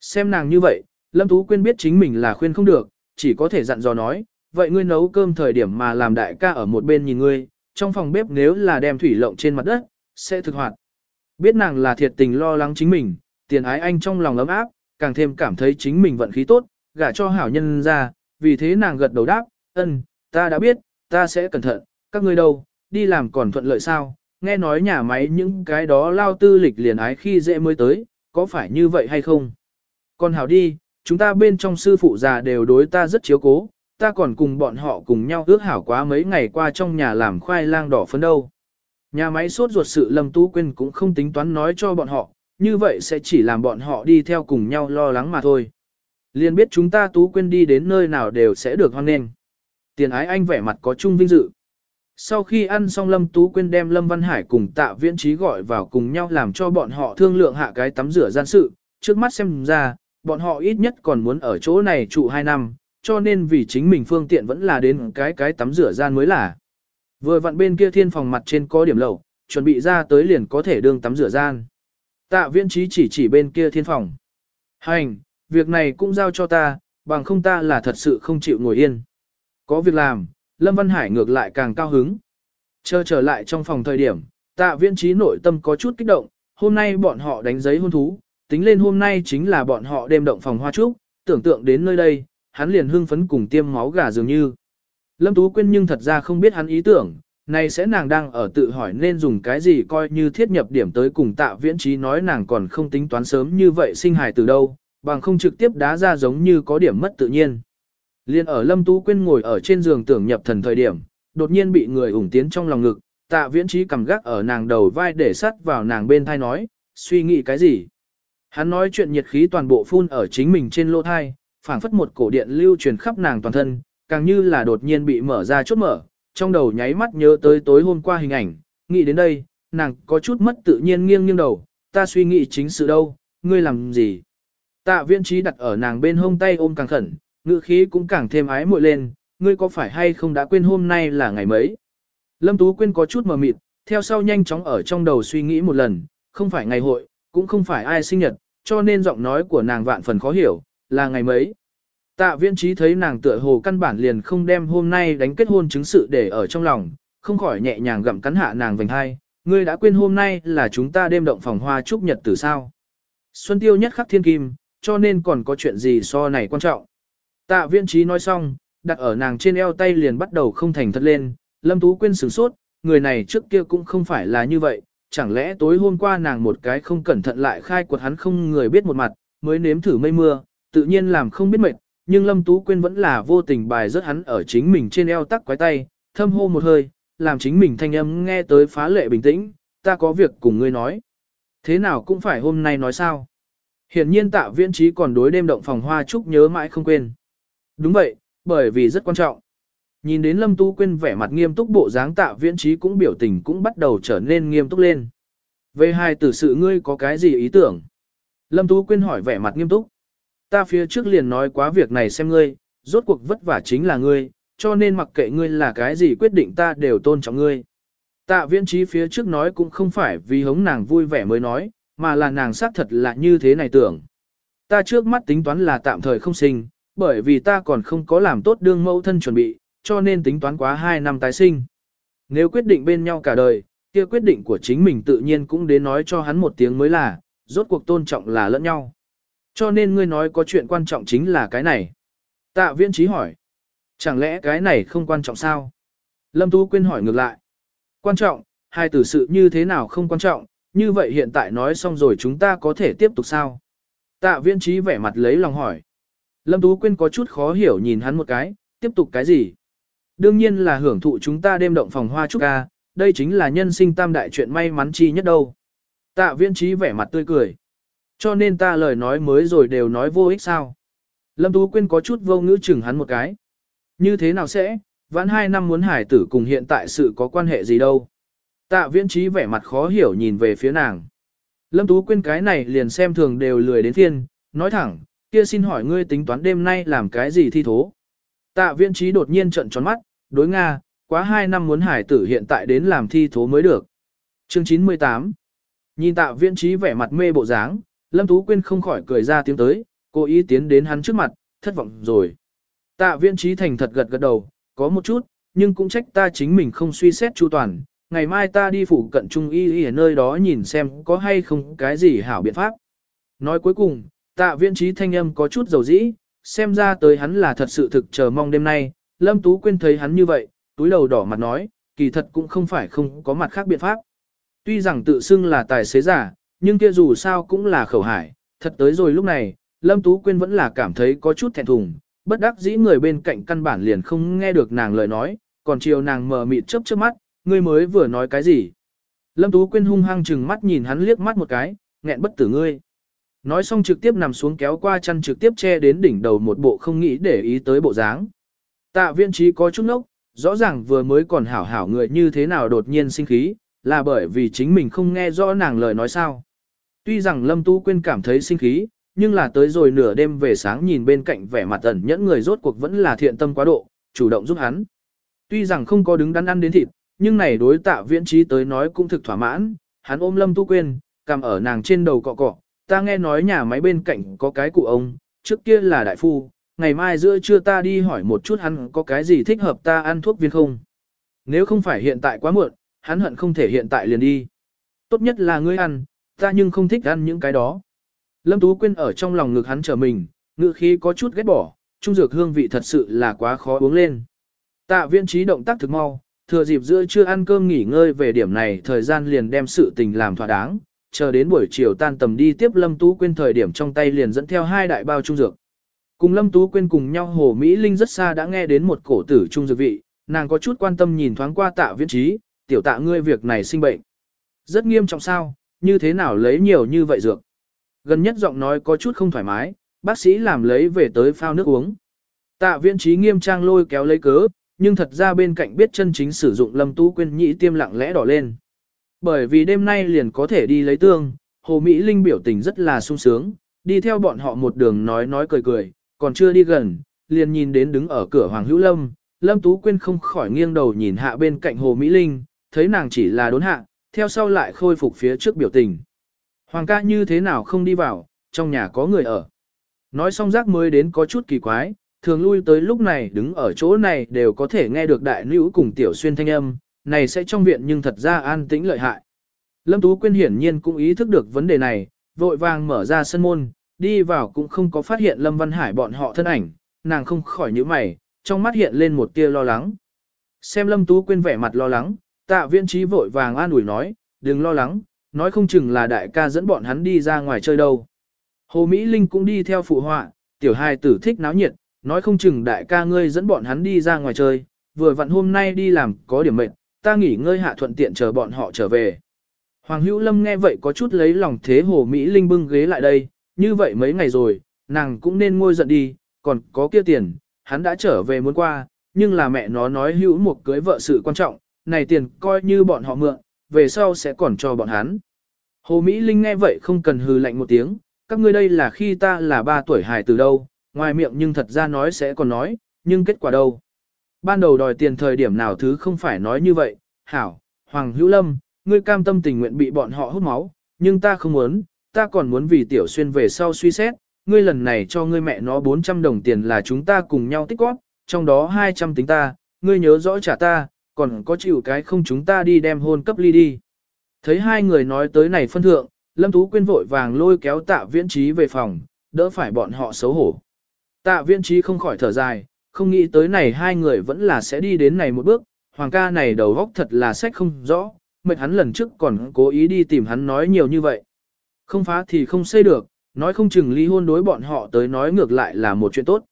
Xem nàng như vậy, Lâm Tú Quyên biết chính mình là khuyên không được, chỉ có thể dặn dò nói, vậy ngươi nấu cơm thời điểm mà làm đại ca ở một bên nhìn ngươi, trong phòng bếp nếu là đem thủy lộng trên mặt đất, sẽ thực hoạt. Biết nàng là thiệt tình lo lắng chính mình, tiền ái anh trong lòng ấm áp, càng thêm cảm thấy chính mình vận khí tốt, gả cho hảo nhân ra, vì thế nàng gật đầu đáp, ân, ta đã biết, ta sẽ cẩn thận, các ngươi đâu, đi làm còn thuận lợi sao, nghe nói nhà máy những cái đó lao tư lịch liền ái khi dễ mới tới, có phải như vậy hay không? Còn hảo đi, chúng ta bên trong sư phụ già đều đối ta rất chiếu cố, ta còn cùng bọn họ cùng nhau ước hảo quá mấy ngày qua trong nhà làm khoai lang đỏ phấn đâu. Nhà máy sốt ruột sự Lâm Tú Quyên cũng không tính toán nói cho bọn họ, như vậy sẽ chỉ làm bọn họ đi theo cùng nhau lo lắng mà thôi. Liên biết chúng ta Tú Quyên đi đến nơi nào đều sẽ được hoan nghênh. Tiền ái anh vẻ mặt có chung vinh dự. Sau khi ăn xong Lâm Tú Quyên đem Lâm Văn Hải cùng tạ viễn trí gọi vào cùng nhau làm cho bọn họ thương lượng hạ cái tắm rửa gian sự, trước mắt xem ra, bọn họ ít nhất còn muốn ở chỗ này trụ 2 năm, cho nên vì chính mình phương tiện vẫn là đến cái cái tắm rửa gian mới là. Vừa vặn bên kia thiên phòng mặt trên có điểm lẩu, chuẩn bị ra tới liền có thể đương tắm rửa gian. Tạ viễn trí chỉ chỉ bên kia thiên phòng. Hành, việc này cũng giao cho ta, bằng không ta là thật sự không chịu ngồi yên. Có việc làm, Lâm Văn Hải ngược lại càng cao hứng. Chờ trở lại trong phòng thời điểm, tạ viễn trí nội tâm có chút kích động, hôm nay bọn họ đánh giấy hôn thú, tính lên hôm nay chính là bọn họ đêm động phòng hoa trúc, tưởng tượng đến nơi đây, hắn liền hưng phấn cùng tiêm máu gà dường như. Lâm Tú Quyên nhưng thật ra không biết hắn ý tưởng, này sẽ nàng đang ở tự hỏi nên dùng cái gì coi như thiết nhập điểm tới cùng tạ viễn trí nói nàng còn không tính toán sớm như vậy sinh hài từ đâu, bằng không trực tiếp đá ra giống như có điểm mất tự nhiên. Liên ở Lâm Tú Quyên ngồi ở trên giường tưởng nhập thần thời điểm, đột nhiên bị người ủng tiến trong lòng ngực, tạ viễn trí cầm gác ở nàng đầu vai để sắt vào nàng bên thai nói, suy nghĩ cái gì. Hắn nói chuyện nhiệt khí toàn bộ phun ở chính mình trên lỗ thai, phảng phất một cổ điện lưu truyền khắp nàng toàn thân, càng như là đột nhiên bị mở ra chốt mở, trong đầu nháy mắt nhớ tới tối hôm qua hình ảnh, nghĩ đến đây, nàng có chút mất tự nhiên nghiêng nghiêng đầu, ta suy nghĩ chính sự đâu, ngươi làm gì. Tạ viễn trí đặt ở nàng bên hông tay ôm càng khẩn, ngữ khí cũng càng thêm ái muội lên, ngươi có phải hay không đã quên hôm nay là ngày mấy. Lâm Tú Quyên có chút mờ mịt, theo sau nhanh chóng ở trong đầu suy nghĩ một lần, không phải ngày hội, cũng không phải ai sinh nhật, cho nên giọng nói của nàng vạn phần khó hiểu, là ngày mấy. Tạ viễn trí thấy nàng tựa hồ căn bản liền không đem hôm nay đánh kết hôn chứng sự để ở trong lòng, không khỏi nhẹ nhàng gặm cắn hạ nàng vành hai, ngươi đã quên hôm nay là chúng ta đêm động phòng hoa chúc nhật từ sao. Xuân tiêu nhất khắc thiên kim, cho nên còn có chuyện gì so này quan trọng. Tạ viễn trí nói xong, đặt ở nàng trên eo tay liền bắt đầu không thành thật lên, lâm tú quên sửng sốt, người này trước kia cũng không phải là như vậy, chẳng lẽ tối hôm qua nàng một cái không cẩn thận lại khai quật hắn không người biết một mặt, mới nếm thử mây mưa, tự nhiên làm không biết mệt, nhưng Lâm Tú Quyên vẫn là vô tình bài rớt hắn ở chính mình trên eo tắc quái tay, thâm hô một hơi, làm chính mình thanh âm nghe tới phá lệ bình tĩnh, ta có việc cùng ngươi nói. Thế nào cũng phải hôm nay nói sao. Hiển nhiên tạ viễn trí còn đối đêm động phòng hoa chúc nhớ mãi không quên. Đúng vậy, bởi vì rất quan trọng. Nhìn đến Lâm Tú Quyên vẻ mặt nghiêm túc bộ dáng tạ viễn trí cũng biểu tình cũng bắt đầu trở nên nghiêm túc lên. Về hai tử sự ngươi có cái gì ý tưởng? Lâm Tú Quyên hỏi vẻ mặt nghiêm túc. Ta phía trước liền nói quá việc này xem ngươi, rốt cuộc vất vả chính là ngươi, cho nên mặc kệ ngươi là cái gì quyết định ta đều tôn trọng ngươi. Tạ viễn trí phía trước nói cũng không phải vì hống nàng vui vẻ mới nói, mà là nàng xác thật là như thế này tưởng. Ta trước mắt tính toán là tạm thời không sinh, bởi vì ta còn không có làm tốt đương mẫu thân chuẩn bị, cho nên tính toán quá 2 năm tái sinh. Nếu quyết định bên nhau cả đời, kia quyết định của chính mình tự nhiên cũng đến nói cho hắn một tiếng mới là, rốt cuộc tôn trọng là lẫn nhau. Cho nên ngươi nói có chuyện quan trọng chính là cái này. Tạ viễn trí hỏi. Chẳng lẽ cái này không quan trọng sao? Lâm Tú Quyên hỏi ngược lại. Quan trọng, hai tử sự như thế nào không quan trọng, như vậy hiện tại nói xong rồi chúng ta có thể tiếp tục sao? Tạ viễn trí vẻ mặt lấy lòng hỏi. Lâm Tú Quyên có chút khó hiểu nhìn hắn một cái, tiếp tục cái gì? Đương nhiên là hưởng thụ chúng ta đêm động phòng hoa trúc ca, đây chính là nhân sinh tam đại chuyện may mắn chi nhất đâu. Tạ viễn trí vẻ mặt tươi cười. Cho nên ta lời nói mới rồi đều nói vô ích sao. Lâm Tú Quyên có chút vô ngữ chừng hắn một cái. Như thế nào sẽ, vãn hai năm muốn hải tử cùng hiện tại sự có quan hệ gì đâu. Tạ viễn trí vẻ mặt khó hiểu nhìn về phía nàng. Lâm Tú Quyên cái này liền xem thường đều lười đến thiên, nói thẳng, kia xin hỏi ngươi tính toán đêm nay làm cái gì thi thố. Tạ viễn trí đột nhiên trận tròn mắt, đối Nga, quá hai năm muốn hải tử hiện tại đến làm thi thố mới được. Chương 98 Nhìn tạ viễn trí vẻ mặt mê bộ dáng, Lâm Tú Quyên không khỏi cười ra tiếng tới, cô ý tiến đến hắn trước mặt, thất vọng rồi. Tạ Viên trí thành thật gật gật đầu, có một chút, nhưng cũng trách ta chính mình không suy xét chu toàn. Ngày mai ta đi phủ cận trung y y ở nơi đó nhìn xem có hay không cái gì hảo biện pháp. Nói cuối cùng, tạ Viên trí thanh âm có chút dầu dĩ, xem ra tới hắn là thật sự thực chờ mong đêm nay. Lâm Tú Quyên thấy hắn như vậy, túi đầu đỏ mặt nói, kỳ thật cũng không phải không có mặt khác biện pháp. Tuy rằng tự xưng là tài xế giả, nhưng kia dù sao cũng là khẩu hải, thật tới rồi lúc này, Lâm Tú Quyên vẫn là cảm thấy có chút thẹn thùng, bất đắc dĩ người bên cạnh căn bản liền không nghe được nàng lời nói, còn chiều nàng mờ mịt chớp chớp mắt, ngươi mới vừa nói cái gì. Lâm Tú Quyên hung hăng chừng mắt nhìn hắn liếc mắt một cái, nghẹn bất tử ngươi. Nói xong trực tiếp nằm xuống kéo qua chăn trực tiếp che đến đỉnh đầu một bộ không nghĩ để ý tới bộ dáng. Tạ viên trí có chút nốc, rõ ràng vừa mới còn hảo hảo người như thế nào đột nhiên sinh khí, là bởi vì chính mình không nghe rõ nàng lời nói sao. Tuy rằng Lâm Tu Quyên cảm thấy sinh khí, nhưng là tới rồi nửa đêm về sáng nhìn bên cạnh vẻ mặt ẩn nhẫn người rốt cuộc vẫn là thiện tâm quá độ, chủ động giúp hắn. Tuy rằng không có đứng đắn ăn đến thịt, nhưng này đối tạ viễn trí tới nói cũng thực thỏa mãn, hắn ôm Lâm Tu Quyên, cầm ở nàng trên đầu cọ cọ, ta nghe nói nhà máy bên cạnh có cái cụ ông, trước kia là đại phu, ngày mai giữa trưa ta đi hỏi một chút hắn có cái gì thích hợp ta ăn thuốc viên không. Nếu không phải hiện tại quá muộn, hắn hận không thể hiện tại liền đi. Tốt nhất là ngươi ăn, Ta nhưng không thích ăn những cái đó. Lâm Tú Quyên ở trong lòng ngực hắn trở mình, ngự khí có chút ghét bỏ, trung dược hương vị thật sự là quá khó uống lên. Tạ viên trí động tác thực mau, thừa dịp giữa chưa ăn cơm nghỉ ngơi về điểm này thời gian liền đem sự tình làm thỏa đáng, chờ đến buổi chiều tan tầm đi tiếp Lâm Tú Quyên thời điểm trong tay liền dẫn theo hai đại bao trung dược. Cùng Lâm Tú Quyên cùng nhau Hồ Mỹ Linh rất xa đã nghe đến một cổ tử trung dược vị, nàng có chút quan tâm nhìn thoáng qua tạ viễn trí, tiểu tạ ngươi việc này sinh bệnh. Rất nghiêm trọng sao, như thế nào lấy nhiều như vậy dược. Gần nhất giọng nói có chút không thoải mái, bác sĩ làm lấy về tới phao nước uống. Tạ viễn trí nghiêm trang lôi kéo lấy cớ, nhưng thật ra bên cạnh biết chân chính sử dụng Lâm Tú Quyên nhĩ tiêm lặng lẽ đỏ lên. Bởi vì đêm nay liền có thể đi lấy tương, Hồ Mỹ Linh biểu tình rất là sung sướng, đi theo bọn họ một đường nói nói cười cười, còn chưa đi gần, liền nhìn đến đứng ở cửa Hoàng Hữu Lâm, Lâm Tú Quyên không khỏi nghiêng đầu nhìn hạ bên cạnh Hồ Mỹ Linh, thấy nàng chỉ là đốn hạ, theo sau lại khôi phục phía trước biểu tình. Hoàng ca như thế nào không đi vào, trong nhà có người ở. Nói xong giác mới đến có chút kỳ quái, thường lui tới lúc này đứng ở chỗ này đều có thể nghe được đại nữ cùng tiểu xuyên thanh âm, này sẽ trong viện nhưng thật ra an tĩnh lợi hại. Lâm Tú Quyên hiển nhiên cũng ý thức được vấn đề này, vội vàng mở ra sân môn, đi vào cũng không có phát hiện Lâm Văn Hải bọn họ thân ảnh, nàng không khỏi nhíu mày, trong mắt hiện lên một tia lo lắng. Xem Lâm Tú Quyên vẻ mặt lo lắng, tạ viên trí vội vàng an ủi nói, đừng lo lắng, nói không chừng là đại ca dẫn bọn hắn đi ra ngoài chơi đâu. Hồ Mỹ Linh cũng đi theo phụ họa, tiểu hài tử thích náo nhiệt, nói không chừng đại ca ngươi dẫn bọn hắn đi ra ngoài chơi, vừa vặn hôm nay đi làm có điểm mệnh, ta nghỉ ngơi hạ thuận tiện chờ bọn họ trở về. Hoàng Hữu Lâm nghe vậy có chút lấy lòng thế Hồ Mỹ Linh bưng ghế lại đây, như vậy mấy ngày rồi, nàng cũng nên ngôi giận đi, còn có kia tiền, hắn đã trở về muốn qua, nhưng là mẹ nó nói hữu một cưới vợ sự quan trọng, này tiền coi như bọn họ mượn, về sau sẽ còn cho bọn hắn. Hồ Mỹ Linh nghe vậy không cần hừ lạnh một tiếng, các ngươi đây là khi ta là ba tuổi hài từ đâu, ngoài miệng nhưng thật ra nói sẽ còn nói, nhưng kết quả đâu. Ban đầu đòi tiền thời điểm nào thứ không phải nói như vậy, hảo, Hoàng Hữu Lâm, ngươi cam tâm tình nguyện bị bọn họ hút máu, nhưng ta không muốn, ta còn muốn vì tiểu xuyên về sau suy xét, ngươi lần này cho ngươi mẹ nó 400 đồng tiền là chúng ta cùng nhau tích góp, trong đó 200 tính ta, ngươi nhớ rõ trả ta, còn có chịu cái không chúng ta đi đem hôn cấp ly đi. Thấy hai người nói tới này phân thượng, Lâm Tú Quyên vội vàng lôi kéo tạ viễn trí về phòng, đỡ phải bọn họ xấu hổ. Tạ viễn trí không khỏi thở dài, không nghĩ tới này hai người vẫn là sẽ đi đến này một bước, hoàng ca này đầu góc thật là sách không rõ, mệt hắn lần trước còn cố ý đi tìm hắn nói nhiều như vậy. Không phá thì không xây được, nói không chừng ly hôn đối bọn họ tới nói ngược lại là một chuyện tốt.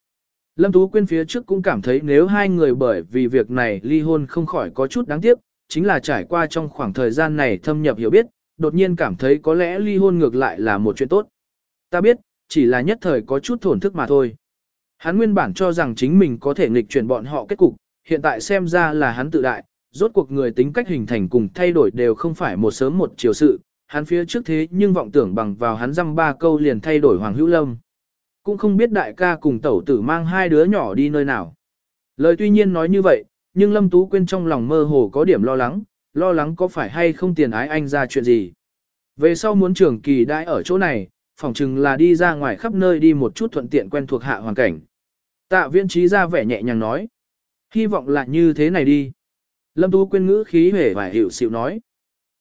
Lâm Tú Quyên phía trước cũng cảm thấy nếu hai người bởi vì việc này ly hôn không khỏi có chút đáng tiếc, chính là trải qua trong khoảng thời gian này thâm nhập hiểu biết, đột nhiên cảm thấy có lẽ ly hôn ngược lại là một chuyện tốt. Ta biết, chỉ là nhất thời có chút thổn thức mà thôi. Hắn nguyên bản cho rằng chính mình có thể nghịch chuyển bọn họ kết cục, hiện tại xem ra là hắn tự đại, rốt cuộc người tính cách hình thành cùng thay đổi đều không phải một sớm một chiều sự, hắn phía trước thế nhưng vọng tưởng bằng vào hắn dăm ba câu liền thay đổi Hoàng Hữu Lâm. Cũng không biết đại ca cùng tẩu tử mang hai đứa nhỏ đi nơi nào. Lời tuy nhiên nói như vậy, nhưng Lâm Tú Quyên trong lòng mơ hồ có điểm lo lắng, lo lắng có phải hay không tiền ái anh ra chuyện gì. Về sau muốn trưởng kỳ đãi ở chỗ này, phỏng chừng là đi ra ngoài khắp nơi đi một chút thuận tiện quen thuộc hạ hoàn cảnh. Tạ viên trí ra vẻ nhẹ nhàng nói. Hy vọng là như thế này đi. Lâm Tú Quyên ngữ khí hề và hiểu xịu nói.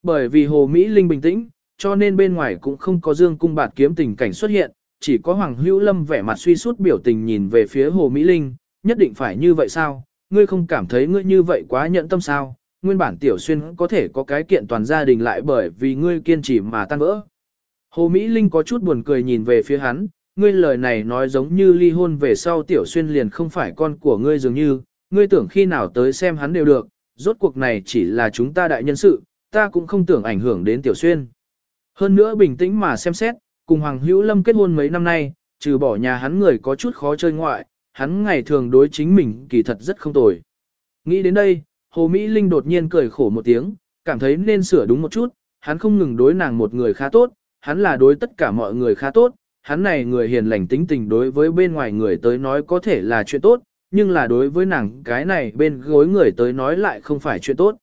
Bởi vì Hồ Mỹ Linh bình tĩnh, cho nên bên ngoài cũng không có dương cung bạt kiếm tình cảnh xuất hiện, chỉ có Hoàng Hữu Lâm vẻ mặt suy sút biểu tình nhìn về phía Hồ Mỹ Linh, nhất định phải như vậy sao, ngươi không cảm thấy ngươi như vậy quá nhận tâm sao, nguyên bản tiểu xuyên có thể có cái kiện toàn gia đình lại bởi vì ngươi kiên trì mà tan vỡ. Hồ Mỹ Linh có chút buồn cười nhìn về phía hắn, ngươi lời này nói giống như ly hôn về sau tiểu xuyên liền không phải con của ngươi dường như, ngươi tưởng khi nào tới xem hắn đều được, rốt cuộc này chỉ là chúng ta đại nhân sự, ta cũng không tưởng ảnh hưởng đến tiểu xuyên. Hơn nữa bình tĩnh mà xem xét, cùng Hoàng Hữu Lâm kết hôn mấy năm nay, trừ bỏ nhà hắn người có chút khó chơi ngoại, hắn ngày thường đối chính mình kỳ thật rất không tồi. Nghĩ đến đây, Hồ Mỹ Linh đột nhiên cười khổ một tiếng, cảm thấy nên sửa đúng một chút, hắn không ngừng đối nàng một người khá tốt, hắn là đối tất cả mọi người khá tốt, hắn này người hiền lành tính tình đối với bên ngoài người tới nói có thể là chuyện tốt, nhưng là đối với nàng cái này bên gối người tới nói lại không phải chuyện tốt.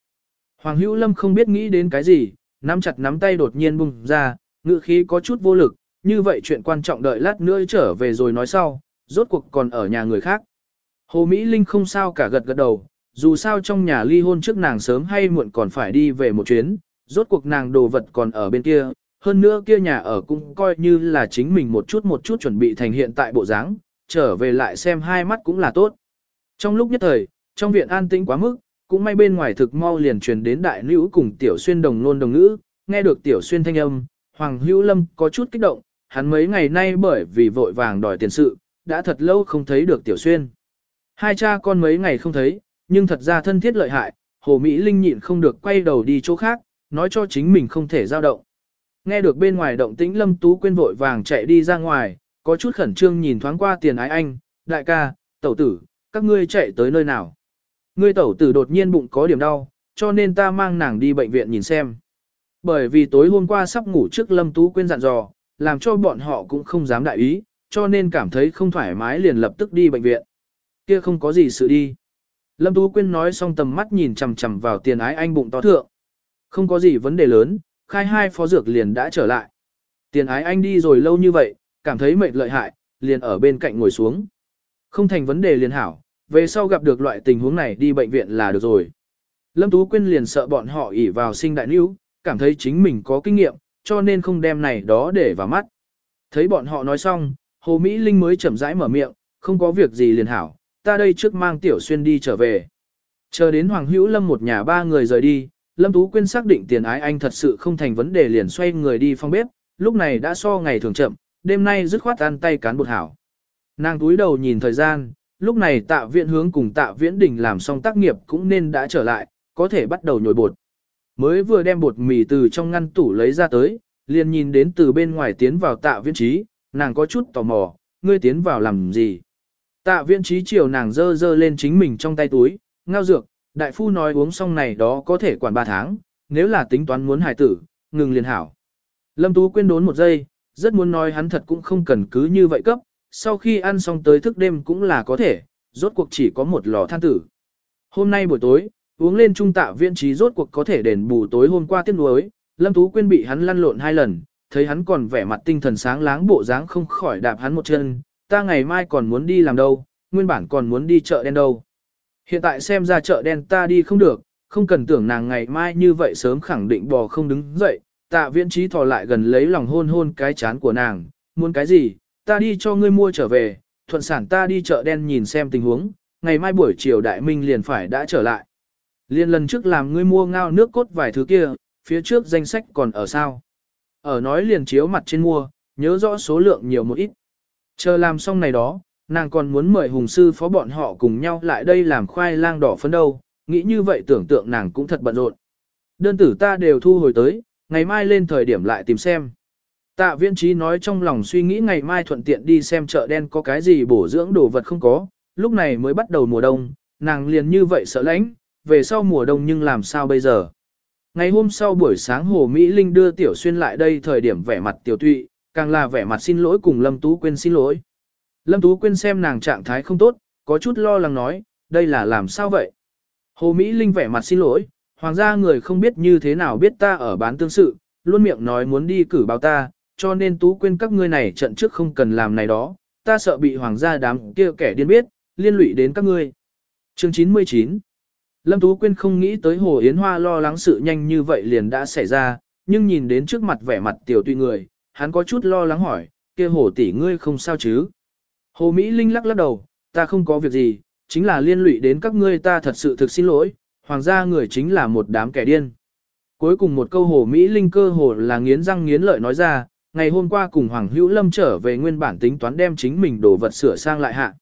Hoàng Hữu Lâm không biết nghĩ đến cái gì, nắm chặt nắm tay đột nhiên bung ra, ngữ khí có chút vô lực, như vậy chuyện quan trọng đợi lát nữa trở về rồi nói sau, rốt cuộc còn ở nhà người khác. Hồ Mỹ Linh không sao cả gật gật đầu, dù sao trong nhà ly hôn trước nàng sớm hay muộn còn phải đi về một chuyến, rốt cuộc nàng đồ vật còn ở bên kia, hơn nữa kia nhà ở cũng coi như là chính mình một chút một chút chuẩn bị thành hiện tại bộ dáng, trở về lại xem hai mắt cũng là tốt. Trong lúc nhất thời, trong viện an tĩnh quá mức, cũng may bên ngoài thực mau liền truyền đến đại nữ cùng tiểu xuyên đồng nôn đồng ngữ, nghe được tiểu xuyên thanh âm, Hoàng Hữu Lâm có chút kích động, hắn mấy ngày nay bởi vì vội vàng đòi tiền sự, đã thật lâu không thấy được tiểu xuyên. Hai cha con mấy ngày không thấy, nhưng thật ra thân thiết lợi hại, Hồ Mỹ Linh nhịn không được quay đầu đi chỗ khác, nói cho chính mình không thể giao động. Nghe được bên ngoài động tĩnh Lâm Tú quên vội vàng chạy đi ra ngoài, có chút khẩn trương nhìn thoáng qua tiền ái anh, đại ca, tẩu tử, các ngươi chạy tới nơi nào. Ngươi tẩu tử đột nhiên bụng có điểm đau, cho nên ta mang nàng đi bệnh viện nhìn xem. Bởi vì tối hôm qua sắp ngủ trước Lâm Tú Quyên dặn dò, làm cho bọn họ cũng không dám đại ý, cho nên cảm thấy không thoải mái liền lập tức đi bệnh viện. Kia không có gì sự đi. Lâm Tú Quyên nói xong tầm mắt nhìn chằm chằm vào tiền ái anh bụng to thượng. Không có gì vấn đề lớn, khai hai phó dược liền đã trở lại. Tiền ái anh đi rồi lâu như vậy, cảm thấy mệt lợi hại, liền ở bên cạnh ngồi xuống. Không thành vấn đề liền hảo, về sau gặp được loại tình huống này đi bệnh viện là được rồi. Lâm Tú Quyên liền sợ bọn họ ỉ vào sinh đại níu, cảm thấy chính mình có kinh nghiệm, cho nên không đem này đó để vào mắt. Thấy bọn họ nói xong, Hồ Mỹ Linh mới chậm rãi mở miệng, không có việc gì liền hảo, ta đây trước mang Tiểu Xuyên đi trở về. Chờ đến Hoàng Hữu Lâm một nhà ba người rời đi, Lâm Tú Quyên xác định tiền ái anh thật sự không thành vấn đề liền xoay người đi phong bếp, lúc này đã so ngày thường chậm, đêm nay dứt khoát ăn tay cán bột hảo. Nàng túi đầu nhìn thời gian, lúc này tạ viện hướng cùng tạ viễn đình làm xong tác nghiệp cũng nên đã trở lại, có thể bắt đầu nhồi bột. Mới vừa đem bột mì từ trong ngăn tủ lấy ra tới, liền nhìn đến từ bên ngoài tiến vào tạ viễn trí, nàng có chút tò mò, ngươi tiến vào làm gì? Tạ viễn trí chiều nàng dơ dơ lên chính mình trong tay túi, ngao dược, đại phu nói uống xong này đó có thể quản 3 tháng, nếu là tính toán muốn hài tử, ngừng liền hảo. Lâm Tú quên đốn một giây, rất muốn nói hắn thật cũng không cần cứ như vậy cấp, sau khi ăn xong tới thức đêm cũng là có thể, rốt cuộc chỉ có một lò than tử. Hôm nay buổi tối, uống lên trung tạ viễn trí rốt cuộc có thể đền bù tối hôm qua tiếc nuối, Lâm Tú Quyên bị hắn lăn lộn hai lần, thấy hắn còn vẻ mặt tinh thần sáng láng bộ dáng không khỏi đạp hắn một chân, ta ngày mai còn muốn đi làm đâu, nguyên bản còn muốn đi chợ đen đâu. Hiện tại xem ra chợ đen ta đi không được, không cần tưởng nàng ngày mai như vậy sớm khẳng định bò không đứng dậy, tạ viễn trí thò lại gần lấy lòng hôn hôn cái chán của nàng, muốn cái gì, ta đi cho ngươi mua trở về, thuận sản ta đi chợ đen nhìn xem tình huống, ngày mai buổi chiều đại minh liền phải đã trở lại. Liên lần trước làm ngươi mua ngao nước cốt vài thứ kia, phía trước danh sách còn ở sao. Ở nói liền chiếu mặt trên mua, nhớ rõ số lượng nhiều một ít. Chờ làm xong này đó, nàng còn muốn mời hùng sư phó bọn họ cùng nhau lại đây làm khoai lang đỏ phấn đâu, nghĩ như vậy tưởng tượng nàng cũng thật bận rộn. Đơn tử ta đều thu hồi tới, ngày mai lên thời điểm lại tìm xem. Tạ viên trí nói trong lòng suy nghĩ ngày mai thuận tiện đi xem chợ đen có cái gì bổ dưỡng đồ vật không có, lúc này mới bắt đầu mùa đông, nàng liền như vậy sợ lãnh, về sau mùa đông nhưng làm sao bây giờ. Ngày hôm sau buổi sáng Hồ Mỹ Linh đưa Tiểu Xuyên lại đây thời điểm vẻ mặt tiểu tụy, càng là vẻ mặt xin lỗi cùng Lâm Tú Quyên xin lỗi. Lâm Tú Quyên xem nàng trạng thái không tốt, có chút lo lắng nói, đây là làm sao vậy? Hồ Mỹ Linh vẻ mặt xin lỗi, hoàng gia người không biết như thế nào biết ta ở bán tương sự, luôn miệng nói muốn đi cử báo ta, cho nên Tú Quyên các ngươi này trận trước không cần làm này đó, ta sợ bị hoàng gia đám kia kẻ điên biết, liên lụy đến các ngươi. Chương 99 Lâm Tú Quyên không nghĩ tới Hồ Yến Hoa lo lắng sự nhanh như vậy liền đã xảy ra, nhưng nhìn đến trước mặt vẻ mặt tiểu tùy người, hắn có chút lo lắng hỏi, kia Hồ tỷ ngươi không sao chứ? Hồ Mỹ Linh lắc lắc đầu, ta không có việc gì, chính là liên lụy đến các ngươi ta thật sự thực xin lỗi, hoàng gia người chính là một đám kẻ điên. Cuối cùng một câu Hồ Mỹ Linh cơ hồ là nghiến răng nghiến lợi nói ra, ngày hôm qua cùng Hoàng Hữu Lâm trở về nguyên bản tính toán đem chính mình đồ vật sửa sang lại hạ.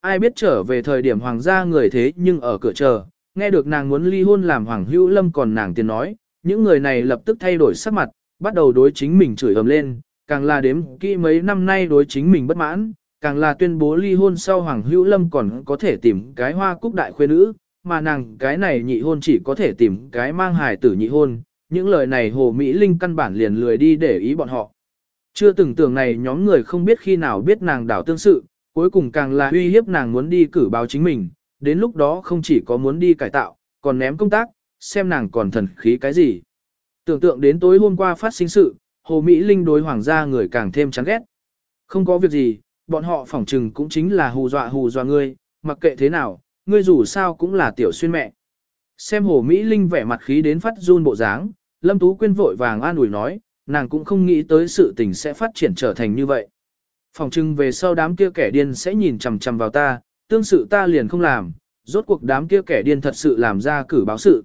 Ai biết trở về thời điểm hoàng gia người thế nhưng ở cửa chờ, nghe được nàng muốn ly hôn làm Hoàng Hữu Lâm còn nàng tiền nói, những người này lập tức thay đổi sắc mặt, bắt đầu đối chính mình chửi ầm lên, càng là đếm kỹ mấy năm nay đối chính mình bất mãn, càng là tuyên bố ly hôn sau Hoàng Hữu Lâm còn có thể tìm cái hoa cúc đại khuê nữ, mà nàng cái này nhị hôn chỉ có thể tìm cái mang hài tử nhị hôn. Những lời này Hồ Mỹ Linh căn bản liền lười đi để ý bọn họ. Chưa từng tưởng này nhóm người không biết khi nào biết nàng đảo tương sự, cuối cùng càng là uy hiếp nàng muốn đi cử báo chính mình, đến lúc đó không chỉ có muốn đi cải tạo, còn ném công tác, xem nàng còn thần khí cái gì. Tưởng tượng đến tối hôm qua phát sinh sự, Hồ Mỹ Linh đối hoàng gia người càng thêm chán ghét. Không có việc gì, bọn họ phỏng trừng cũng chính là hù dọa hù dọa ngươi, mặc kệ thế nào, ngươi dù sao cũng là tiểu xuyên mẹ. Xem Hồ Mỹ Linh vẻ mặt khí đến phát run bộ dáng, Lâm Tú Quyên vội vàng an ủi nói, nàng cũng không nghĩ tới sự tình sẽ phát triển trở thành như vậy. Phòng trưng về sau đám kia kẻ điên sẽ nhìn chằm chằm vào ta, tương sự ta liền không làm, rốt cuộc đám kia kẻ điên thật sự làm ra cử báo sự.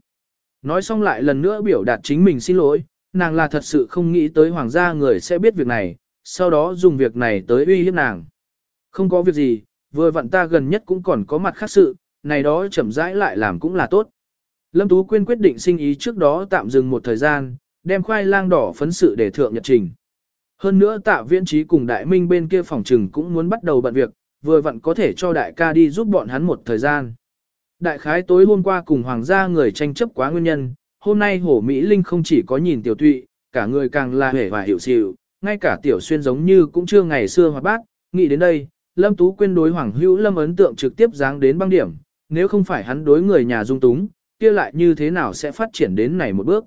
Nói xong lại lần nữa biểu đạt chính mình xin lỗi, nàng là thật sự không nghĩ tới hoàng gia người sẽ biết việc này, sau đó dùng việc này tới uy hiếp nàng. Không có việc gì, vừa vặn ta gần nhất cũng còn có mặt khác sự, này đó chậm rãi lại làm cũng là tốt. Lâm Tú Quyên quyết định sinh ý trước đó tạm dừng một thời gian, đem khoai lang đỏ phấn sự để thượng nhật trình. Hơn nữa tạ viễn trí cùng đại minh bên kia phòng trừng cũng muốn bắt đầu bận việc, vừa vặn có thể cho đại ca đi giúp bọn hắn một thời gian. Đại khái tối hôm qua cùng hoàng gia người tranh chấp quá nguyên nhân, hôm nay hổ Mỹ Linh không chỉ có nhìn tiểu tụy, cả người càng là hể và hiểu xịu, ngay cả tiểu xuyên giống như cũng chưa ngày xưa hoạt bác, nghĩ đến đây, Lâm Tú quên đối Hoàng Hữu Lâm ấn tượng trực tiếp dáng đến băng điểm, nếu không phải hắn đối người nhà dung túng, kia lại như thế nào sẽ phát triển đến này một bước.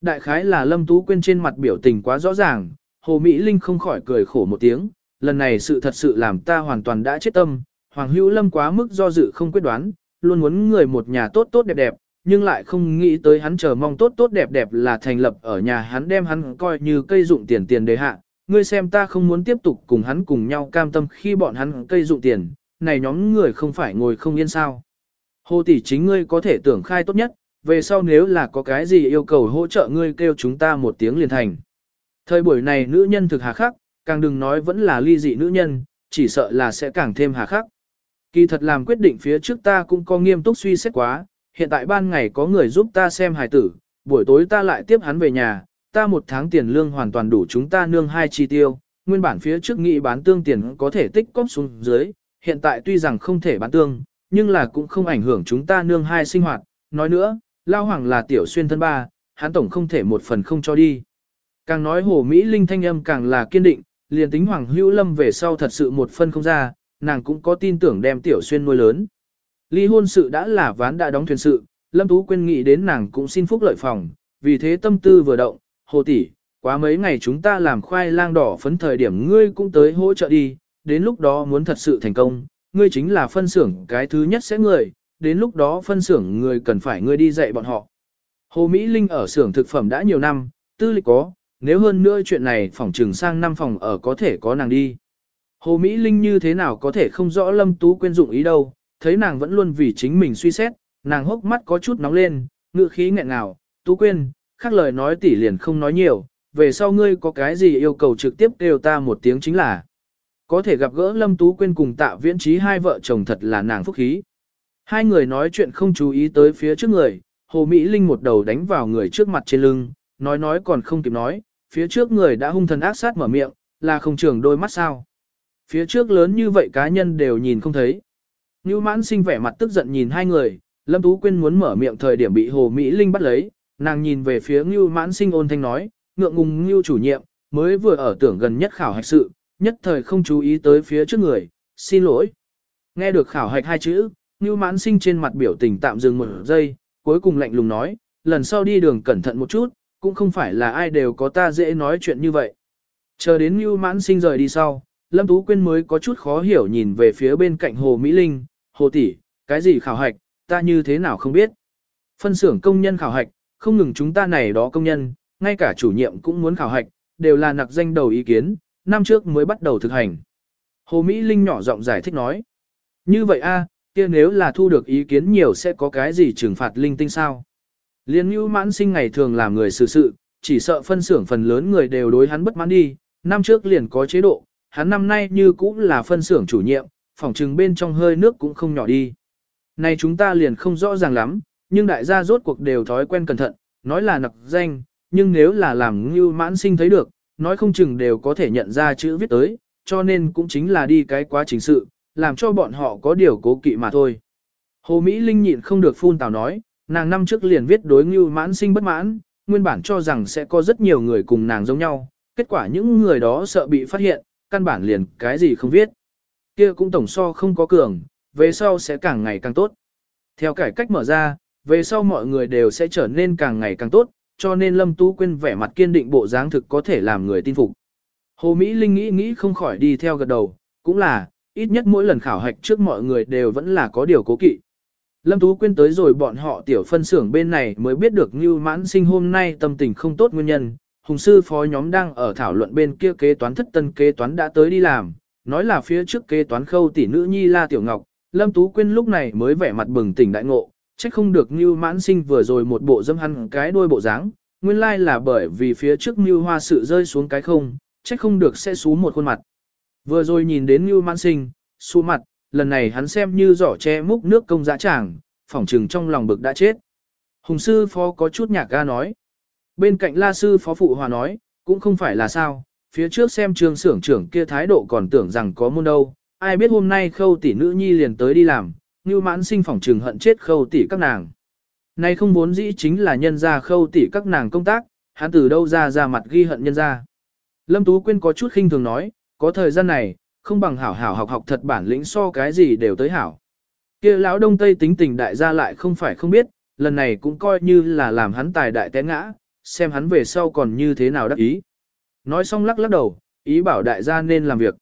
Đại khái là Lâm Tú quên trên mặt biểu tình quá rõ ràng, Hồ Mỹ Linh không khỏi cười khổ một tiếng, lần này sự thật sự làm ta hoàn toàn đã chết tâm, Hoàng Hữu Lâm quá mức do dự không quyết đoán, luôn muốn người một nhà tốt tốt đẹp đẹp, nhưng lại không nghĩ tới hắn chờ mong tốt tốt đẹp đẹp là thành lập ở nhà hắn đem hắn coi như cây dụng tiền tiền đề hạ. Ngươi xem ta không muốn tiếp tục cùng hắn cùng nhau cam tâm khi bọn hắn cây dụng tiền, này nhóm người không phải ngồi không yên sao. Hồ tỷ chính ngươi có thể tưởng khai tốt nhất, về sau nếu là có cái gì yêu cầu hỗ trợ ngươi kêu chúng ta một tiếng liền thành. Thời buổi này nữ nhân thực hà khắc, càng đừng nói vẫn là ly dị nữ nhân, chỉ sợ là sẽ càng thêm hà khắc. Kỳ thật làm quyết định phía trước ta cũng có nghiêm túc suy xét quá, hiện tại ban ngày có người giúp ta xem hài tử, buổi tối ta lại tiếp hắn về nhà, ta một tháng tiền lương hoàn toàn đủ chúng ta nương hai chi tiêu, nguyên bản phía trước nghĩ bán tương tiền có thể tích cóp xuống dưới, hiện tại tuy rằng không thể bán tương, nhưng là cũng không ảnh hưởng chúng ta nương hai sinh hoạt, nói nữa, Lao Hoàng là tiểu xuyên thân ba, hắn tổng không thể một phần không cho đi. Càng nói hồ Mỹ Linh thanh âm càng là kiên định, liền tính Hoàng Hữu Lâm về sau thật sự một phân không ra, nàng cũng có tin tưởng đem tiểu xuyên nuôi lớn. Ly hôn sự đã là ván đã đóng thuyền sự, Lâm Tú Quyên nghĩ đến nàng cũng xin phúc lợi phòng, vì thế tâm tư vừa động, hồ tỷ, quá mấy ngày chúng ta làm khoai lang đỏ phấn thời điểm ngươi cũng tới hỗ trợ đi, đến lúc đó muốn thật sự thành công, ngươi chính là phân xưởng cái thứ nhất sẽ người, đến lúc đó phân xưởng người cần phải ngươi đi dạy bọn họ. Hồ Mỹ Linh ở xưởng thực phẩm đã nhiều năm, tư lịch có, nếu hơn nữa chuyện này phòng trừng sang năm phòng ở có thể có nàng đi. Hồ Mỹ Linh như thế nào có thể không rõ Lâm Tú Quyên dụng ý đâu, thấy nàng vẫn luôn vì chính mình suy xét, nàng hốc mắt có chút nóng lên, ngự khí nghẹn ngào, Tú Quyên, khác lời nói tỉ liền không nói nhiều, về sau ngươi có cái gì yêu cầu trực tiếp kêu ta một tiếng chính là. Có thể gặp gỡ Lâm Tú Quyên cùng tạ viễn trí hai vợ chồng thật là nàng phúc khí. Hai người nói chuyện không chú ý tới phía trước người, Hồ Mỹ Linh một đầu đánh vào người trước mặt trên lưng, nói nói còn không kịp nói, phía trước người đã hung thần ác sát mở miệng, là không trường đôi mắt sao. Phía trước lớn như vậy cá nhân đều nhìn không thấy. Như mãn sinh vẻ mặt tức giận nhìn hai người, Lâm Tú Quyên muốn mở miệng thời điểm bị Hồ Mỹ Linh bắt lấy, nàng nhìn về phía Ngưu mãn sinh ôn thanh nói, ngượng ngùng Ngưu chủ nhiệm, mới vừa ở tưởng gần nhất khảo hạch sự, nhất thời không chú ý tới phía trước người, xin lỗi. Nghe được khảo hạch hai chữ, Ngưu mãn sinh trên mặt biểu tình tạm dừng một giây, cuối cùng lạnh lùng nói, lần sau đi đường cẩn thận một chút, cũng không phải là ai đều có ta dễ nói chuyện như vậy. Chờ đến Ngưu mãn sinh rời đi sau, Lâm Tú Quyên mới có chút khó hiểu nhìn về phía bên cạnh Hồ Mỹ Linh, Hồ tỷ, cái gì khảo hạch, ta như thế nào không biết. Phân xưởng công nhân khảo hạch, không ngừng chúng ta này đó công nhân, ngay cả chủ nhiệm cũng muốn khảo hạch, đều là nặc danh đầu ý kiến, năm trước mới bắt đầu thực hành. Hồ Mỹ Linh nhỏ giọng giải thích nói. Như vậy a, kia nếu là thu được ý kiến nhiều sẽ có cái gì trừng phạt linh tinh sao? Liên Nhu mãn sinh ngày thường làm người xử sự, chỉ sợ phân xưởng phần lớn người đều đối hắn bất mãn đi, năm trước liền có chế độ, hắn năm nay như cũng là phân xưởng chủ nhiệm, phòng trừng bên trong hơi nước cũng không nhỏ đi. Này chúng ta liền không rõ ràng lắm, nhưng đại gia rốt cuộc đều thói quen cẩn thận, nói là nặc danh, nhưng nếu là làm như mãn sinh thấy được, nói không chừng đều có thể nhận ra chữ viết tới, cho nên cũng chính là đi cái quá trình sự, làm cho bọn họ có điều cố kỵ mà thôi. Hồ Mỹ Linh nhịn không được phun tào nói, nàng năm trước liền viết đối ngưu mãn sinh bất mãn, nguyên bản cho rằng sẽ có rất nhiều người cùng nàng giống nhau, kết quả những người đó sợ bị phát hiện, căn bản liền cái gì không viết. Kia cũng tổng so không có cường, về sau sẽ càng ngày càng tốt. Theo cải cách mở ra, về sau mọi người đều sẽ trở nên càng ngày càng tốt, cho nên Lâm Tú Quyên vẻ mặt kiên định bộ dáng thực có thể làm người tin phục. Hồ Mỹ Linh nghĩ nghĩ không khỏi đi theo gật đầu, cũng là, ít nhất mỗi lần khảo hạch trước mọi người đều vẫn là có điều cố kỵ. Lâm Tú Quyên tới rồi bọn họ tiểu phân xưởng bên này mới biết được Ngưu mãn sinh hôm nay tâm tình không tốt nguyên nhân, Hùng sư phó nhóm đang ở thảo luận bên kia kế toán thất tân kế toán đã tới đi làm, nói là phía trước kế toán khâu tỷ nữ nhi La Tiểu Ngọc, Lâm Tú Quyên lúc này mới vẻ mặt bừng tỉnh đại ngộ, trách không được Ngưu Mãn Sinh vừa rồi một bộ dâm hăn cái đuôi bộ dáng, nguyên lai là bởi vì phía trước Ngưu Hoa sự rơi xuống cái không, trách không được sẽ xuống một khuôn mặt. Vừa rồi nhìn đến Ngưu Mãn Sinh, xuống mặt, lần này hắn xem như giỏ che múc nước công dã tràng, phỏng trừng trong lòng bực đã chết. Hùng sư phó có chút nhạc ga nói. Bên cạnh la sư phó phụ hòa nói, cũng không phải là sao, phía trước xem trường xưởng trưởng kia thái độ còn tưởng rằng có môn đâu, ai biết hôm nay khâu tỷ nữ nhi liền tới đi làm, như mãn sinh phỏng trừng hận chết khâu tỷ các nàng. Nay không muốn dĩ chính là nhân ra khâu tỷ các nàng công tác, hắn từ đâu ra ra mặt ghi hận nhân ra. Lâm Tú Quyên có chút khinh thường nói, có thời gian này, không bằng hảo hảo học học thật bản lĩnh so cái gì đều tới hảo. kia lão đông tây tính tình đại gia lại không phải không biết, lần này cũng coi như là làm hắn tài đại té ngã, xem hắn về sau còn như thế nào đắc ý. Nói xong lắc lắc đầu, ý bảo đại gia nên làm việc.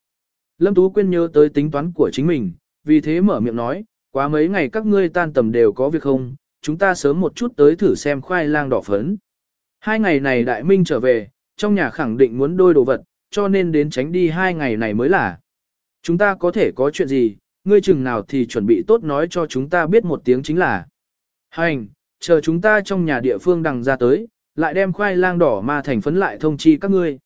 Lâm Tú Quyên nhớ tới tính toán của chính mình, vì thế mở miệng nói, quá mấy ngày các ngươi tan tầm đều có việc không, chúng ta sớm một chút tới thử xem khoai lang đỏ phấn. Hai ngày này đại minh trở về, trong nhà khẳng định muốn đôi đồ vật, cho nên đến tránh đi hai ngày này mới là. Chúng ta có thể có chuyện gì, ngươi chừng nào thì chuẩn bị tốt nói cho chúng ta biết một tiếng chính là. Hành, chờ chúng ta trong nhà địa phương đằng ra tới, lại đem khoai lang đỏ mà thành phấn lại thông chi các ngươi.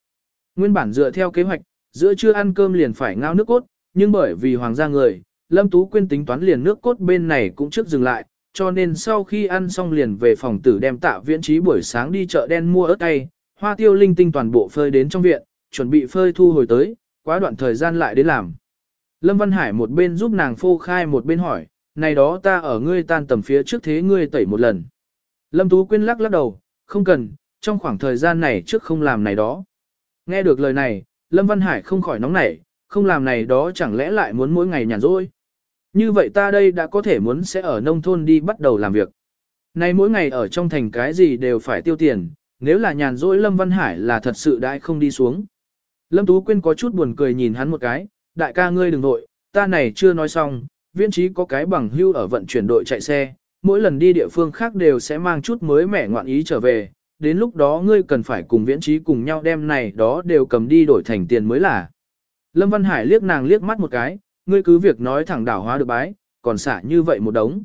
Nguyên bản dựa theo kế hoạch, giữa trưa ăn cơm liền phải ngao nước cốt, nhưng bởi vì hoàng gia người, Lâm Tú Quyên tính toán liền nước cốt bên này cũng trước dừng lại, cho nên sau khi ăn xong liền về phòng tử đem tạ viễn trí buổi sáng đi chợ đen mua ớt tay, hoa tiêu linh tinh toàn bộ phơi đến trong viện, chuẩn bị phơi thu hồi tới, quá đoạn thời gian lại đến làm. Lâm Văn Hải một bên giúp nàng phô khai một bên hỏi, này đó ta ở ngươi tan tầm phía trước thế ngươi tẩy một lần. Lâm Tú Quyên lắc lắc đầu, không cần, trong khoảng thời gian này trước không làm này đó. Nghe được lời này, Lâm Văn Hải không khỏi nóng nảy, không làm này đó chẳng lẽ lại muốn mỗi ngày nhàn rỗi. Như vậy ta đây đã có thể muốn sẽ ở nông thôn đi bắt đầu làm việc. Này mỗi ngày ở trong thành cái gì đều phải tiêu tiền, nếu là nhàn rỗi Lâm Văn Hải là thật sự đã không đi xuống. Lâm Tú Quyên có chút buồn cười nhìn hắn một cái, đại ca ngươi đừng nội, ta này chưa nói xong, viên trí có cái bằng hưu ở vận chuyển đội chạy xe, mỗi lần đi địa phương khác đều sẽ mang chút mới mẻ ngoạn ý trở về, đến lúc đó ngươi cần phải cùng viễn trí cùng nhau đem này đó đều cầm đi đổi thành tiền mới là. Lâm Văn Hải liếc nàng liếc mắt một cái, ngươi cứ việc nói thẳng đảo hóa được bái, còn xả như vậy một đống.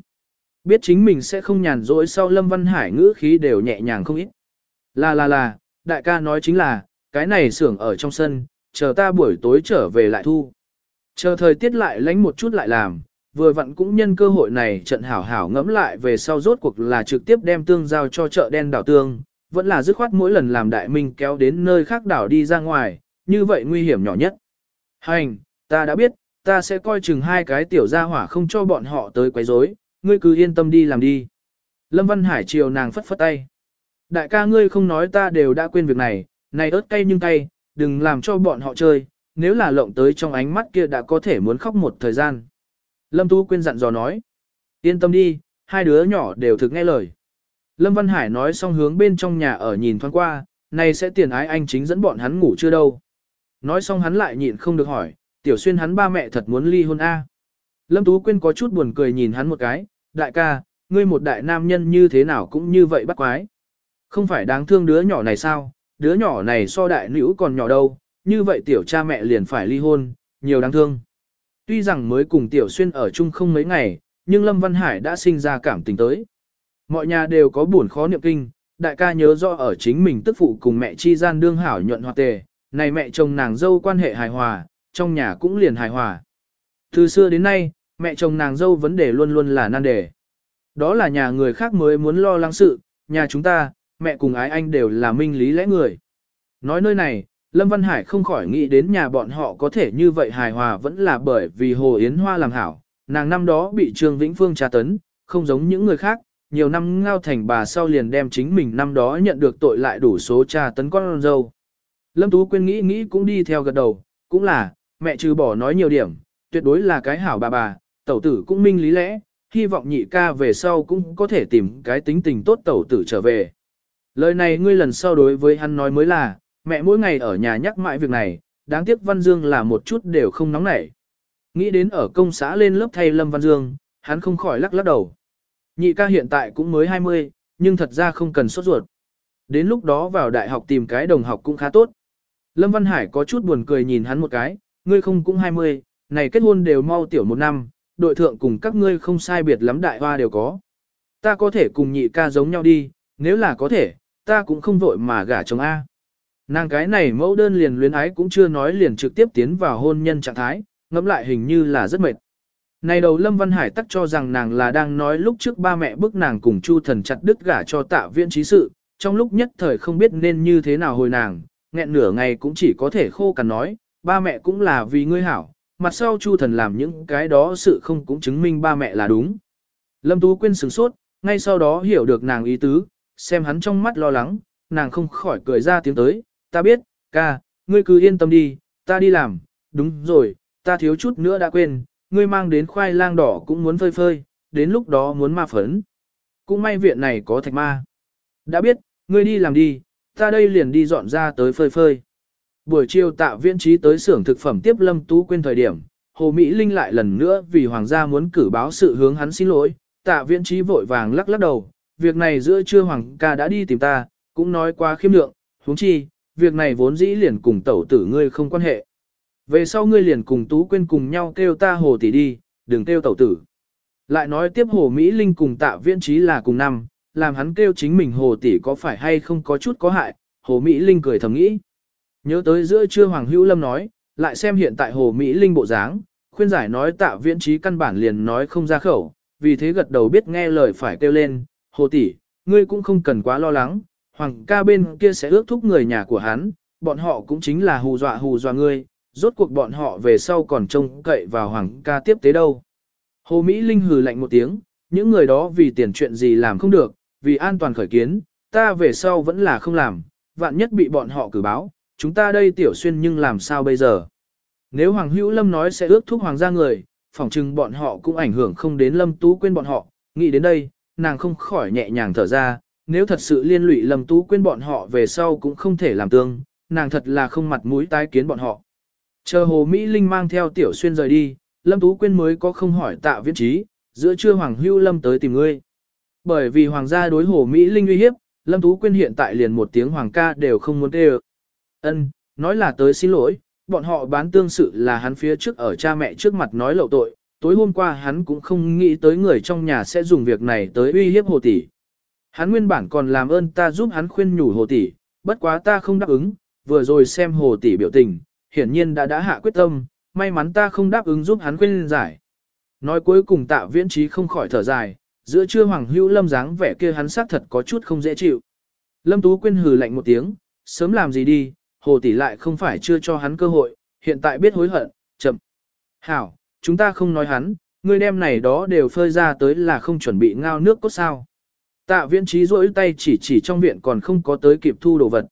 Biết chính mình sẽ không nhàn rỗi sau Lâm Văn Hải ngữ khí đều nhẹ nhàng không ít. Là là là, đại ca nói chính là, cái này xưởng ở trong sân, chờ ta buổi tối trở về lại thu. Chờ thời tiết lại lánh một chút lại làm, vừa vặn cũng nhân cơ hội này trận hảo hảo ngẫm lại về sau rốt cuộc là trực tiếp đem tương giao cho chợ đen đảo tương, vẫn là dứt khoát mỗi lần làm đại minh kéo đến nơi khác đảo đi ra ngoài, như vậy nguy hiểm nhỏ nhất. Hành, ta đã biết, ta sẽ coi chừng hai cái tiểu gia hỏa không cho bọn họ tới quấy rối, ngươi cứ yên tâm đi làm đi. Lâm Văn Hải chiều nàng phất phất tay. Đại ca ngươi không nói ta đều đã quên việc này, này ớt cay nhưng cay, đừng làm cho bọn họ chơi, nếu là lộng tới trong ánh mắt kia đã có thể muốn khóc một thời gian. Lâm Tú Quyên dặn dò nói. Yên tâm đi, hai đứa nhỏ đều thực nghe lời. Lâm Văn Hải nói xong hướng bên trong nhà ở nhìn thoáng qua, này sẽ tiền ái anh chính dẫn bọn hắn ngủ chưa đâu. Nói xong hắn lại nhịn không được hỏi, tiểu xuyên hắn ba mẹ thật muốn ly hôn A. Lâm Tú Quyên có chút buồn cười nhìn hắn một cái, đại ca, ngươi một đại nam nhân như thế nào cũng như vậy bắt quái. Không phải đáng thương đứa nhỏ này sao, đứa nhỏ này so đại nữ còn nhỏ đâu, như vậy tiểu cha mẹ liền phải ly hôn, nhiều đáng thương. Tuy rằng mới cùng tiểu xuyên ở chung không mấy ngày, nhưng Lâm Văn Hải đã sinh ra cảm tình tới. Mọi nhà đều có buồn khó niệm kinh, đại ca nhớ rõ ở chính mình tức phụ cùng mẹ chi gian đương hảo nhuận hoạt tề, này mẹ chồng nàng dâu quan hệ hài hòa, trong nhà cũng liền hài hòa. Từ xưa đến nay, mẹ chồng nàng dâu vấn đề luôn luôn là nan đề. Đó là nhà người khác mới muốn lo lắng sự, nhà chúng ta, mẹ cùng ái anh đều là minh lý lẽ người. Nói nơi này, Lâm Văn Hải không khỏi nghĩ đến nhà bọn họ có thể như vậy hài hòa vẫn là bởi vì Hồ Yến Hoa làm hảo, nàng năm đó bị Trương Vĩnh Phương tra tấn, không giống những người khác, nhiều năm ngao thành bà sau liền đem chính mình năm đó nhận được tội lại đủ số tra tấn con dâu. Lâm Tú Quyên nghĩ nghĩ cũng đi theo gật đầu, cũng là, mẹ trừ bỏ nói nhiều điểm, tuyệt đối là cái hảo bà bà, tẩu tử cũng minh lý lẽ, hy vọng nhị ca về sau cũng có thể tìm cái tính tình tốt tẩu tử trở về. Lời này ngươi lần sau đối với hắn nói mới là, mẹ mỗi ngày ở nhà nhắc mãi việc này, đáng tiếc Văn Dương là một chút đều không nóng nảy. Nghĩ đến ở công xã lên lớp thay Lâm Văn Dương, hắn không khỏi lắc lắc đầu. Nhị ca hiện tại cũng mới 20, nhưng thật ra không cần sốt ruột. Đến lúc đó vào đại học tìm cái đồng học cũng khá tốt. Lâm Văn Hải có chút buồn cười nhìn hắn một cái, ngươi không cũng 20, này kết hôn đều mau tiểu một năm, đội thượng cùng các ngươi không sai biệt lắm đại hoa đều có. Ta có thể cùng nhị ca giống nhau đi, nếu là có thể, ta cũng không vội mà gả chồng A. Nàng cái này mẫu đơn liền luyến ái cũng chưa nói liền trực tiếp tiến vào hôn nhân trạng thái, ngẫm lại hình như là rất mệt. Này đầu Lâm Văn Hải tắc cho rằng nàng là đang nói lúc trước ba mẹ bức nàng cùng Chu thần chặt đứt gả cho tạ viện trí sự, trong lúc nhất thời không biết nên như thế nào hồi nàng, nghẹn nửa ngày cũng chỉ có thể khô cằn nói, ba mẹ cũng là vì ngươi hảo, mặt sau Chu thần làm những cái đó sự không cũng chứng minh ba mẹ là đúng. Lâm Tú Quyên sửng sốt, ngay sau đó hiểu được nàng ý tứ, xem hắn trong mắt lo lắng, nàng không khỏi cười ra tiếng tới, ta biết, ca, ngươi cứ yên tâm đi, ta đi làm, đúng rồi, ta thiếu chút nữa đã quên, ngươi mang đến khoai lang đỏ cũng muốn phơi phơi, đến lúc đó muốn ma phấn. Cũng may viện này có thạch ma. Đã biết, ngươi đi làm đi, ta đây liền đi dọn ra tới phơi phơi. Buổi chiều tạ viễn trí tới xưởng thực phẩm tiếp Lâm Tú quên thời điểm, Hồ Mỹ Linh lại lần nữa vì hoàng gia muốn cử báo sự hướng hắn xin lỗi, tạ viễn trí vội vàng lắc lắc đầu, việc này giữa trưa hoàng ca đã đi tìm ta, cũng nói qua khiêm lượng, huống chi, việc này vốn dĩ liền cùng tẩu tử ngươi không quan hệ. Về sau ngươi liền cùng Tú Quyên cùng nhau kêu ta hồ tỷ đi, đừng kêu tẩu tử. Lại nói tiếp hồ Mỹ Linh cùng tạ viễn trí là cùng năm, làm hắn kêu chính mình hồ tỷ có phải hay không có chút có hại, hồ Mỹ Linh cười thầm nghĩ. Nhớ tới giữa trưa Hoàng Hữu Lâm nói, lại xem hiện tại hồ Mỹ Linh bộ dáng, khuyên giải nói tạ viễn trí căn bản liền nói không ra khẩu, vì thế gật đầu biết nghe lời phải kêu lên, hồ tỷ, ngươi cũng không cần quá lo lắng, Hoàng ca bên kia sẽ ước thúc người nhà của hắn, bọn họ cũng chính là hù dọa hù dọa ngươi, rốt cuộc bọn họ về sau còn trông cậy vào Hoàng ca tiếp tế đâu. Hồ Mỹ Linh hừ lạnh một tiếng, những người đó vì tiền chuyện gì làm không được, vì an toàn khởi kiến, ta về sau vẫn là không làm, vạn nhất bị bọn họ cử báo, chúng ta đây tiểu xuyên nhưng làm sao bây giờ. Nếu Hoàng Hữu Lâm nói sẽ ước thúc Hoàng gia người, phỏng chừng bọn họ cũng ảnh hưởng không đến Lâm Tú quên bọn họ, nghĩ đến đây, nàng không khỏi nhẹ nhàng thở ra, nếu thật sự liên lụy Lâm Tú quên bọn họ về sau cũng không thể làm tương, nàng thật là không mặt mũi tái kiến bọn họ. Chờ Hồ Mỹ Linh mang theo Tiểu Xuyên rời đi, Lâm Tú Quyên mới có không hỏi tạ viễn trí, giữa trưa Hoàng Hưu Lâm tới tìm ngươi. Bởi vì Hoàng gia đối Hồ Mỹ Linh uy hiếp, Lâm Tú Quyên hiện tại liền một tiếng Hoàng ca đều không muốn kêu. Ân, nói là tới xin lỗi, bọn họ bán tương sự là hắn phía trước ở cha mẹ trước mặt nói lậu tội, tối hôm qua hắn cũng không nghĩ tới người trong nhà sẽ dùng việc này tới uy hiếp Hồ Tỷ. Hắn nguyên bản còn làm ơn ta giúp hắn khuyên nhủ Hồ Tỷ, bất quá ta không đáp ứng, vừa rồi xem Hồ Tỷ biểu tình, hiển nhiên đã đã hạ quyết tâm, may mắn ta không đáp ứng giúp hắn khuyên giải. Nói cuối cùng tạ viễn trí không khỏi thở dài, giữa trưa Hoàng Hữu Lâm dáng vẻ kia hắn xác thật có chút không dễ chịu. Lâm Tú Quyên hừ lạnh một tiếng, sớm làm gì đi, Hồ Tỷ lại không phải chưa cho hắn cơ hội, hiện tại biết hối hận, chậm. Hảo, chúng ta không nói hắn, người đem này đó đều phơi ra tới là không chuẩn bị ngao nước cốt sao. Tạ viễn trí rỗi tay chỉ chỉ trong viện còn không có tới kịp thu đồ vật.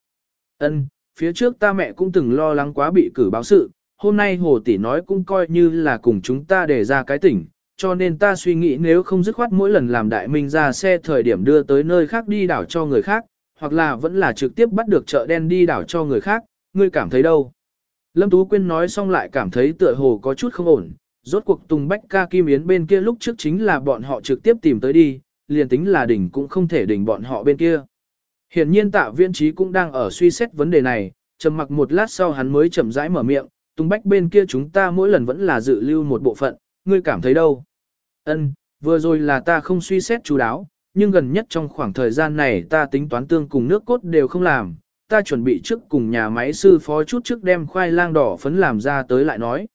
Ân, phía trước ta mẹ cũng từng lo lắng quá bị cử báo sự, hôm nay hồ tỷ nói cũng coi như là cùng chúng ta để ra cái tỉnh, cho nên ta suy nghĩ nếu không dứt khoát mỗi lần làm đại minh ra xe thời điểm đưa tới nơi khác đi đảo cho người khác, hoặc là vẫn là trực tiếp bắt được chợ đen đi đảo cho người khác, ngươi cảm thấy đâu? Lâm Tú Quyên nói xong lại cảm thấy tựa hồ có chút không ổn, rốt cuộc Tùng Bách ca Kim Yến bên kia lúc trước chính là bọn họ trực tiếp tìm tới đi, liền tính là đỉnh cũng không thể đỉnh bọn họ bên kia. Hiển nhiên tạ viễn trí cũng đang ở suy xét vấn đề này, trầm mặc một lát sau hắn mới chậm rãi mở miệng, Tùng Bách bên kia chúng ta mỗi lần vẫn là dự lưu một bộ phận, ngươi cảm thấy đâu? Ân, vừa rồi là ta không suy xét chú đáo, nhưng gần nhất trong khoảng thời gian này ta tính toán tương cùng nước cốt đều không làm, ta chuẩn bị trước cùng nhà máy sư phó chút trước đem khoai lang đỏ phấn làm ra tới lại nói.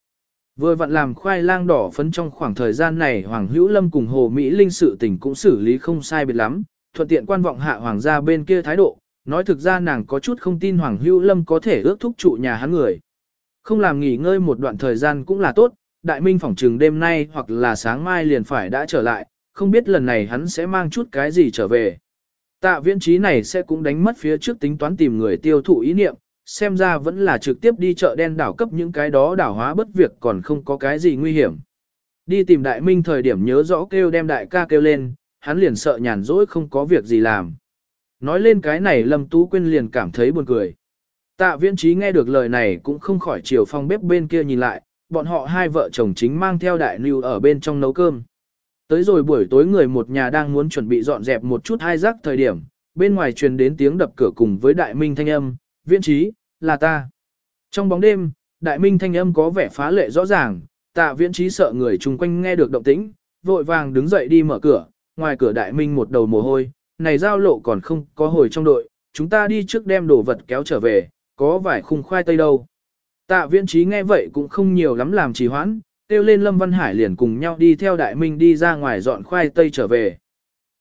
Vừa vặn làm khoai lang đỏ phấn trong khoảng thời gian này Hoàng Hữu Lâm cùng Hồ Mỹ Linh sự tình cũng xử lý không sai biệt lắm, thuận tiện quan vọng hạ Hoàng gia bên kia thái độ, nói thực ra nàng có chút không tin Hoàng Hữu Lâm có thể ước thúc trụ nhà hắn người. Không làm nghỉ ngơi một đoạn thời gian cũng là tốt, đại minh phỏng trừng đêm nay hoặc là sáng mai liền phải đã trở lại, không biết lần này hắn sẽ mang chút cái gì trở về. Tạ viễn trí này sẽ cũng đánh mất phía trước tính toán tìm người tiêu thụ ý niệm, xem ra vẫn là trực tiếp đi chợ đen đảo cấp những cái đó đảo hóa bất việc còn không có cái gì nguy hiểm. Đi tìm đại minh thời điểm nhớ rõ kêu đem đại ca kêu lên, hắn liền sợ nhàn rỗi không có việc gì làm. Nói lên cái này Lâm Tú Quyên liền cảm thấy buồn cười. Tạ viễn trí nghe được lời này cũng không khỏi chiều phong bếp bên kia nhìn lại, bọn họ hai vợ chồng chính mang theo đại lưu ở bên trong nấu cơm. Tới rồi buổi tối người một nhà đang muốn chuẩn bị dọn dẹp một chút hai rác thời điểm, bên ngoài truyền đến tiếng đập cửa cùng với đại minh thanh âm, viễn trí, là ta. Trong bóng đêm, đại minh thanh âm có vẻ phá lệ rõ ràng, tạ viễn trí sợ người chung quanh nghe được động tĩnh, vội vàng đứng dậy đi mở cửa, ngoài cửa đại minh một đầu mồ hôi, này giao lộ còn không có hồi trong đội, chúng ta đi trước đem đồ vật kéo trở về, có vài khung khoai tây đâu. Tạ viễn trí nghe vậy cũng không nhiều lắm làm trì hoãn, kêu lên Lâm Văn Hải liền cùng nhau đi theo đại minh đi ra ngoài dọn khoai tây trở về.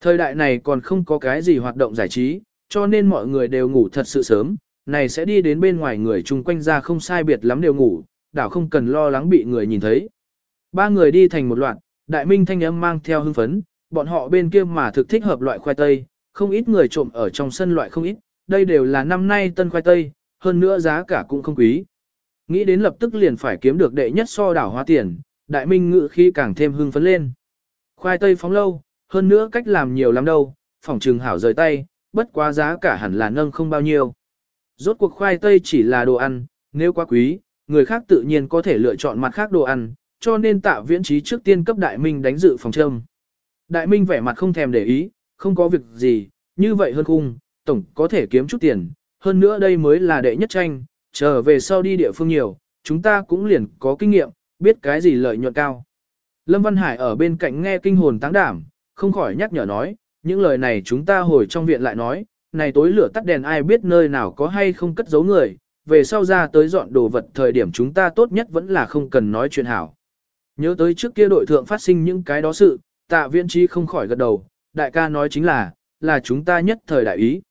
Thời đại này còn không có cái gì hoạt động giải trí, cho nên mọi người đều ngủ thật sự sớm, này sẽ đi đến bên ngoài người chung quanh ra không sai biệt lắm đều ngủ, đảo không cần lo lắng bị người nhìn thấy. Ba người đi thành một loạt, đại minh thanh âm mang theo hưng phấn, bọn họ bên kia mà thực thích hợp loại khoai tây, không ít người trộm ở trong sân loại không ít, đây đều là năm nay tân khoai tây, hơn nữa giá cả cũng không quý. Nghĩ đến lập tức liền phải kiếm được đệ nhất so đảo hoa tiền, đại minh ngự khi càng thêm hưng phấn lên. Khoai tây phóng lâu, hơn nữa cách làm nhiều lắm đâu, phòng trừng hảo rời tay, bất quá giá cả hẳn là nâng không bao nhiêu. Rốt cuộc khoai tây chỉ là đồ ăn, nếu quá quý, người khác tự nhiên có thể lựa chọn mặt khác đồ ăn, cho nên tạ viễn trí trước tiên cấp đại minh đánh dự phòng châm. Đại minh vẻ mặt không thèm để ý, không có việc gì, như vậy hơn khung, tổng có thể kiếm chút tiền, hơn nữa đây mới là đệ nhất tranh, trở về sau đi địa phương nhiều, chúng ta cũng liền có kinh nghiệm, biết cái gì lợi nhuận cao. Lâm Văn Hải ở bên cạnh nghe kinh hồn táng đảm, không khỏi nhắc nhở nói, những lời này chúng ta hồi trong viện lại nói, này tối lửa tắt đèn ai biết nơi nào có hay không cất giấu người, về sau ra tới dọn đồ vật thời điểm chúng ta tốt nhất vẫn là không cần nói chuyện hảo. Nhớ tới trước kia đội thượng phát sinh những cái đó sự, tạ viễn trí không khỏi gật đầu, đại ca nói chính là, là chúng ta nhất thời đại ý.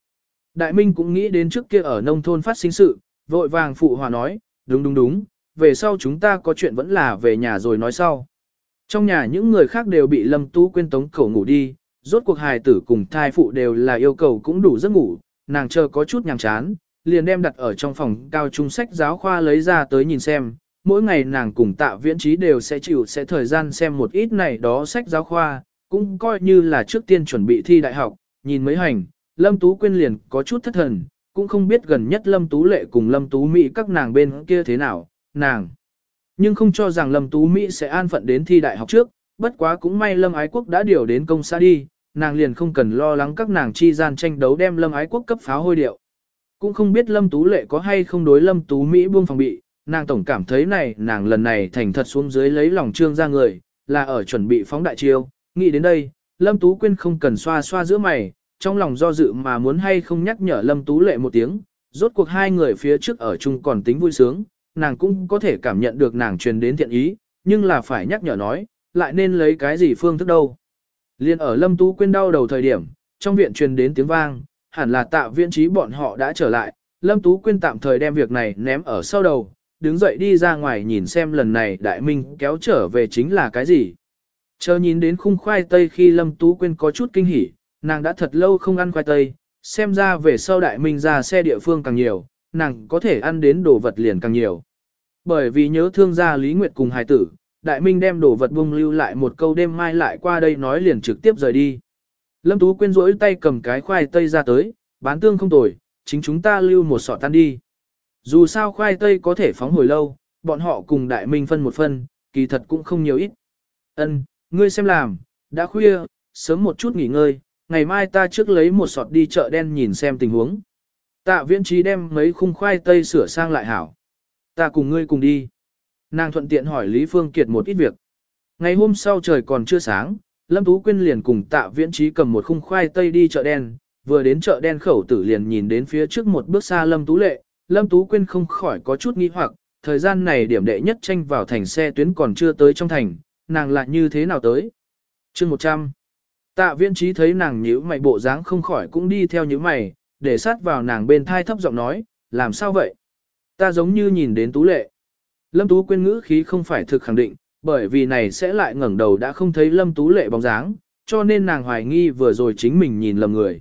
Đại Minh cũng nghĩ đến trước kia ở nông thôn phát sinh sự, vội vàng phụ hòa nói, đúng đúng đúng, về sau chúng ta có chuyện vẫn là về nhà rồi nói sau. Trong nhà những người khác đều bị Lâm Tú quên tống khẩu ngủ đi, rốt cuộc hài tử cùng thai phụ đều là yêu cầu cũng đủ giấc ngủ, nàng chờ có chút nhàng chán, liền đem đặt ở trong phòng cao trung sách giáo khoa lấy ra tới nhìn xem. Mỗi ngày nàng cùng tạ viễn trí đều sẽ chịu sẽ thời gian xem một ít này đó sách giáo khoa, cũng coi như là trước tiên chuẩn bị thi đại học, nhìn mấy hành, Lâm Tú Quyên liền có chút thất thần, cũng không biết gần nhất Lâm Tú Lệ cùng Lâm Tú Mỹ các nàng bên kia thế nào, nàng. Nhưng không cho rằng Lâm Tú Mỹ sẽ an phận đến thi đại học trước, bất quá cũng may Lâm Ái Quốc đã điều đến công xã đi, nàng liền không cần lo lắng các nàng chi gian tranh đấu đem Lâm Ái Quốc cấp pháo hôi điệu. Cũng không biết Lâm Tú Lệ có hay không đối Lâm Tú Mỹ buông phòng bị, nàng tổng cảm thấy này nàng lần này thành thật xuống dưới lấy lòng trương ra người, là ở chuẩn bị phóng đại chiêu, nghĩ đến đây, Lâm Tú Quyên không cần xoa xoa giữa mày, trong lòng do dự mà muốn hay không nhắc nhở Lâm Tú Lệ một tiếng, rốt cuộc hai người phía trước ở chung còn tính vui sướng, nàng cũng có thể cảm nhận được nàng truyền đến thiện ý, nhưng là phải nhắc nhở nói, lại nên lấy cái gì phương thức đâu. Liên ở Lâm Tú Quyên đau đầu thời điểm, trong viện truyền đến tiếng vang, hẳn là tạ viên trí bọn họ đã trở lại, Lâm Tú Quyên tạm thời đem việc này ném ở sau đầu, đứng dậy đi ra ngoài nhìn xem lần này đại minh kéo trở về chính là cái gì. Chờ nhìn đến khung khoai tây khi Lâm Tú Quyên có chút kinh hỉ, nàng đã thật lâu không ăn khoai tây, xem ra về sau đại minh ra xe địa phương càng nhiều, nàng có thể ăn đến đồ vật liền càng nhiều. Bởi vì nhớ thương gia Lý Nguyệt cùng hài tử, đại minh đem đồ vật bung lưu lại một câu đêm mai lại qua đây nói liền trực tiếp rời đi. Lâm Tú Quyên rỗi tay cầm cái khoai tây ra tới, bán tương không tồi, chính chúng ta lưu một sọ tan đi. Dù sao khoai tây có thể phóng hồi lâu, bọn họ cùng đại minh phân một phân, kỳ thật cũng không nhiều ít. Ân, ngươi xem làm, đã khuya, sớm một chút nghỉ ngơi, ngày mai ta trước lấy một sọt đi chợ đen nhìn xem tình huống. Tạ viễn trí đem mấy khung khoai tây sửa sang lại hảo. Ta cùng ngươi cùng đi. Nàng thuận tiện hỏi Lý Phương Kiệt một ít việc. Ngày hôm sau trời còn chưa sáng, Lâm Tú Quyên liền cùng tạ viễn trí cầm một khung khoai tây đi chợ đen, vừa đến chợ đen khẩu tử liền nhìn đến phía trước một bước xa Lâm Tú Lệ, Lâm Tú Quyên không khỏi có chút nghi hoặc, thời gian này điểm đệ nhất tranh vào thành xe tuyến còn chưa tới trong thành, nàng lại như thế nào tới. chương 100 Tạ viễn trí thấy nàng nhíu mày bộ dáng không khỏi cũng đi theo nhíu mày, để sát vào nàng bên thai thấp giọng nói, làm sao vậy? Ta giống như nhìn đến Tú Lệ. Lâm Tú quên ngữ khí không phải thực khẳng định, bởi vì này sẽ lại ngẩng đầu đã không thấy Lâm Tú Lệ bóng dáng, cho nên nàng hoài nghi vừa rồi chính mình nhìn lầm người.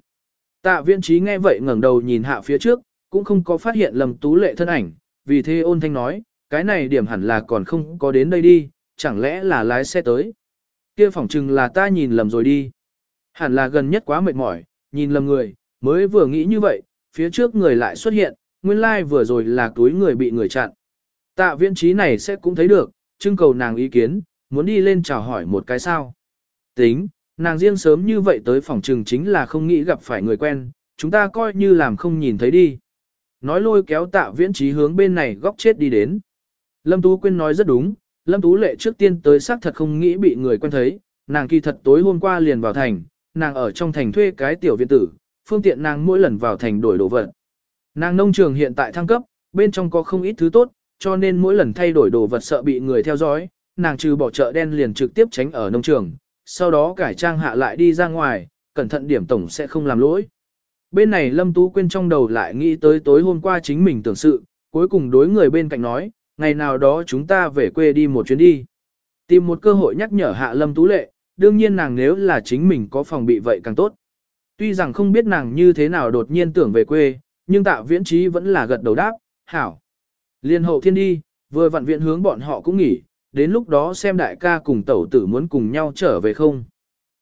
Tạ viễn trí nghe vậy ngẩng đầu nhìn hạ phía trước, cũng không có phát hiện Lâm Tú Lệ thân ảnh, vì thế ôn thanh nói, cái này điểm hẳn là còn không có đến đây đi, chẳng lẽ là lái xe tới. Kia phỏng chừng là ta nhìn lầm rồi đi. Hẳn là gần nhất quá mệt mỏi, nhìn lầm người, mới vừa nghĩ như vậy, phía trước người lại xuất hiện, nguyên lai like vừa rồi là túi người bị người chặn. Tạ viễn trí này sẽ cũng thấy được, trưng cầu nàng ý kiến, muốn đi lên chào hỏi một cái sao. Tính, nàng riêng sớm như vậy tới phòng trừng chính là không nghĩ gặp phải người quen, chúng ta coi như làm không nhìn thấy đi. Nói lôi kéo tạ viễn trí hướng bên này góc chết đi đến. Lâm Tú Quyên nói rất đúng, Lâm Tú Lệ trước tiên tới xác thật không nghĩ bị người quen thấy, nàng kỳ thật tối hôm qua liền vào thành, nàng ở trong thành thuê cái tiểu viện tử, phương tiện nàng mỗi lần vào thành đổi đồ vật. Nàng nông trường hiện tại thăng cấp, bên trong có không ít thứ tốt, cho nên mỗi lần thay đổi đồ vật sợ bị người theo dõi, nàng trừ bỏ chợ đen liền trực tiếp tránh ở nông trường, sau đó cải trang hạ lại đi ra ngoài, cẩn thận điểm tổng sẽ không làm lỗi. Bên này Lâm Tú Quyên trong đầu lại nghĩ tới tối hôm qua chính mình tưởng sự, cuối cùng đối người bên cạnh nói, ngày nào đó chúng ta về quê đi một chuyến đi. Tìm một cơ hội nhắc nhở hạ Lâm Tú Lệ, đương nhiên nàng nếu là chính mình có phòng bị vậy càng tốt. Tuy rằng không biết nàng như thế nào đột nhiên tưởng về quê, nhưng tạ viễn trí vẫn là gật đầu đáp, hảo. Liên hậu thiên đi, vừa vặn viện hướng bọn họ cũng nghỉ, đến lúc đó xem đại ca cùng tẩu tử muốn cùng nhau trở về không.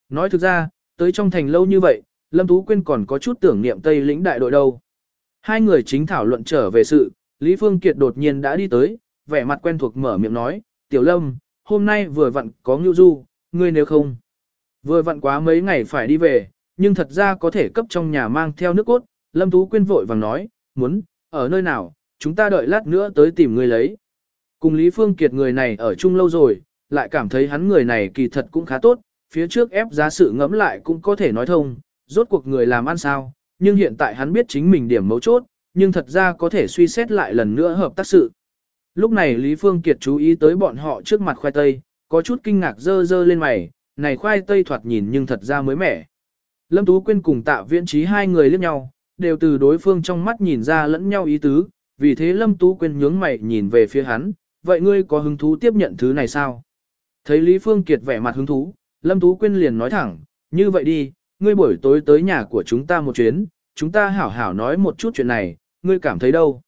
Nói thực ra, tới trong thành lâu như vậy, Lâm Tú Quyên còn có chút tưởng niệm Tây lĩnh đại đội đâu. Hai người chính thảo luận trở về sự, Lý Phương Kiệt đột nhiên đã đi tới, vẻ mặt quen thuộc mở miệng nói, Tiểu Lâm, hôm nay vừa vặn có ngưu du, ngươi nếu không. Vừa vặn quá mấy ngày phải đi về, nhưng thật ra có thể cấp trong nhà mang theo nước cốt, Lâm Tú Quyên vội vàng nói, muốn, ở nơi nào, chúng ta đợi lát nữa tới tìm ngươi lấy. Cùng Lý Phương Kiệt người này ở chung lâu rồi, lại cảm thấy hắn người này kỳ thật cũng khá tốt, phía trước ép giá sự ngẫm lại cũng có thể nói thông, rốt cuộc người làm ăn sao, nhưng hiện tại hắn biết chính mình điểm mấu chốt, nhưng thật ra có thể suy xét lại lần nữa hợp tác sự. Lúc này Lý Phương Kiệt chú ý tới bọn họ trước mặt khoai tây, có chút kinh ngạc dơ dơ lên mày, này khoai tây thoạt nhìn nhưng thật ra mới mẻ. Lâm Tú Quyên cùng tạ viễn trí hai người liếc nhau, đều từ đối phương trong mắt nhìn ra lẫn nhau ý tứ, vì thế Lâm Tú Quyên nhướng mày nhìn về phía hắn, vậy ngươi có hứng thú tiếp nhận thứ này sao? Thấy Lý Phương Kiệt vẻ mặt hứng thú, Lâm Tú Quyên liền nói thẳng, như vậy đi, ngươi buổi tối tới nhà của chúng ta một chuyến, chúng ta hảo hảo nói một chút chuyện này, ngươi cảm thấy đâu?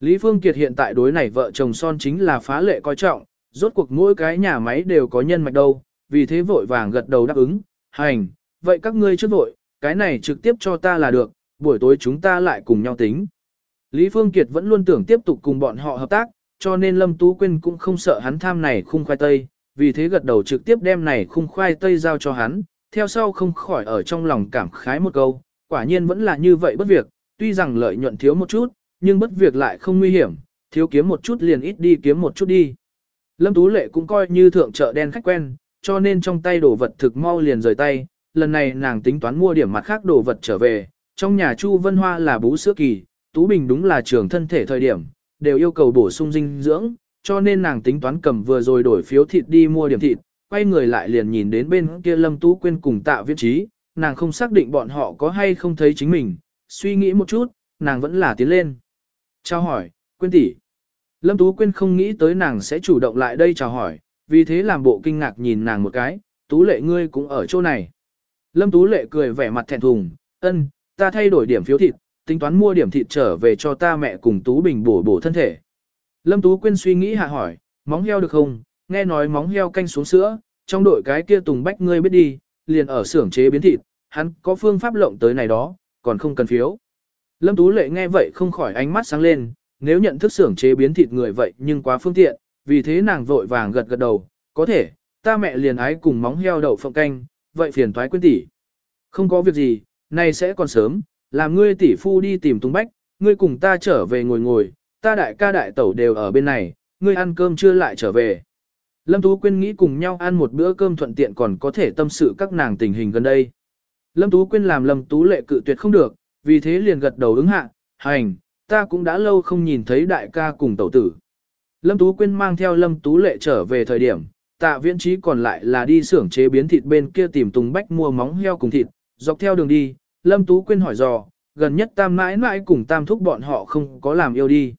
Lý Phương Kiệt hiện tại đối này vợ chồng son chính là phá lệ coi trọng, rốt cuộc mỗi cái nhà máy đều có nhân mạch đâu, vì thế vội vàng gật đầu đáp ứng, hành, vậy các ngươi trước vội, cái này trực tiếp cho ta là được, buổi tối chúng ta lại cùng nhau tính. Lý Phương Kiệt vẫn luôn tưởng tiếp tục cùng bọn họ hợp tác, cho nên Lâm Tú Quyên cũng không sợ hắn tham này khung khoai tây, vì thế gật đầu trực tiếp đem này khung khoai tây giao cho hắn, theo sau không khỏi ở trong lòng cảm khái một câu, quả nhiên vẫn là như vậy bất việc, tuy rằng lợi nhuận thiếu một chút, nhưng bất việc lại không nguy hiểm, thiếu kiếm một chút liền ít đi kiếm một chút đi. Lâm Tú Lệ cũng coi như thượng chợ đen khách quen, cho nên trong tay đồ vật thực mau liền rời tay, lần này nàng tính toán mua điểm mặt khác đồ vật trở về, trong nhà Chu Vân Hoa là bú sữa kỳ, Tú Bình đúng là trường thân thể thời điểm, đều yêu cầu bổ sung dinh dưỡng, cho nên nàng tính toán cầm vừa rồi đổi phiếu thịt đi mua điểm thịt, quay người lại liền nhìn đến bên kia Lâm Tú Quyên cùng tạ viết trí, nàng không xác định bọn họ có hay không thấy chính mình, suy nghĩ một chút, nàng vẫn là tiến lên. Chào hỏi, Quyên tỷ. Lâm Tú Quyên không nghĩ tới nàng sẽ chủ động lại đây chào hỏi, vì thế làm bộ kinh ngạc nhìn nàng một cái, Tú Lệ ngươi cũng ở chỗ này. Lâm Tú Lệ cười vẻ mặt thẹn thùng, ân, ta thay đổi điểm phiếu thịt, tính toán mua điểm thịt trở về cho ta mẹ cùng Tú Bình bổ bổ thân thể. Lâm Tú Quyên suy nghĩ hạ hỏi, móng heo được không, nghe nói móng heo canh xuống sữa, trong đội cái kia Tùng Bách ngươi biết đi, liền ở xưởng chế biến thịt, hắn có phương pháp lộng tới này đó, còn không cần phiếu. Lâm Tú Lệ nghe vậy không khỏi ánh mắt sáng lên, nếu nhận thức xưởng chế biến thịt người vậy nhưng quá phương tiện, vì thế nàng vội vàng gật gật đầu, có thể, ta mẹ liền ái cùng móng heo đậu phộng canh, vậy phiền thoái quyên tỷ. Không có việc gì, nay sẽ còn sớm, làm ngươi tỷ phu đi tìm Tùng Bách, ngươi cùng ta trở về ngồi ngồi, ta đại ca đại tẩu đều ở bên này, ngươi ăn cơm chưa lại trở về. Lâm Tú Quyên nghĩ cùng nhau ăn một bữa cơm thuận tiện còn có thể tâm sự các nàng tình hình gần đây. Lâm Tú Quyên làm Lâm Tú Lệ cự tuyệt không được, vì thế liền gật đầu ứng hạ, hành, ta cũng đã lâu không nhìn thấy đại ca cùng tẩu tử. Lâm Tú Quyên mang theo Lâm Tú Lệ trở về thời điểm, tạ viễn trí còn lại là đi xưởng chế biến thịt bên kia tìm Tùng Bách mua móng heo cùng thịt, dọc theo đường đi, Lâm Tú Quyên hỏi dò, gần nhất tam mãi mãi cùng tam thúc bọn họ không có làm yêu đi.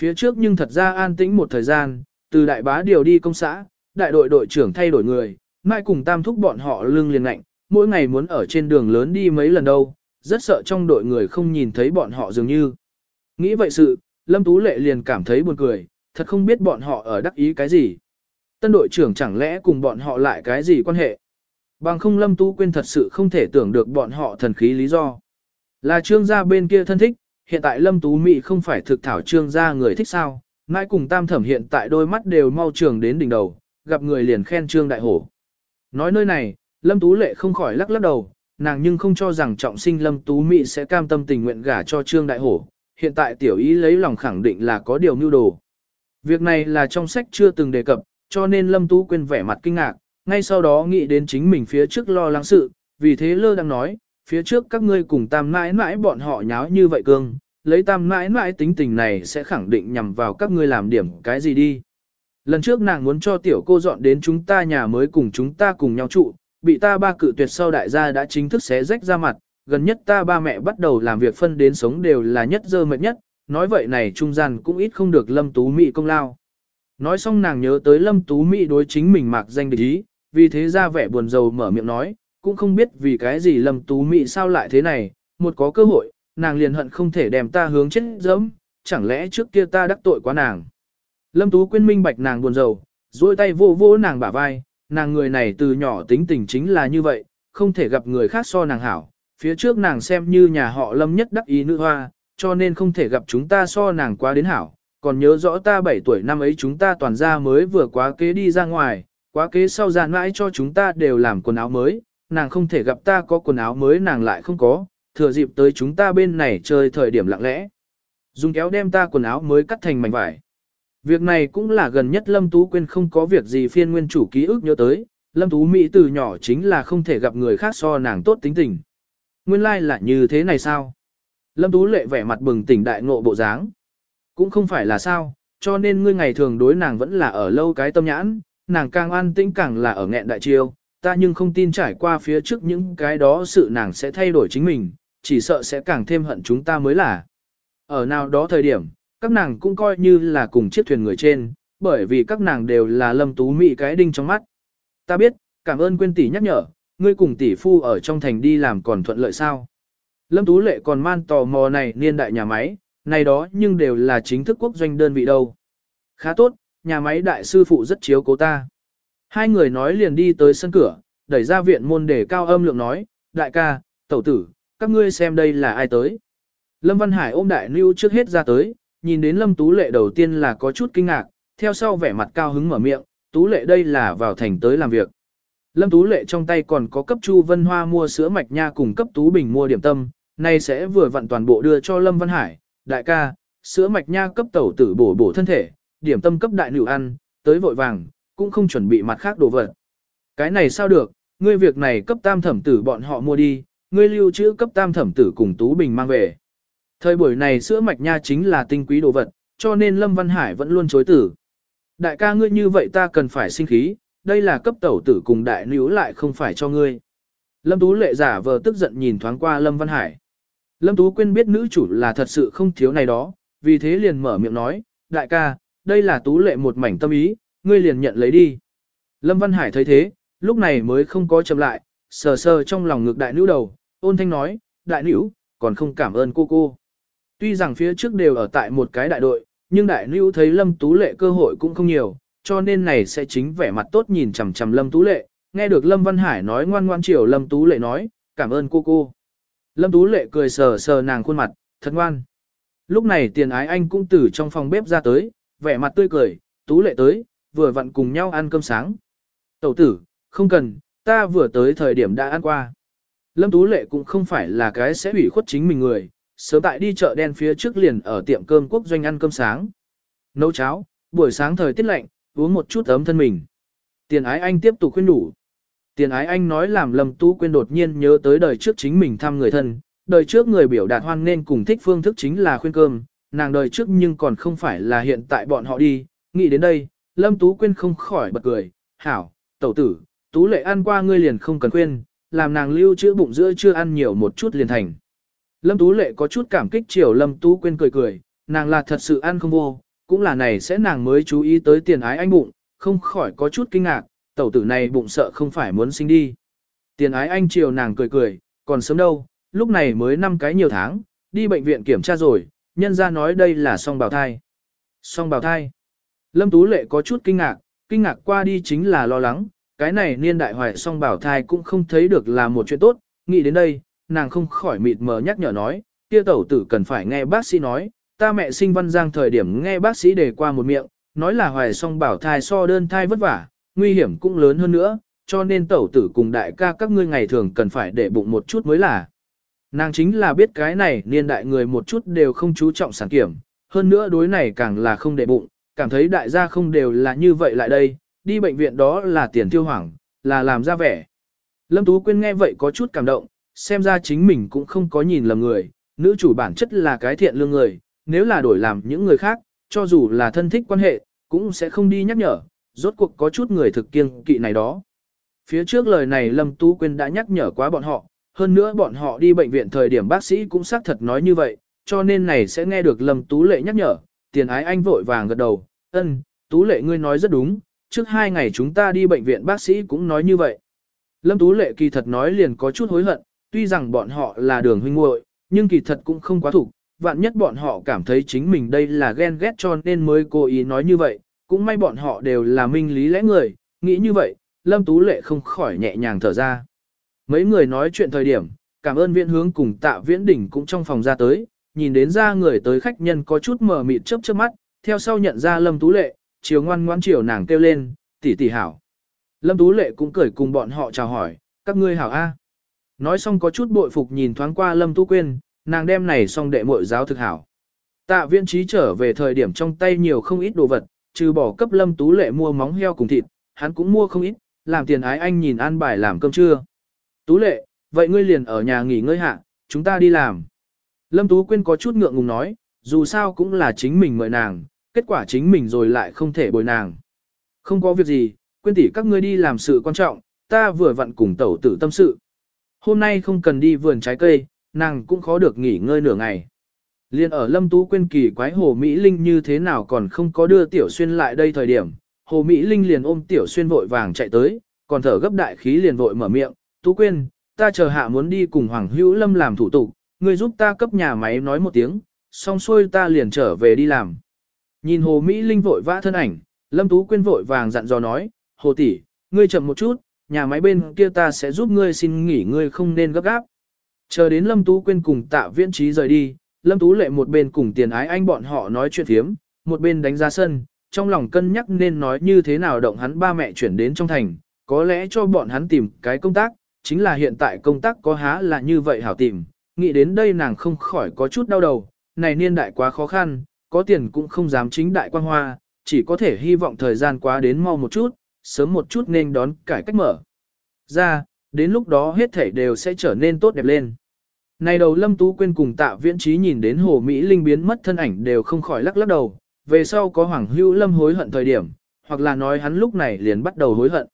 Phía trước nhưng thật ra an tĩnh một thời gian, từ đại bá điều đi công xã, đại đội đội trưởng thay đổi người, mãi cùng tam thúc bọn họ lưng liền lạnh mỗi ngày muốn ở trên đường lớn đi mấy lần đâu, rất sợ trong đội người không nhìn thấy bọn họ dường như. Nghĩ vậy sự, Lâm Tú Lệ liền cảm thấy buồn cười, thật không biết bọn họ ở đắc ý cái gì. Tân đội trưởng chẳng lẽ cùng bọn họ lại cái gì quan hệ. Bằng không Lâm Tú Quyên thật sự không thể tưởng được bọn họ thần khí lý do. Là trương gia bên kia thân thích, hiện tại Lâm Tú Mỹ không phải thực thảo trương gia người thích sao, mãi cùng tam thẩm hiện tại đôi mắt đều mau trường đến đỉnh đầu, gặp người liền khen trương đại hổ. Nói nơi này, Lâm Tú Lệ không khỏi lắc lắc đầu, nàng nhưng không cho rằng trọng sinh Lâm Tú Mỹ sẽ cam tâm tình nguyện gả cho Trương Đại Hổ, hiện tại tiểu ý lấy lòng khẳng định là có điều mưu đồ. Việc này là trong sách chưa từng đề cập, cho nên Lâm Tú Quyên vẻ mặt kinh ngạc, ngay sau đó nghĩ đến chính mình phía trước lo lắng sự, vì thế lơ đang nói, phía trước các ngươi cùng tam mãi mãi bọn họ nháo như vậy cương, lấy tam mãi mãi tính tình này sẽ khẳng định nhằm vào các ngươi làm điểm cái gì đi. Lần trước nàng muốn cho tiểu cô dọn đến chúng ta nhà mới cùng chúng ta cùng nhau trụ, bị ta ba cự tuyệt sau đại gia đã chính thức xé rách ra mặt, gần nhất ta ba mẹ bắt đầu làm việc phân đến sống đều là nhất dơ mệt nhất, nói vậy này trung gian cũng ít không được Lâm Tú Mỹ công lao. Nói xong nàng nhớ tới Lâm Tú Mỹ đối chính mình mạc danh địch ý, vì thế ra vẻ buồn rầu mở miệng nói, cũng không biết vì cái gì Lâm Tú Mỹ sao lại thế này, một có cơ hội, nàng liền hận không thể đem ta hướng chết dẫm, chẳng lẽ trước kia ta đắc tội quá nàng. Lâm Tú quên minh bạch nàng buồn rầu, duỗi tay vô vô nàng bả vai, nàng người này từ nhỏ tính tình chính là như vậy, không thể gặp người khác so nàng hảo. Phía trước nàng xem như nhà họ Lâm nhất đắc ý nữ hoa, cho nên không thể gặp chúng ta so nàng quá đến hảo. Còn nhớ rõ ta 7 tuổi năm ấy chúng ta toàn ra mới vừa quá kế đi ra ngoài, quá kế sau ra mãi cho chúng ta đều làm quần áo mới, nàng không thể gặp ta có quần áo mới nàng lại không có, thừa dịp tới chúng ta bên này chơi thời điểm lặng lẽ. Dùng kéo đem ta quần áo mới cắt thành mảnh vải. Việc này cũng là gần nhất Lâm Tú quên không có việc gì phiên nguyên chủ ký ức nhớ tới, Lâm Tú Mỹ từ nhỏ chính là không thể gặp người khác so nàng tốt tính tình. Nguyên lai like là như thế này sao? Lâm Tú lệ vẻ mặt bừng tỉnh đại ngộ bộ dáng. Cũng không phải là sao, cho nên ngươi ngày thường đối nàng vẫn là ở lâu cái tâm nhãn, nàng càng an tĩnh càng là ở nghẹn đại chiêu, ta nhưng không tin trải qua phía trước những cái đó sự nàng sẽ thay đổi chính mình, chỉ sợ sẽ càng thêm hận chúng ta mới là. Ở nào đó thời điểm, các nàng cũng coi như là cùng chiếc thuyền người trên, bởi vì các nàng đều là lâm tú mỹ cái đinh trong mắt. Ta biết, cảm ơn quên tỷ nhắc nhở, ngươi cùng tỷ phu ở trong thành đi làm còn thuận lợi sao. Lâm Tú Lệ còn man tò mò này niên đại nhà máy, này đó nhưng đều là chính thức quốc doanh đơn vị đâu. Khá tốt, nhà máy đại sư phụ rất chiếu cố ta. Hai người nói liền đi tới sân cửa, đẩy ra viện môn để cao âm lượng nói, đại ca, tẩu tử, các ngươi xem đây là ai tới. Lâm Văn Hải ôm đại lưu trước hết ra tới, nhìn đến Lâm Tú Lệ đầu tiên là có chút kinh ngạc, theo sau vẻ mặt cao hứng mở miệng, Tú Lệ đây là vào thành tới làm việc. Lâm Tú Lệ trong tay còn có cấp Chu Vân Hoa mua sữa mạch nha cùng cấp Tú Bình mua điểm tâm, nay sẽ vừa vặn toàn bộ đưa cho Lâm Văn Hải, đại ca, sữa mạch nha cấp tẩu tử bổ bổ thân thể, điểm tâm cấp đại nữ ăn, tới vội vàng, cũng không chuẩn bị mặt khác đồ vật. Cái này sao được, ngươi việc này cấp tam thẩm tử bọn họ mua đi, ngươi lưu trữ cấp tam thẩm tử cùng Tú Bình mang về. Thời buổi này sữa mạch nha chính là tinh quý đồ vật, cho nên Lâm Văn Hải vẫn luôn chối tử. Đại ca ngươi như vậy ta cần phải sinh khí, đây là cấp tẩu tử cùng đại nữ lại không phải cho ngươi. Lâm Tú lệ giả vờ tức giận nhìn thoáng qua Lâm Văn Hải. Lâm Tú quên biết nữ chủ là thật sự không thiếu này đó, vì thế liền mở miệng nói, đại ca, đây là Tú lệ một mảnh tâm ý, ngươi liền nhận lấy đi. Lâm Văn Hải thấy thế, lúc này mới không có chậm lại, sờ sờ trong lòng ngược đại nữ đầu, ôn thanh nói, đại nữ, còn không cảm ơn cô cô. Tuy rằng phía trước đều ở tại một cái đại đội, nhưng đại nữ thấy Lâm Tú Lệ cơ hội cũng không nhiều, cho nên này sẽ chính vẻ mặt tốt nhìn chằm chằm Lâm Tú Lệ, nghe được Lâm Văn Hải nói ngoan ngoan chiều Lâm Tú Lệ nói, cảm ơn cô cô. Lâm Tú Lệ cười sờ sờ nàng khuôn mặt, thật ngoan. Lúc này tiền ái anh cũng từ trong phòng bếp ra tới, vẻ mặt tươi cười, Tú Lệ tới, vừa vặn cùng nhau ăn cơm sáng. Tẩu tử, không cần, ta vừa tới thời điểm đã ăn qua. Lâm Tú Lệ cũng không phải là cái sẽ hủy khuất chính mình người, sớm tại đi chợ đen phía trước liền ở tiệm cơm quốc doanh ăn cơm sáng. Nấu cháo, buổi sáng thời tiết lạnh, uống một chút ấm thân mình. Tiền ái anh tiếp tục khuyên đủ. Tiền ái anh nói làm Lâm Tú quên đột nhiên nhớ tới đời trước chính mình thăm người thân, đời trước người biểu đạt hoan nên cùng thích phương thức chính là khuyên cơm, nàng đời trước nhưng còn không phải là hiện tại bọn họ đi, nghĩ đến đây, Lâm Tú Quyên không khỏi bật cười, hảo, tẩu tử, Tú lệ ăn qua ngươi liền không cần quên, làm nàng lưu trữ bụng giữa chưa ăn nhiều một chút liền thành. Lâm Tú Lệ có chút cảm kích chiều Lâm Tú Quyên cười cười, nàng là thật sự ăn không vô, cũng là này sẽ nàng mới chú ý tới tiền ái anh bụng, không khỏi có chút kinh ngạc, tẩu tử này bụng sợ không phải muốn sinh đi. Tiền ái anh chiều nàng cười cười, còn sớm đâu, lúc này mới năm cái nhiều tháng, đi bệnh viện kiểm tra rồi, nhân ra nói đây là song bào thai. Song bào thai. Lâm Tú Lệ có chút kinh ngạc, kinh ngạc qua đi chính là lo lắng, cái này niên đại hoài song bào thai cũng không thấy được là một chuyện tốt, nghĩ đến đây, nàng không khỏi mịt mờ nhắc nhở nói, kia tẩu tử cần phải nghe bác sĩ nói, ta mẹ sinh văn giang thời điểm nghe bác sĩ đề qua một miệng, nói là hoài song bảo thai so đơn thai vất vả, nguy hiểm cũng lớn hơn nữa, cho nên tẩu tử cùng đại ca các ngươi ngày thường cần phải để bụng một chút mới là. Nàng chính là biết cái này niên đại người một chút đều không chú trọng sản kiểm, hơn nữa đối này càng là không để bụng, cảm thấy đại gia không đều là như vậy lại đây, đi bệnh viện đó là tiền tiêu hoảng, là làm ra vẻ. Lâm Tú Quyên nghe vậy có chút cảm động, xem ra chính mình cũng không có nhìn lầm người, nữ chủ bản chất là cái thiện lương người, nếu là đổi làm những người khác, cho dù là thân thích quan hệ, cũng sẽ không đi nhắc nhở, rốt cuộc có chút người thực kiêng kỵ này đó. Phía trước lời này Lâm Tú Quyên đã nhắc nhở quá bọn họ, hơn nữa bọn họ đi bệnh viện thời điểm bác sĩ cũng xác thật nói như vậy, cho nên này sẽ nghe được Lâm Tú Lệ nhắc nhở, tiền ái anh vội vàng gật đầu, ân, Tú Lệ ngươi nói rất đúng, trước hai ngày chúng ta đi bệnh viện bác sĩ cũng nói như vậy. Lâm Tú Lệ kỳ thật nói liền có chút hối hận, tuy rằng bọn họ là đường huynh muội, nhưng kỳ thật cũng không quá thủ, vạn nhất bọn họ cảm thấy chính mình đây là ghen ghét cho nên mới cố ý nói như vậy, cũng may bọn họ đều là minh lý lẽ người, nghĩ như vậy, Lâm Tú Lệ không khỏi nhẹ nhàng thở ra. Mấy người nói chuyện thời điểm, cảm ơn viễn hướng cùng tạ viễn đỉnh cũng trong phòng ra tới, nhìn đến ra người tới khách nhân có chút mờ mịt chớp chớp mắt, theo sau nhận ra Lâm Tú Lệ, chiều ngoan ngoan chiều nàng kêu lên, tỷ tỷ hảo. Lâm Tú Lệ cũng cười cùng bọn họ chào hỏi, các ngươi hảo A. Nói xong có chút bội phục nhìn thoáng qua Lâm Tú Quyên, nàng đem này xong đệ muội giáo thực hảo. Tạ viên trí trở về thời điểm trong tay nhiều không ít đồ vật, trừ bỏ cấp Lâm Tú Lệ mua móng heo cùng thịt, hắn cũng mua không ít, làm tiền ái anh nhìn ăn bài làm cơm trưa. Tú Lệ, vậy ngươi liền ở nhà nghỉ ngơi hạ, chúng ta đi làm. Lâm Tú Quyên có chút ngượng ngùng nói, dù sao cũng là chính mình mời nàng, kết quả chính mình rồi lại không thể bồi nàng. Không có việc gì, Quyên tỷ các ngươi đi làm sự quan trọng, ta vừa vặn cùng tẩu tử tâm sự. Hôm nay không cần đi vườn trái cây, nàng cũng khó được nghỉ ngơi nửa ngày. Liên ở Lâm Tú Quyên kỳ quái Hồ Mỹ Linh như thế nào còn không có đưa Tiểu Xuyên lại đây thời điểm, Hồ Mỹ Linh liền ôm Tiểu Xuyên vội vàng chạy tới, còn thở gấp đại khí liền vội mở miệng, Tú Quyên, ta chờ hạ muốn đi cùng Hoàng Hữu Lâm làm thủ tục, người giúp ta cấp nhà máy nói một tiếng, xong xuôi ta liền trở về đi làm. Nhìn Hồ Mỹ Linh vội vã thân ảnh, Lâm Tú Quyên vội vàng dặn dò nói, Hồ tỷ, ngươi chậm một chút, nhà máy bên kia ta sẽ giúp ngươi xin nghỉ ngươi không nên gấp gáp. Chờ đến Lâm Tú Quyên cùng tạ viễn trí rời đi, Lâm Tú Lệ một bên cùng tiền ái anh bọn họ nói chuyện thiếm, một bên đánh ra sân, trong lòng cân nhắc nên nói như thế nào động hắn ba mẹ chuyển đến trong thành, có lẽ cho bọn hắn tìm cái công tác, chính là hiện tại công tác có há là như vậy hảo tìm, nghĩ đến đây nàng không khỏi có chút đau đầu, này niên đại quá khó khăn, có tiền cũng không dám chính đại quan hoa, chỉ có thể hy vọng thời gian quá đến mau một chút, sớm một chút nên đón cải cách mở. Ra, đến lúc đó hết thảy đều sẽ trở nên tốt đẹp lên. Này đầu Lâm Tú Quyên cùng tạ viễn trí nhìn đến Hồ Mỹ Linh biến mất thân ảnh đều không khỏi lắc lắc đầu, về sau có Hoàng Hữu Lâm hối hận thời điểm, hoặc là nói hắn lúc này liền bắt đầu hối hận.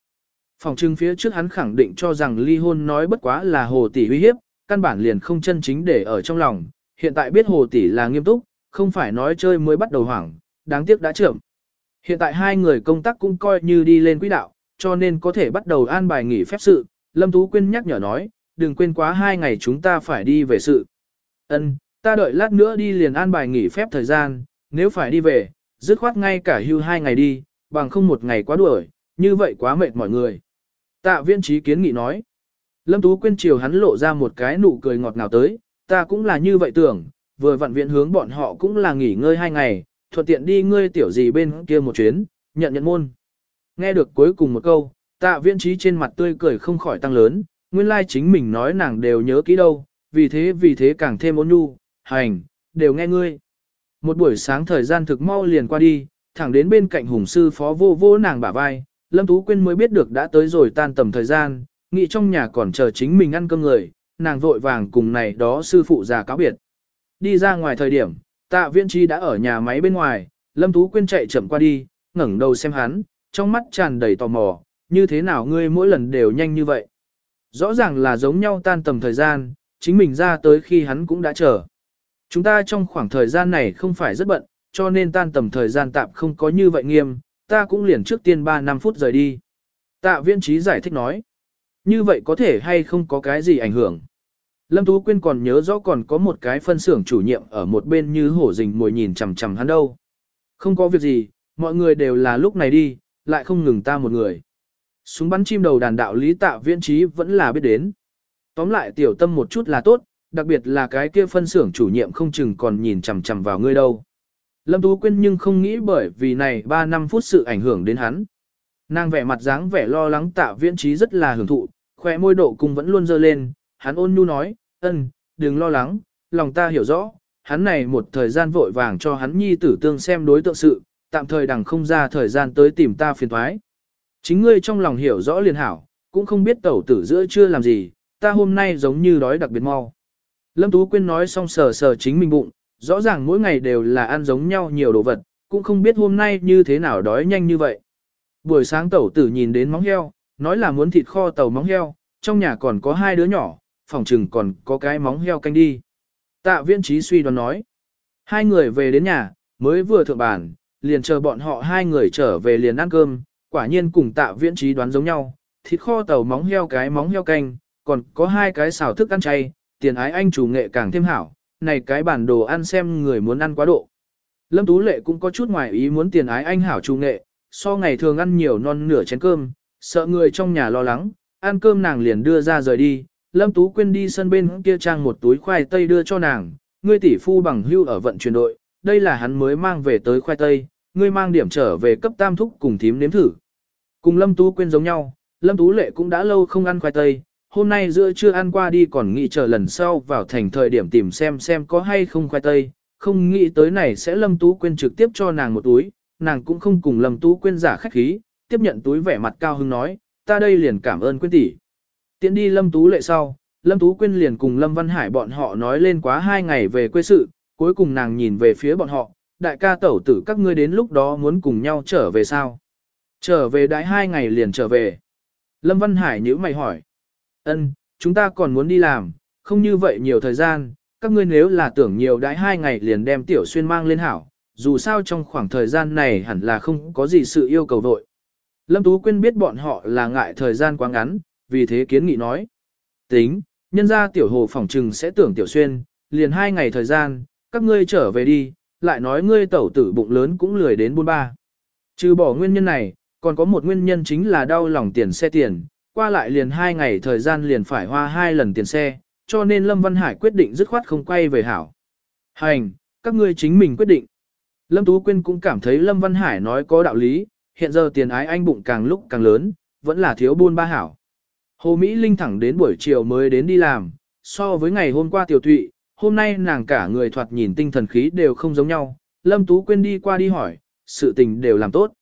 Phòng trưng phía trước hắn khẳng định cho rằng ly hôn nói bất quá là Hồ Tỷ uy hiếp, căn bản liền không chân chính để ở trong lòng, hiện tại biết Hồ Tỷ là nghiêm túc, không phải nói chơi mới bắt đầu hoảng, đáng tiếc đã trưởng. Hiện tại hai người công tác cũng coi như đi lên quỹ đạo, cho nên có thể bắt đầu an bài nghỉ phép sự. Lâm Tú Quyên nhắc nhở nói, đừng quên quá hai ngày chúng ta phải đi về sự. Ân, ta đợi lát nữa đi liền an bài nghỉ phép thời gian, nếu phải đi về, dứt khoát ngay cả hưu hai ngày đi, bằng không một ngày quá đuổi, như vậy quá mệt mọi người. Tạ viên trí kiến nghị nói. Lâm Tú Quyên chiều hắn lộ ra một cái nụ cười ngọt ngào tới, ta cũng là như vậy tưởng, vừa vặn viện hướng bọn họ cũng là nghỉ ngơi hai ngày, thuận tiện đi ngươi tiểu gì bên kia một chuyến, nhận nhận môn. Nghe được cuối cùng một câu, tạ Viên trí trên mặt tươi cười không khỏi tăng lớn, nguyên lai chính mình nói nàng đều nhớ kỹ đâu, vì thế vì thế càng thêm ôn nhu, hành, đều nghe ngươi. Một buổi sáng thời gian thực mau liền qua đi, thẳng đến bên cạnh hùng sư phó vô vô nàng bả vai, Lâm Tú Quyên mới biết được đã tới rồi tan tầm thời gian, nghĩ trong nhà còn chờ chính mình ăn cơm người, nàng vội vàng cùng này đó sư phụ già cáo biệt. Đi ra ngoài thời điểm, tạ viễn chi đã ở nhà máy bên ngoài, Lâm Tú Quyên chạy chậm qua đi, ngẩng đầu xem hắn, trong mắt tràn đầy tò mò, như thế nào ngươi mỗi lần đều nhanh như vậy. Rõ ràng là giống nhau tan tầm thời gian, chính mình ra tới khi hắn cũng đã chờ. Chúng ta trong khoảng thời gian này không phải rất bận, cho nên tan tầm thời gian tạm không có như vậy nghiêm, ta cũng liền trước tiên 3 năm phút rời đi. Tạ viên trí giải thích nói. Như vậy có thể hay không có cái gì ảnh hưởng. Lâm Tú Quyên còn nhớ rõ còn có một cái phân xưởng chủ nhiệm ở một bên như hổ rình mồi nhìn chằm chằm hắn đâu. Không có việc gì, mọi người đều là lúc này đi, lại không ngừng ta một người. Súng bắn chim đầu đàn đạo lý tạ viễn trí vẫn là biết đến. Tóm lại tiểu tâm một chút là tốt, đặc biệt là cái kia phân xưởng chủ nhiệm không chừng còn nhìn chằm chằm vào ngươi đâu. Lâm Tú Quyên nhưng không nghĩ bởi vì này 3 năm phút sự ảnh hưởng đến hắn. Nàng vẻ mặt dáng vẻ lo lắng tạ viễn trí rất là hưởng thụ, khỏe môi độ cùng vẫn luôn dơ lên, hắn ôn nhu nói, ân, đừng lo lắng, lòng ta hiểu rõ, hắn này một thời gian vội vàng cho hắn nhi tử tương xem đối tượng sự, tạm thời đằng không ra thời gian tới tìm ta phiền thoái. Chính ngươi trong lòng hiểu rõ liền hảo, cũng không biết tẩu tử giữa chưa làm gì, ta hôm nay giống như đói đặc biệt mau. Lâm Tú Quyên nói xong sờ sờ chính mình bụng, rõ ràng mỗi ngày đều là ăn giống nhau nhiều đồ vật, cũng không biết hôm nay như thế nào đói nhanh như vậy. Buổi sáng tẩu tử nhìn đến móng heo, nói là muốn thịt kho tàu móng heo, trong nhà còn có hai đứa nhỏ, phòng trừng còn có cái móng heo canh đi. Tạ viên trí suy đoán nói. Hai người về đến nhà, mới vừa thượng bàn, liền chờ bọn họ hai người trở về liền ăn cơm, quả nhiên cùng tạ viễn trí đoán giống nhau, thịt kho tàu móng heo cái móng heo canh, còn có hai cái xào thức ăn chay, tiền ái anh chủ nghệ càng thêm hảo, này cái bản đồ ăn xem người muốn ăn quá độ. Lâm Tú Lệ cũng có chút ngoài ý muốn tiền ái anh hảo trung nghệ, so ngày thường ăn nhiều non nửa chén cơm, sợ người trong nhà lo lắng, ăn cơm nàng liền đưa ra rời đi, Lâm Tú quên đi sân bên kia trang một túi khoai tây đưa cho nàng, ngươi tỷ phu bằng hưu ở vận chuyển đội, đây là hắn mới mang về tới khoai tây, ngươi mang điểm trở về cấp tam thúc cùng thím nếm thử. Cùng Lâm Tú quên giống nhau, Lâm Tú Lệ cũng đã lâu không ăn khoai tây, hôm nay giữa trưa ăn qua đi còn nghĩ chờ lần sau vào thành thời điểm tìm xem xem có hay không khoai tây, không nghĩ tới này sẽ Lâm Tú quên trực tiếp cho nàng một túi, nàng cũng không cùng Lâm Tú quên giả khách khí, tiếp nhận túi vẻ mặt cao hứng nói, ta đây liền cảm ơn Quyên tỷ. Tiến đi Lâm Tú lệ sau, Lâm Tú Quyên liền cùng Lâm Văn Hải bọn họ nói lên quá hai ngày về quê sự, cuối cùng nàng nhìn về phía bọn họ, đại ca tẩu tử các ngươi đến lúc đó muốn cùng nhau trở về sao? Trở về đãi hai ngày liền trở về. Lâm Văn Hải nhữ mày hỏi ân chúng ta còn muốn đi làm, không như vậy nhiều thời gian, các ngươi nếu là tưởng nhiều đãi hai ngày liền đem tiểu xuyên mang lên hảo, dù sao trong khoảng thời gian này hẳn là không có gì sự yêu cầu vội. Lâm Tú Quyên biết bọn họ là ngại thời gian quá ngắn, vì thế kiến nghị nói. Tính, nhân ra tiểu hồ phỏng trừng sẽ tưởng tiểu xuyên, liền hai ngày thời gian, các ngươi trở về đi, lại nói ngươi tẩu tử bụng lớn cũng lười đến buôn ba. Trừ bỏ nguyên nhân này, còn có một nguyên nhân chính là đau lòng tiền xe tiền, qua lại liền hai ngày thời gian liền phải hoa hai lần tiền xe, cho nên Lâm Văn Hải quyết định dứt khoát không quay về hảo. Hành, các ngươi chính mình quyết định. Lâm Tú Quyên cũng cảm thấy Lâm Văn Hải nói có đạo lý, hiện giờ tiền ái anh bụng càng lúc càng lớn, vẫn là thiếu buôn ba hảo. Hồ Mỹ Linh thẳng đến buổi chiều mới đến đi làm, so với ngày hôm qua tiểu thụy, hôm nay nàng cả người thoạt nhìn tinh thần khí đều không giống nhau, Lâm Tú Quyên đi qua đi hỏi, sự tình đều làm tốt.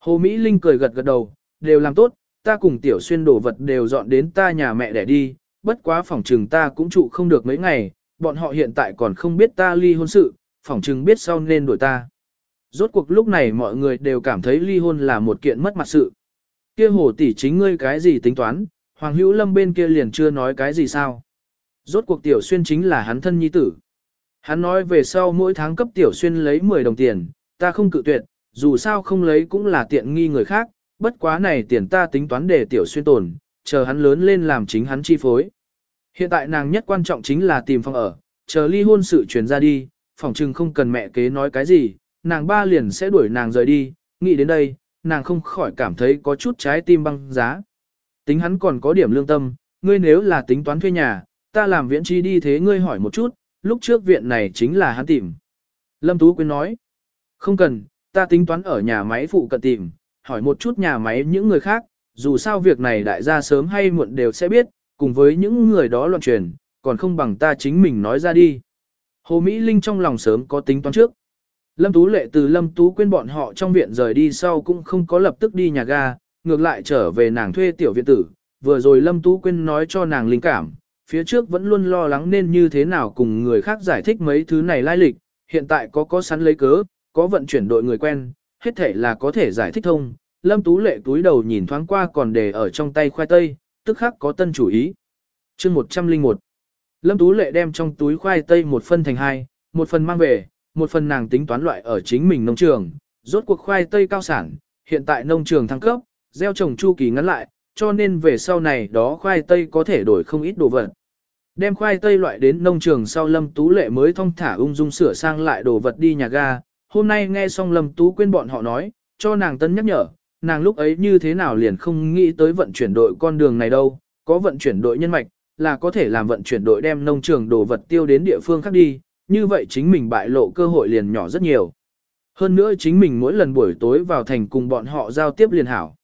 Hồ Mỹ Linh cười gật gật đầu, đều làm tốt, ta cùng tiểu xuyên đồ vật đều dọn đến ta nhà mẹ để đi, bất quá phòng trừng ta cũng trụ không được mấy ngày, bọn họ hiện tại còn không biết ta ly hôn sự, phòng trừng biết sau nên đổi ta. Rốt cuộc lúc này mọi người đều cảm thấy ly hôn là một kiện mất mặt sự. Kia hồ tỷ chính ngươi cái gì tính toán, Hoàng Hữu Lâm bên kia liền chưa nói cái gì sao. Rốt cuộc Tiểu Xuyên chính là hắn thân nhi tử. Hắn nói về sau mỗi tháng cấp Tiểu Xuyên lấy 10 đồng tiền, ta không cự tuyệt, dù sao không lấy cũng là tiện nghi người khác, bất quá này tiền ta tính toán để Tiểu Xuyên tồn, chờ hắn lớn lên làm chính hắn chi phối. Hiện tại nàng nhất quan trọng chính là tìm phòng ở, chờ ly hôn sự truyền ra đi, phòng trừng không cần mẹ kế nói cái gì, nàng ba liền sẽ đuổi nàng rời đi, nghĩ đến đây, nàng không khỏi cảm thấy có chút trái tim băng giá. Tính hắn còn có điểm lương tâm, ngươi nếu là tính toán thuê nhà, ta làm viện chi đi thế ngươi hỏi một chút, lúc trước viện này chính là hắn tìm. Lâm Tú Quyên nói, không cần, ta tính toán ở nhà máy phụ cận tìm, hỏi một chút nhà máy những người khác, dù sao việc này đại gia sớm hay muộn đều sẽ biết, cùng với những người đó loạn truyền, còn không bằng ta chính mình nói ra đi. Hồ Mỹ Linh trong lòng sớm có tính toán trước. Lâm Tú Lệ từ Lâm Tú quên bọn họ trong viện rời đi sau cũng không có lập tức đi nhà ga, ngược lại trở về nàng thuê tiểu viện tử, vừa rồi Lâm Tú Quyên nói cho nàng linh cảm, phía trước vẫn luôn lo lắng nên như thế nào cùng người khác giải thích mấy thứ này lai lịch, hiện tại có có sẵn lấy cớ, có vận chuyển đội người quen, hết thể là có thể giải thích thông. Lâm Tú Lệ túi đầu nhìn thoáng qua còn để ở trong tay khoai tây, tức khắc có tân chủ ý. chương 101 Lâm Tú Lệ đem trong túi khoai tây một phân thành hai, một phần mang về, một phần nàng tính toán loại ở chính mình nông trường, rốt cuộc khoai tây cao sản, hiện tại nông trường thăng cấp, gieo trồng chu kỳ ngắn lại, cho nên về sau này đó khoai tây có thể đổi không ít đồ vật. Đem khoai tây loại đến nông trường sau Lâm Tú Lệ mới thong thả ung dung sửa sang lại đồ vật đi nhà ga. Hôm nay nghe xong Lâm Tú Quyên bọn họ nói, cho nàng tân nhắc nhở, nàng lúc ấy như thế nào liền không nghĩ tới vận chuyển đội con đường này đâu, có vận chuyển đội nhân mạch, là có thể làm vận chuyển đội đem nông trường đồ vật tiêu đến địa phương khác đi, như vậy chính mình bại lộ cơ hội liền nhỏ rất nhiều. Hơn nữa chính mình mỗi lần buổi tối vào thành cùng bọn họ giao tiếp liền hảo.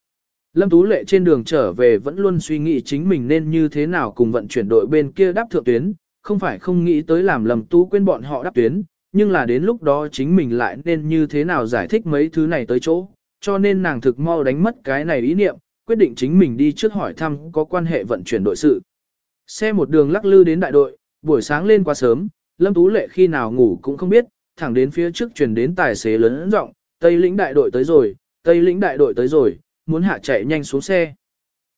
Lâm Tú Lệ trên đường trở về vẫn luôn suy nghĩ chính mình nên như thế nào cùng vận chuyển đội bên kia đáp thượng tuyến, không phải không nghĩ tới làm Lâm Tú quên bọn họ đáp tuyến, nhưng là đến lúc đó chính mình lại nên như thế nào giải thích mấy thứ này tới chỗ, cho nên nàng thực mau đánh mất cái này ý niệm, quyết định chính mình đi trước hỏi thăm có quan hệ vận chuyển đội sự. Xe một đường lắc lư đến đại đội, buổi sáng lên quá sớm, Lâm Tú Lệ khi nào ngủ cũng không biết, thẳng đến phía trước truyền đến tài xế lớn giọng, Tây lĩnh đại đội tới rồi, Tây lĩnh đại đội tới rồi, muốn hạ chạy nhanh xuống xe.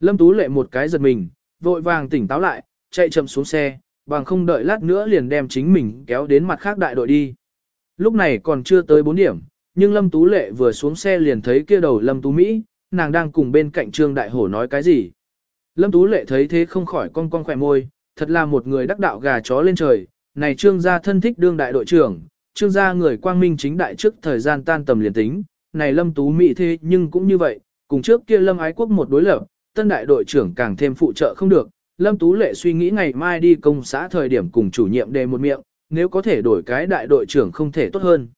Lâm Tú Lệ một cái giật mình, vội vàng tỉnh táo lại, chạy chậm xuống xe, bằng không đợi lát nữa liền đem chính mình kéo đến mặt khác đại đội đi. Lúc này còn chưa tới 4 điểm, nhưng Lâm Tú Lệ vừa xuống xe liền thấy kia đầu Lâm Tú Mỹ, nàng đang cùng bên cạnh Trương Đại Hổ nói cái gì. Lâm Tú Lệ thấy thế không khỏi cong cong khỏe môi, thật là một người đắc đạo gà chó lên trời, này Trương gia thân thích đương đại đội trưởng, Trương gia người quang minh chính đại trước thời gian tan tầm liền tính, này Lâm Tú Mỹ thế nhưng cũng như vậy, cùng trước kia Lâm Ái Quốc một đối lập, tân đại đội trưởng càng thêm phụ trợ không được, Lâm Tú Lệ suy nghĩ ngày mai đi công xã thời điểm cùng chủ nhiệm đề một miệng, nếu có thể đổi cái đại đội trưởng không thể tốt hơn.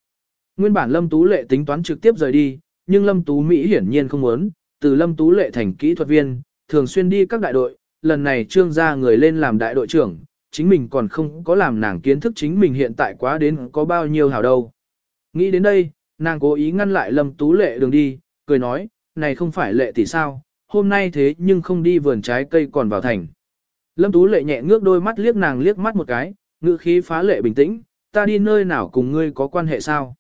Nguyên bản Lâm Tú Lệ tính toán trực tiếp rời đi, nhưng Lâm Tú Mỹ hiển nhiên không muốn, từ Lâm Tú Lệ thành kỹ thuật viên, thường xuyên đi các đại đội, lần này trương gia người lên làm đại đội trưởng, chính mình còn không có làm nàng kiến thức chính mình hiện tại quá đến có bao nhiêu hảo đâu. Nghĩ đến đây, nàng cố ý ngăn lại Lâm Tú Lệ đường đi, cười nói, này không phải lệ tỷ sao, hôm nay thế nhưng không đi vườn trái cây còn vào thành. Lâm Tú Lệ nhẹ ngước đôi mắt liếc nàng liếc mắt một cái, ngữ khí phá lệ bình tĩnh, ta đi nơi nào cùng ngươi có quan hệ sao?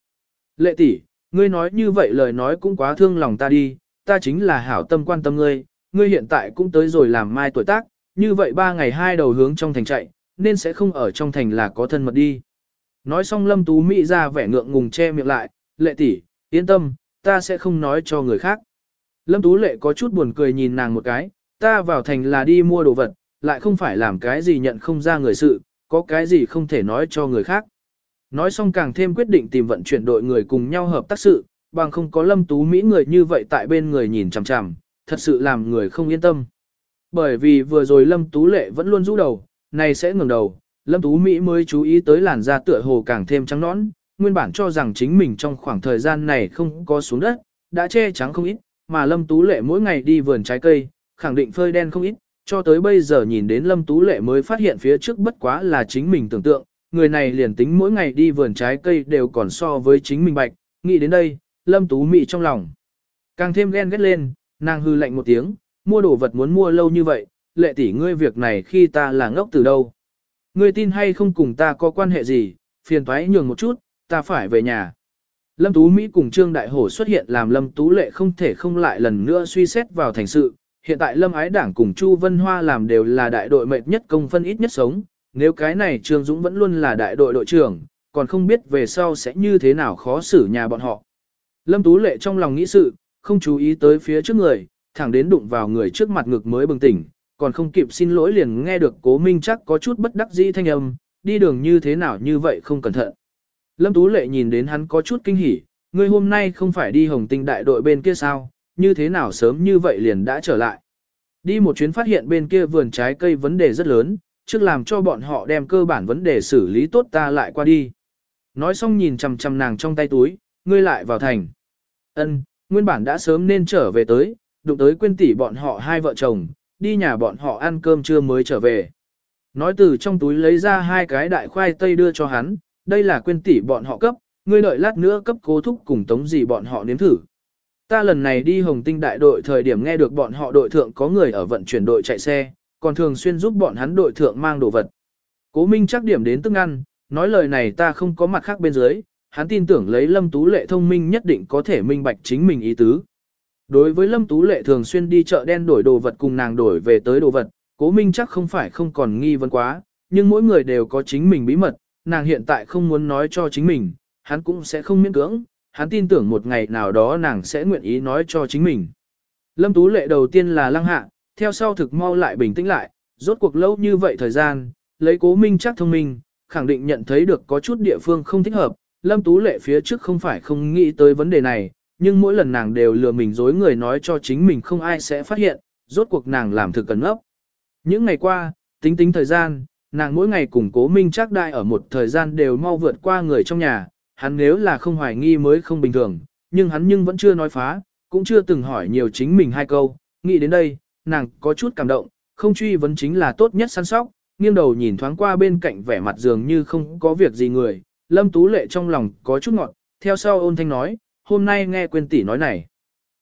Lệ tỷ, ngươi nói như vậy lời nói cũng quá thương lòng ta đi, ta chính là hảo tâm quan tâm ngươi, ngươi hiện tại cũng tới rồi làm mai tuổi tác, như vậy ba ngày hai đầu hướng trong thành chạy, nên sẽ không ở trong thành là có thân mật đi. Nói xong Lâm Tú Mỹ ra vẻ ngượng ngùng che miệng lại, lệ tỷ, yên tâm, ta sẽ không nói cho người khác. Lâm Tú Lệ có chút buồn cười nhìn nàng một cái, ta vào thành là đi mua đồ vật, lại không phải làm cái gì nhận không ra người sự, có cái gì không thể nói cho người khác. Nói xong càng thêm quyết định tìm vận chuyển đội người cùng nhau hợp tác sự, bằng không có Lâm Tú Mỹ người như vậy tại bên người nhìn chằm chằm, thật sự làm người không yên tâm. Bởi vì vừa rồi Lâm Tú Lệ vẫn luôn rũ đầu, này sẽ ngừng đầu, Lâm Tú Mỹ mới chú ý tới làn da tựa hồ càng thêm trắng nõn, nguyên bản cho rằng chính mình trong khoảng thời gian này không có xuống đất, đã che trắng không ít, mà Lâm Tú Lệ mỗi ngày đi vườn trái cây, khẳng định phơi đen không ít, cho tới bây giờ nhìn đến Lâm Tú Lệ mới phát hiện phía trước bất quá là chính mình tưởng tượng, người này liền tính mỗi ngày đi vườn trái cây đều còn so với chính mình bạch, nghĩ đến đây, Lâm Tú Mị trong lòng. Càng thêm ghen ghét lên, nàng hư lạnh một tiếng, mua đồ vật muốn mua lâu như vậy, lệ tỷ ngươi việc này khi ta là ngốc từ đâu. Ngươi tin hay không cùng ta có quan hệ gì, phiền thoái nhường một chút, ta phải về nhà. Lâm Tú Mỹ cùng Trương Đại Hổ xuất hiện làm Lâm Tú Lệ không thể không lại lần nữa suy xét vào thành sự. Hiện tại Lâm Ái Đảng cùng Chu Vân Hoa làm đều là đại đội mệt nhất công phân ít nhất sống. Nếu cái này Trương Dũng vẫn luôn là đại đội đội trưởng, còn không biết về sau sẽ như thế nào khó xử nhà bọn họ. Lâm Tú Lệ trong lòng nghĩ sự, không chú ý tới phía trước người, thẳng đến đụng vào người trước mặt ngực mới bừng tỉnh, còn không kịp xin lỗi liền nghe được cố minh chắc có chút bất đắc dĩ thanh âm, đi đường như thế nào như vậy không cẩn thận. Lâm Tú Lệ nhìn đến hắn có chút kinh hỉ, ngươi hôm nay không phải đi hồng tinh đại đội bên kia sao, như thế nào sớm như vậy liền đã trở lại. Đi một chuyến phát hiện bên kia vườn trái cây vấn đề rất lớn, trước làm cho bọn họ đem cơ bản vấn đề xử lý tốt ta lại qua đi. Nói xong nhìn chằm chằm nàng trong tay túi, ngươi lại vào thành. Ân, nguyên bản đã sớm nên trở về tới, đụng tới quên tỷ bọn họ hai vợ chồng, đi nhà bọn họ ăn cơm trưa mới trở về. Nói từ trong túi lấy ra hai cái đại khoai tây đưa cho hắn, đây là quên tỷ bọn họ cấp, ngươi đợi lát nữa cấp cố thúc cùng tống gì bọn họ nếm thử. Ta lần này đi Hồng Tinh đại đội thời điểm nghe được bọn họ đội thượng có người ở vận chuyển đội chạy xe, còn thường xuyên giúp bọn hắn đội thượng mang đồ vật. Cố Minh chắc điểm đến tức ăn, nói lời này ta không có mặt khác bên dưới, hắn tin tưởng lấy Lâm Tú Lệ thông minh nhất định có thể minh bạch chính mình ý tứ. Đối với Lâm Tú Lệ thường xuyên đi chợ đen đổi đồ vật cùng nàng đổi về tới đồ vật, Cố Minh chắc không phải không còn nghi vấn quá, nhưng mỗi người đều có chính mình bí mật, nàng hiện tại không muốn nói cho chính mình, hắn cũng sẽ không miễn cưỡng, hắn tin tưởng một ngày nào đó nàng sẽ nguyện ý nói cho chính mình. Lâm Tú Lệ đầu tiên là lăng hạ, theo sau thực mau lại bình tĩnh lại, rốt cuộc lâu như vậy thời gian, lấy cố minh chắc thông minh, khẳng định nhận thấy được có chút địa phương không thích hợp, Lâm Tú Lệ phía trước không phải không nghĩ tới vấn đề này, nhưng mỗi lần nàng đều lừa mình dối người nói cho chính mình không ai sẽ phát hiện, rốt cuộc nàng làm thực cẩn ốc. Những ngày qua, tính tính thời gian, nàng mỗi ngày cùng cố minh chắc đại ở một thời gian đều mau vượt qua người trong nhà, hắn nếu là không hoài nghi mới không bình thường, nhưng hắn nhưng vẫn chưa nói phá, cũng chưa từng hỏi nhiều chính mình hai câu, nghĩ đến đây, nàng có chút cảm động, không truy vấn chính là tốt nhất săn sóc, nghiêng đầu nhìn thoáng qua bên cạnh vẻ mặt dường như không có việc gì người, Lâm Tú Lệ trong lòng có chút ngọn, theo sau ôn thanh nói, hôm nay nghe quên tỷ nói này.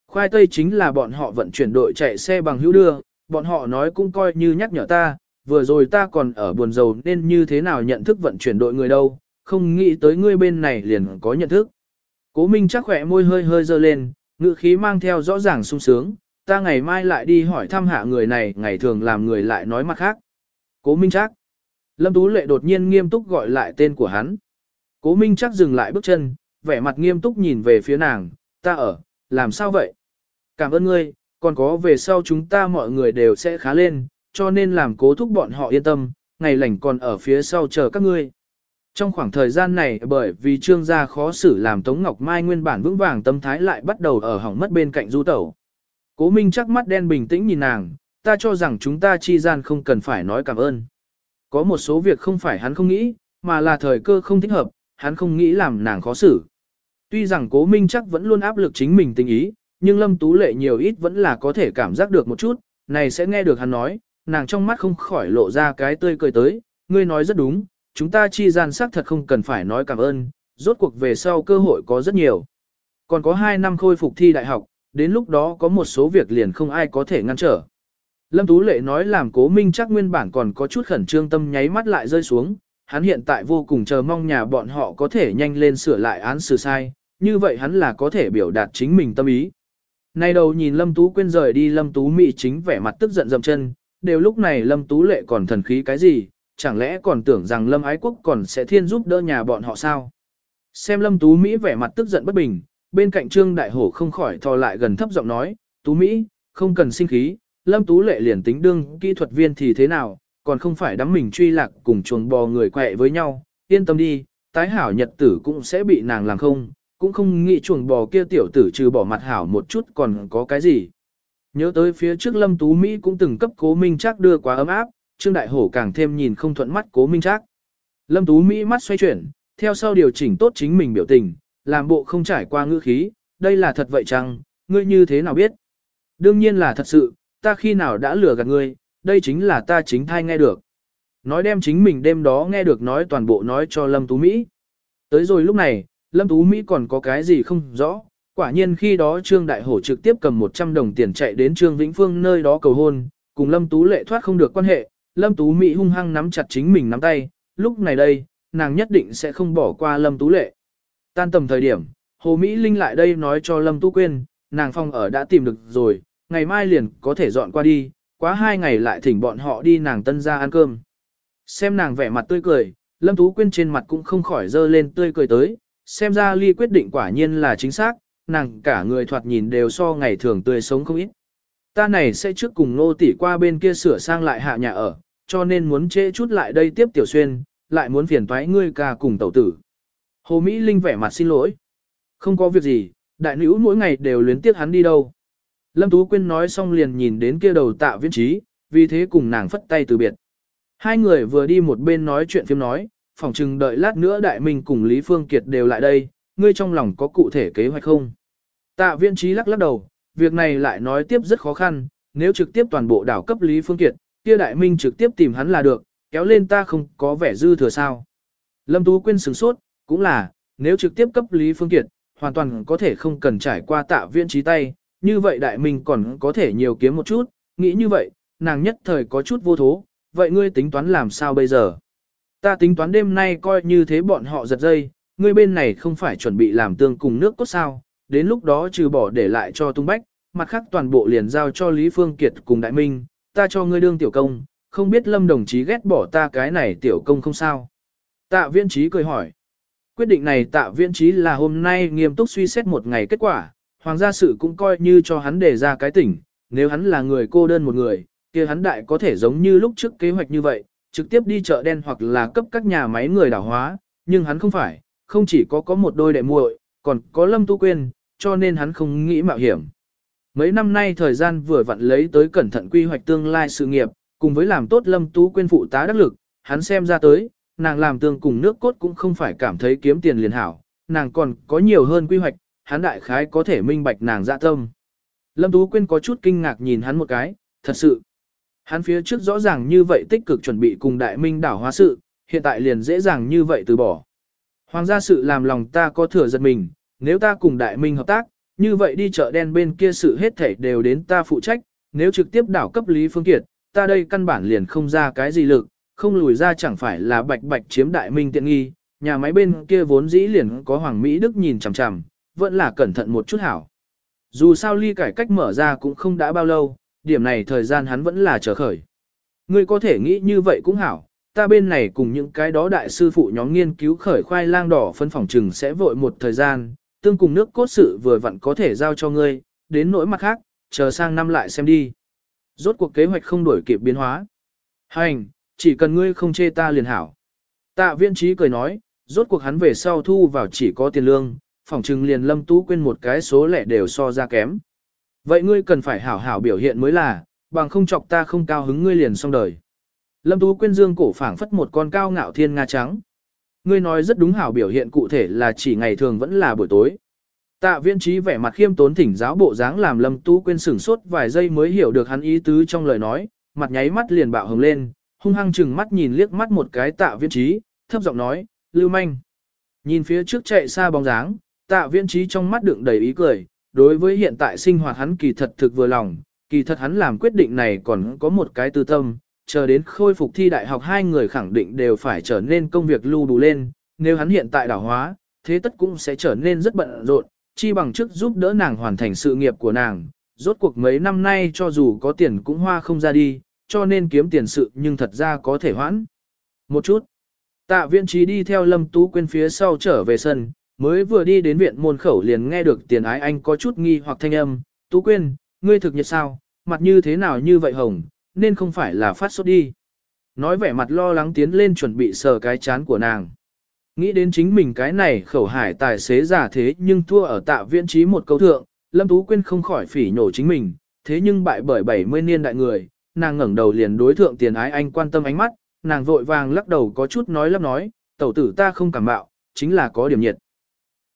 Khoai tây chính là bọn họ vận chuyển đội chạy xe bằng hữu đưa, bọn họ nói cũng coi như nhắc nhở ta, vừa rồi ta còn ở buồn rầu nên như thế nào nhận thức vận chuyển đội người đâu, không nghĩ tới ngươi bên này liền có nhận thức. Cố Minh chắc khỏe môi hơi hơi dơ lên, ngữ khí mang theo rõ ràng sung sướng, ta ngày mai lại đi hỏi thăm hạ người này, ngày thường làm người lại nói mặt khác. Cố Minh chắc. Lâm Tú Lệ đột nhiên nghiêm túc gọi lại tên của hắn. Cố Minh chắc dừng lại bước chân, vẻ mặt nghiêm túc nhìn về phía nàng, ta ở, làm sao vậy? Cảm ơn ngươi, còn có về sau chúng ta mọi người đều sẽ khá lên, cho nên làm cố thúc bọn họ yên tâm, ngày lành còn ở phía sau chờ các ngươi. Trong khoảng thời gian này bởi vì trương gia khó xử làm Tống Ngọc Mai nguyên bản vững vàng tâm thái lại bắt đầu ở hỏng mất bên cạnh du tẩu. Cố Minh chắc mắt đen bình tĩnh nhìn nàng, ta cho rằng chúng ta chi gian không cần phải nói cảm ơn. Có một số việc không phải hắn không nghĩ, mà là thời cơ không thích hợp, hắn không nghĩ làm nàng khó xử. Tuy rằng cố Minh chắc vẫn luôn áp lực chính mình tình ý, nhưng Lâm Tú Lệ nhiều ít vẫn là có thể cảm giác được một chút, này sẽ nghe được hắn nói, nàng trong mắt không khỏi lộ ra cái tươi cười tới, ngươi nói rất đúng, chúng ta chi gian sắc thật không cần phải nói cảm ơn, rốt cuộc về sau cơ hội có rất nhiều. Còn có 2 năm khôi phục thi đại học, đến lúc đó có một số việc liền không ai có thể ngăn trở. Lâm Tú Lệ nói làm cố minh chắc nguyên bản còn có chút khẩn trương tâm nháy mắt lại rơi xuống, hắn hiện tại vô cùng chờ mong nhà bọn họ có thể nhanh lên sửa lại án xử sai, như vậy hắn là có thể biểu đạt chính mình tâm ý. Nay đầu nhìn Lâm Tú quên rời đi Lâm Tú Mỹ chính vẻ mặt tức giận dậm chân, đều lúc này Lâm Tú Lệ còn thần khí cái gì, chẳng lẽ còn tưởng rằng Lâm Ái Quốc còn sẽ thiên giúp đỡ nhà bọn họ sao? Xem Lâm Tú Mỹ vẻ mặt tức giận bất bình, bên cạnh Trương Đại Hổ không khỏi thò lại gần thấp giọng nói, Tú Mỹ, không cần sinh khí, Lâm Tú Lệ liền tính đương kỹ thuật viên thì thế nào, còn không phải đắm mình truy lạc cùng chuồng bò người quẹ với nhau, yên tâm đi, tái hảo nhật tử cũng sẽ bị nàng làm không, cũng không nghĩ chuồng bò kia tiểu tử trừ bỏ mặt hảo một chút còn có cái gì. Nhớ tới phía trước Lâm Tú Mỹ cũng từng cấp cố minh chắc đưa quá ấm áp, Trương Đại Hổ càng thêm nhìn không thuận mắt cố minh chắc. Lâm Tú Mỹ mắt xoay chuyển, theo sau điều chỉnh tốt chính mình biểu tình, làm bộ không trải qua ngữ khí, đây là thật vậy chăng, ngươi như thế nào biết? Đương nhiên là thật sự, ta khi nào đã lừa gạt ngươi, đây chính là ta chính thai nghe được. Nói đem chính mình đêm đó nghe được nói toàn bộ nói cho Lâm Tú Mỹ. Tới rồi lúc này, Lâm Tú Mỹ còn có cái gì không rõ, quả nhiên khi đó Trương Đại Hổ trực tiếp cầm 100 đồng tiền chạy đến Trương Vĩnh Phương nơi đó cầu hôn, cùng Lâm Tú Lệ thoát không được quan hệ, Lâm Tú Mỹ hung hăng nắm chặt chính mình nắm tay, lúc này đây, nàng nhất định sẽ không bỏ qua Lâm Tú Lệ. Tan tầm thời điểm, Hồ Mỹ Linh lại đây nói cho Lâm Tú Quyên, nàng phòng ở đã tìm được rồi, ngày mai liền có thể dọn qua đi, quá hai ngày lại thỉnh bọn họ đi nàng tân ra ăn cơm. Xem nàng vẻ mặt tươi cười, Lâm Tú Quyên trên mặt cũng không khỏi dơ lên tươi cười tới, xem ra ly quyết định quả nhiên là chính xác, nàng cả người thoạt nhìn đều so ngày thường tươi sống không ít. Ta này sẽ trước cùng nô tỷ qua bên kia sửa sang lại hạ nhà ở, cho nên muốn trễ chút lại đây tiếp tiểu xuyên, lại muốn phiền toái ngươi ca cùng tẩu tử. Hồ Mỹ Linh vẻ mặt xin lỗi. Không có việc gì, đại nữ mỗi ngày đều luyến tiếc hắn đi đâu. Lâm Tú Quyên nói xong liền nhìn đến kia đầu tạ viên trí, vì thế cùng nàng phất tay từ biệt. Hai người vừa đi một bên nói chuyện phim nói, phỏng chừng đợi lát nữa đại minh cùng Lý Phương Kiệt đều lại đây, ngươi trong lòng có cụ thể kế hoạch không? Tạ viên trí lắc lắc đầu, việc này lại nói tiếp rất khó khăn, nếu trực tiếp toàn bộ đảo cấp Lý Phương Kiệt, kia đại minh trực tiếp tìm hắn là được, kéo lên ta không có vẻ dư thừa sao. Lâm Tú Quyên sửng sốt, cũng là, nếu trực tiếp cấp Lý Phương Kiệt, hoàn toàn có thể không cần trải qua tạ viên trí tay, như vậy đại minh còn có thể nhiều kiếm một chút, nghĩ như vậy, nàng nhất thời có chút vô thố, vậy ngươi tính toán làm sao bây giờ? Ta tính toán đêm nay coi như thế bọn họ giật dây, ngươi bên này không phải chuẩn bị làm tương cùng nước cốt sao, đến lúc đó trừ bỏ để lại cho tung bách, mặt khác toàn bộ liền giao cho Lý Phương Kiệt cùng Đại Minh, ta cho ngươi đương tiểu công, không biết Lâm đồng chí ghét bỏ ta cái này tiểu công không sao. Tạ viên trí cười hỏi. Quyết định này tạ viên trí là hôm nay nghiêm túc suy xét một ngày kết quả, hoàng gia sự cũng coi như cho hắn đề ra cái tỉnh, nếu hắn là người cô đơn một người, kia hắn đại có thể giống như lúc trước kế hoạch như vậy, trực tiếp đi chợ đen hoặc là cấp các nhà máy người đảo hóa, nhưng hắn không phải, không chỉ có có một đôi đệ muội, còn có Lâm Tu Quyên, cho nên hắn không nghĩ mạo hiểm. Mấy năm nay thời gian vừa vặn lấy tới cẩn thận quy hoạch tương lai sự nghiệp, cùng với làm tốt Lâm Tú Quyên phụ tá đắc lực, hắn xem ra tới, nàng làm tương cùng nước cốt cũng không phải cảm thấy kiếm tiền liền hảo, nàng còn có nhiều hơn quy hoạch, hắn đại khái có thể minh bạch nàng dạ tâm. Lâm Tú Quyên có chút kinh ngạc nhìn hắn một cái, thật sự. Hắn phía trước rõ ràng như vậy tích cực chuẩn bị cùng đại minh đảo hóa sự, hiện tại liền dễ dàng như vậy từ bỏ. Hoàng gia sự làm lòng ta có thừa giật mình, nếu ta cùng đại minh hợp tác, như vậy đi chợ đen bên kia sự hết thảy đều đến ta phụ trách, nếu trực tiếp đảo cấp Lý Phương Kiệt, ta đây căn bản liền không ra cái gì lực, không lùi ra chẳng phải là bạch bạch chiếm đại minh tiện nghi, nhà máy bên kia vốn dĩ liền có Hoàng Mỹ Đức nhìn chằm chằm, vẫn là cẩn thận một chút hảo. Dù sao ly cải cách mở ra cũng không đã bao lâu, điểm này thời gian hắn vẫn là chờ khởi. Ngươi có thể nghĩ như vậy cũng hảo, ta bên này cùng những cái đó đại sư phụ nhóm nghiên cứu khởi khoai lang đỏ phân phòng trừng sẽ vội một thời gian, tương cùng nước cốt sự vừa vặn có thể giao cho ngươi, đến nỗi mặt khác, chờ sang năm lại xem đi. Rốt cuộc kế hoạch không đổi kịp biến hóa. Hành, chỉ cần ngươi không chê ta liền hảo. Tạ viên trí cười nói, rốt cuộc hắn về sau thu vào chỉ có tiền lương, phỏng trừng liền lâm tú quên một cái số lẻ đều so ra kém. Vậy ngươi cần phải hảo hảo biểu hiện mới là, bằng không chọc ta không cao hứng ngươi liền xong đời. Lâm Tú Quyên dương cổ phảng phất một con cao ngạo thiên nga trắng. Ngươi nói rất đúng hảo biểu hiện cụ thể là chỉ ngày thường vẫn là buổi tối. Tạ viên trí vẻ mặt khiêm tốn thỉnh giáo bộ dáng làm Lâm Tú Quyên sửng sốt vài giây mới hiểu được hắn ý tứ trong lời nói, mặt nháy mắt liền bạo hồng lên, hung hăng chừng mắt nhìn liếc mắt một cái tạ viên trí, thấp giọng nói, lưu manh. Nhìn phía trước chạy xa bóng dáng, tạ viên trí trong mắt đựng đầy ý cười, đối với hiện tại sinh hoạt hắn kỳ thật thực vừa lòng, kỳ thật hắn làm quyết định này còn có một cái tư tâm, chờ đến khôi phục thi đại học hai người khẳng định đều phải trở nên công việc lưu đủ lên, nếu hắn hiện tại đảo hóa, thế tất cũng sẽ trở nên rất bận rộn, chi bằng chức giúp đỡ nàng hoàn thành sự nghiệp của nàng, rốt cuộc mấy năm nay cho dù có tiền cũng hoa không ra đi, cho nên kiếm tiền sự nhưng thật ra có thể hoãn. Một chút, tạ viện trí đi theo Lâm Tú Quyên phía sau trở về sân, mới vừa đi đến viện môn khẩu liền nghe được tiền ái anh có chút nghi hoặc thanh âm, Tú Quyên, ngươi thực nhiệt sao, mặt như thế nào như vậy hồng, nên không phải là phát sốt đi. Nói vẻ mặt lo lắng tiến lên chuẩn bị sờ cái chán của nàng. Nghĩ đến chính mình cái này khẩu hải tài xế giả thế nhưng thua ở tạ viễn trí một câu thượng, Lâm Tú Quyên không khỏi phỉ nhổ chính mình, thế nhưng bại bởi 70 niên đại người, nàng ngẩng đầu liền đối thượng tiền ái anh quan tâm ánh mắt, nàng vội vàng lắc đầu có chút nói lắp nói, tẩu tử ta không cảm bạo, chính là có điểm nhiệt.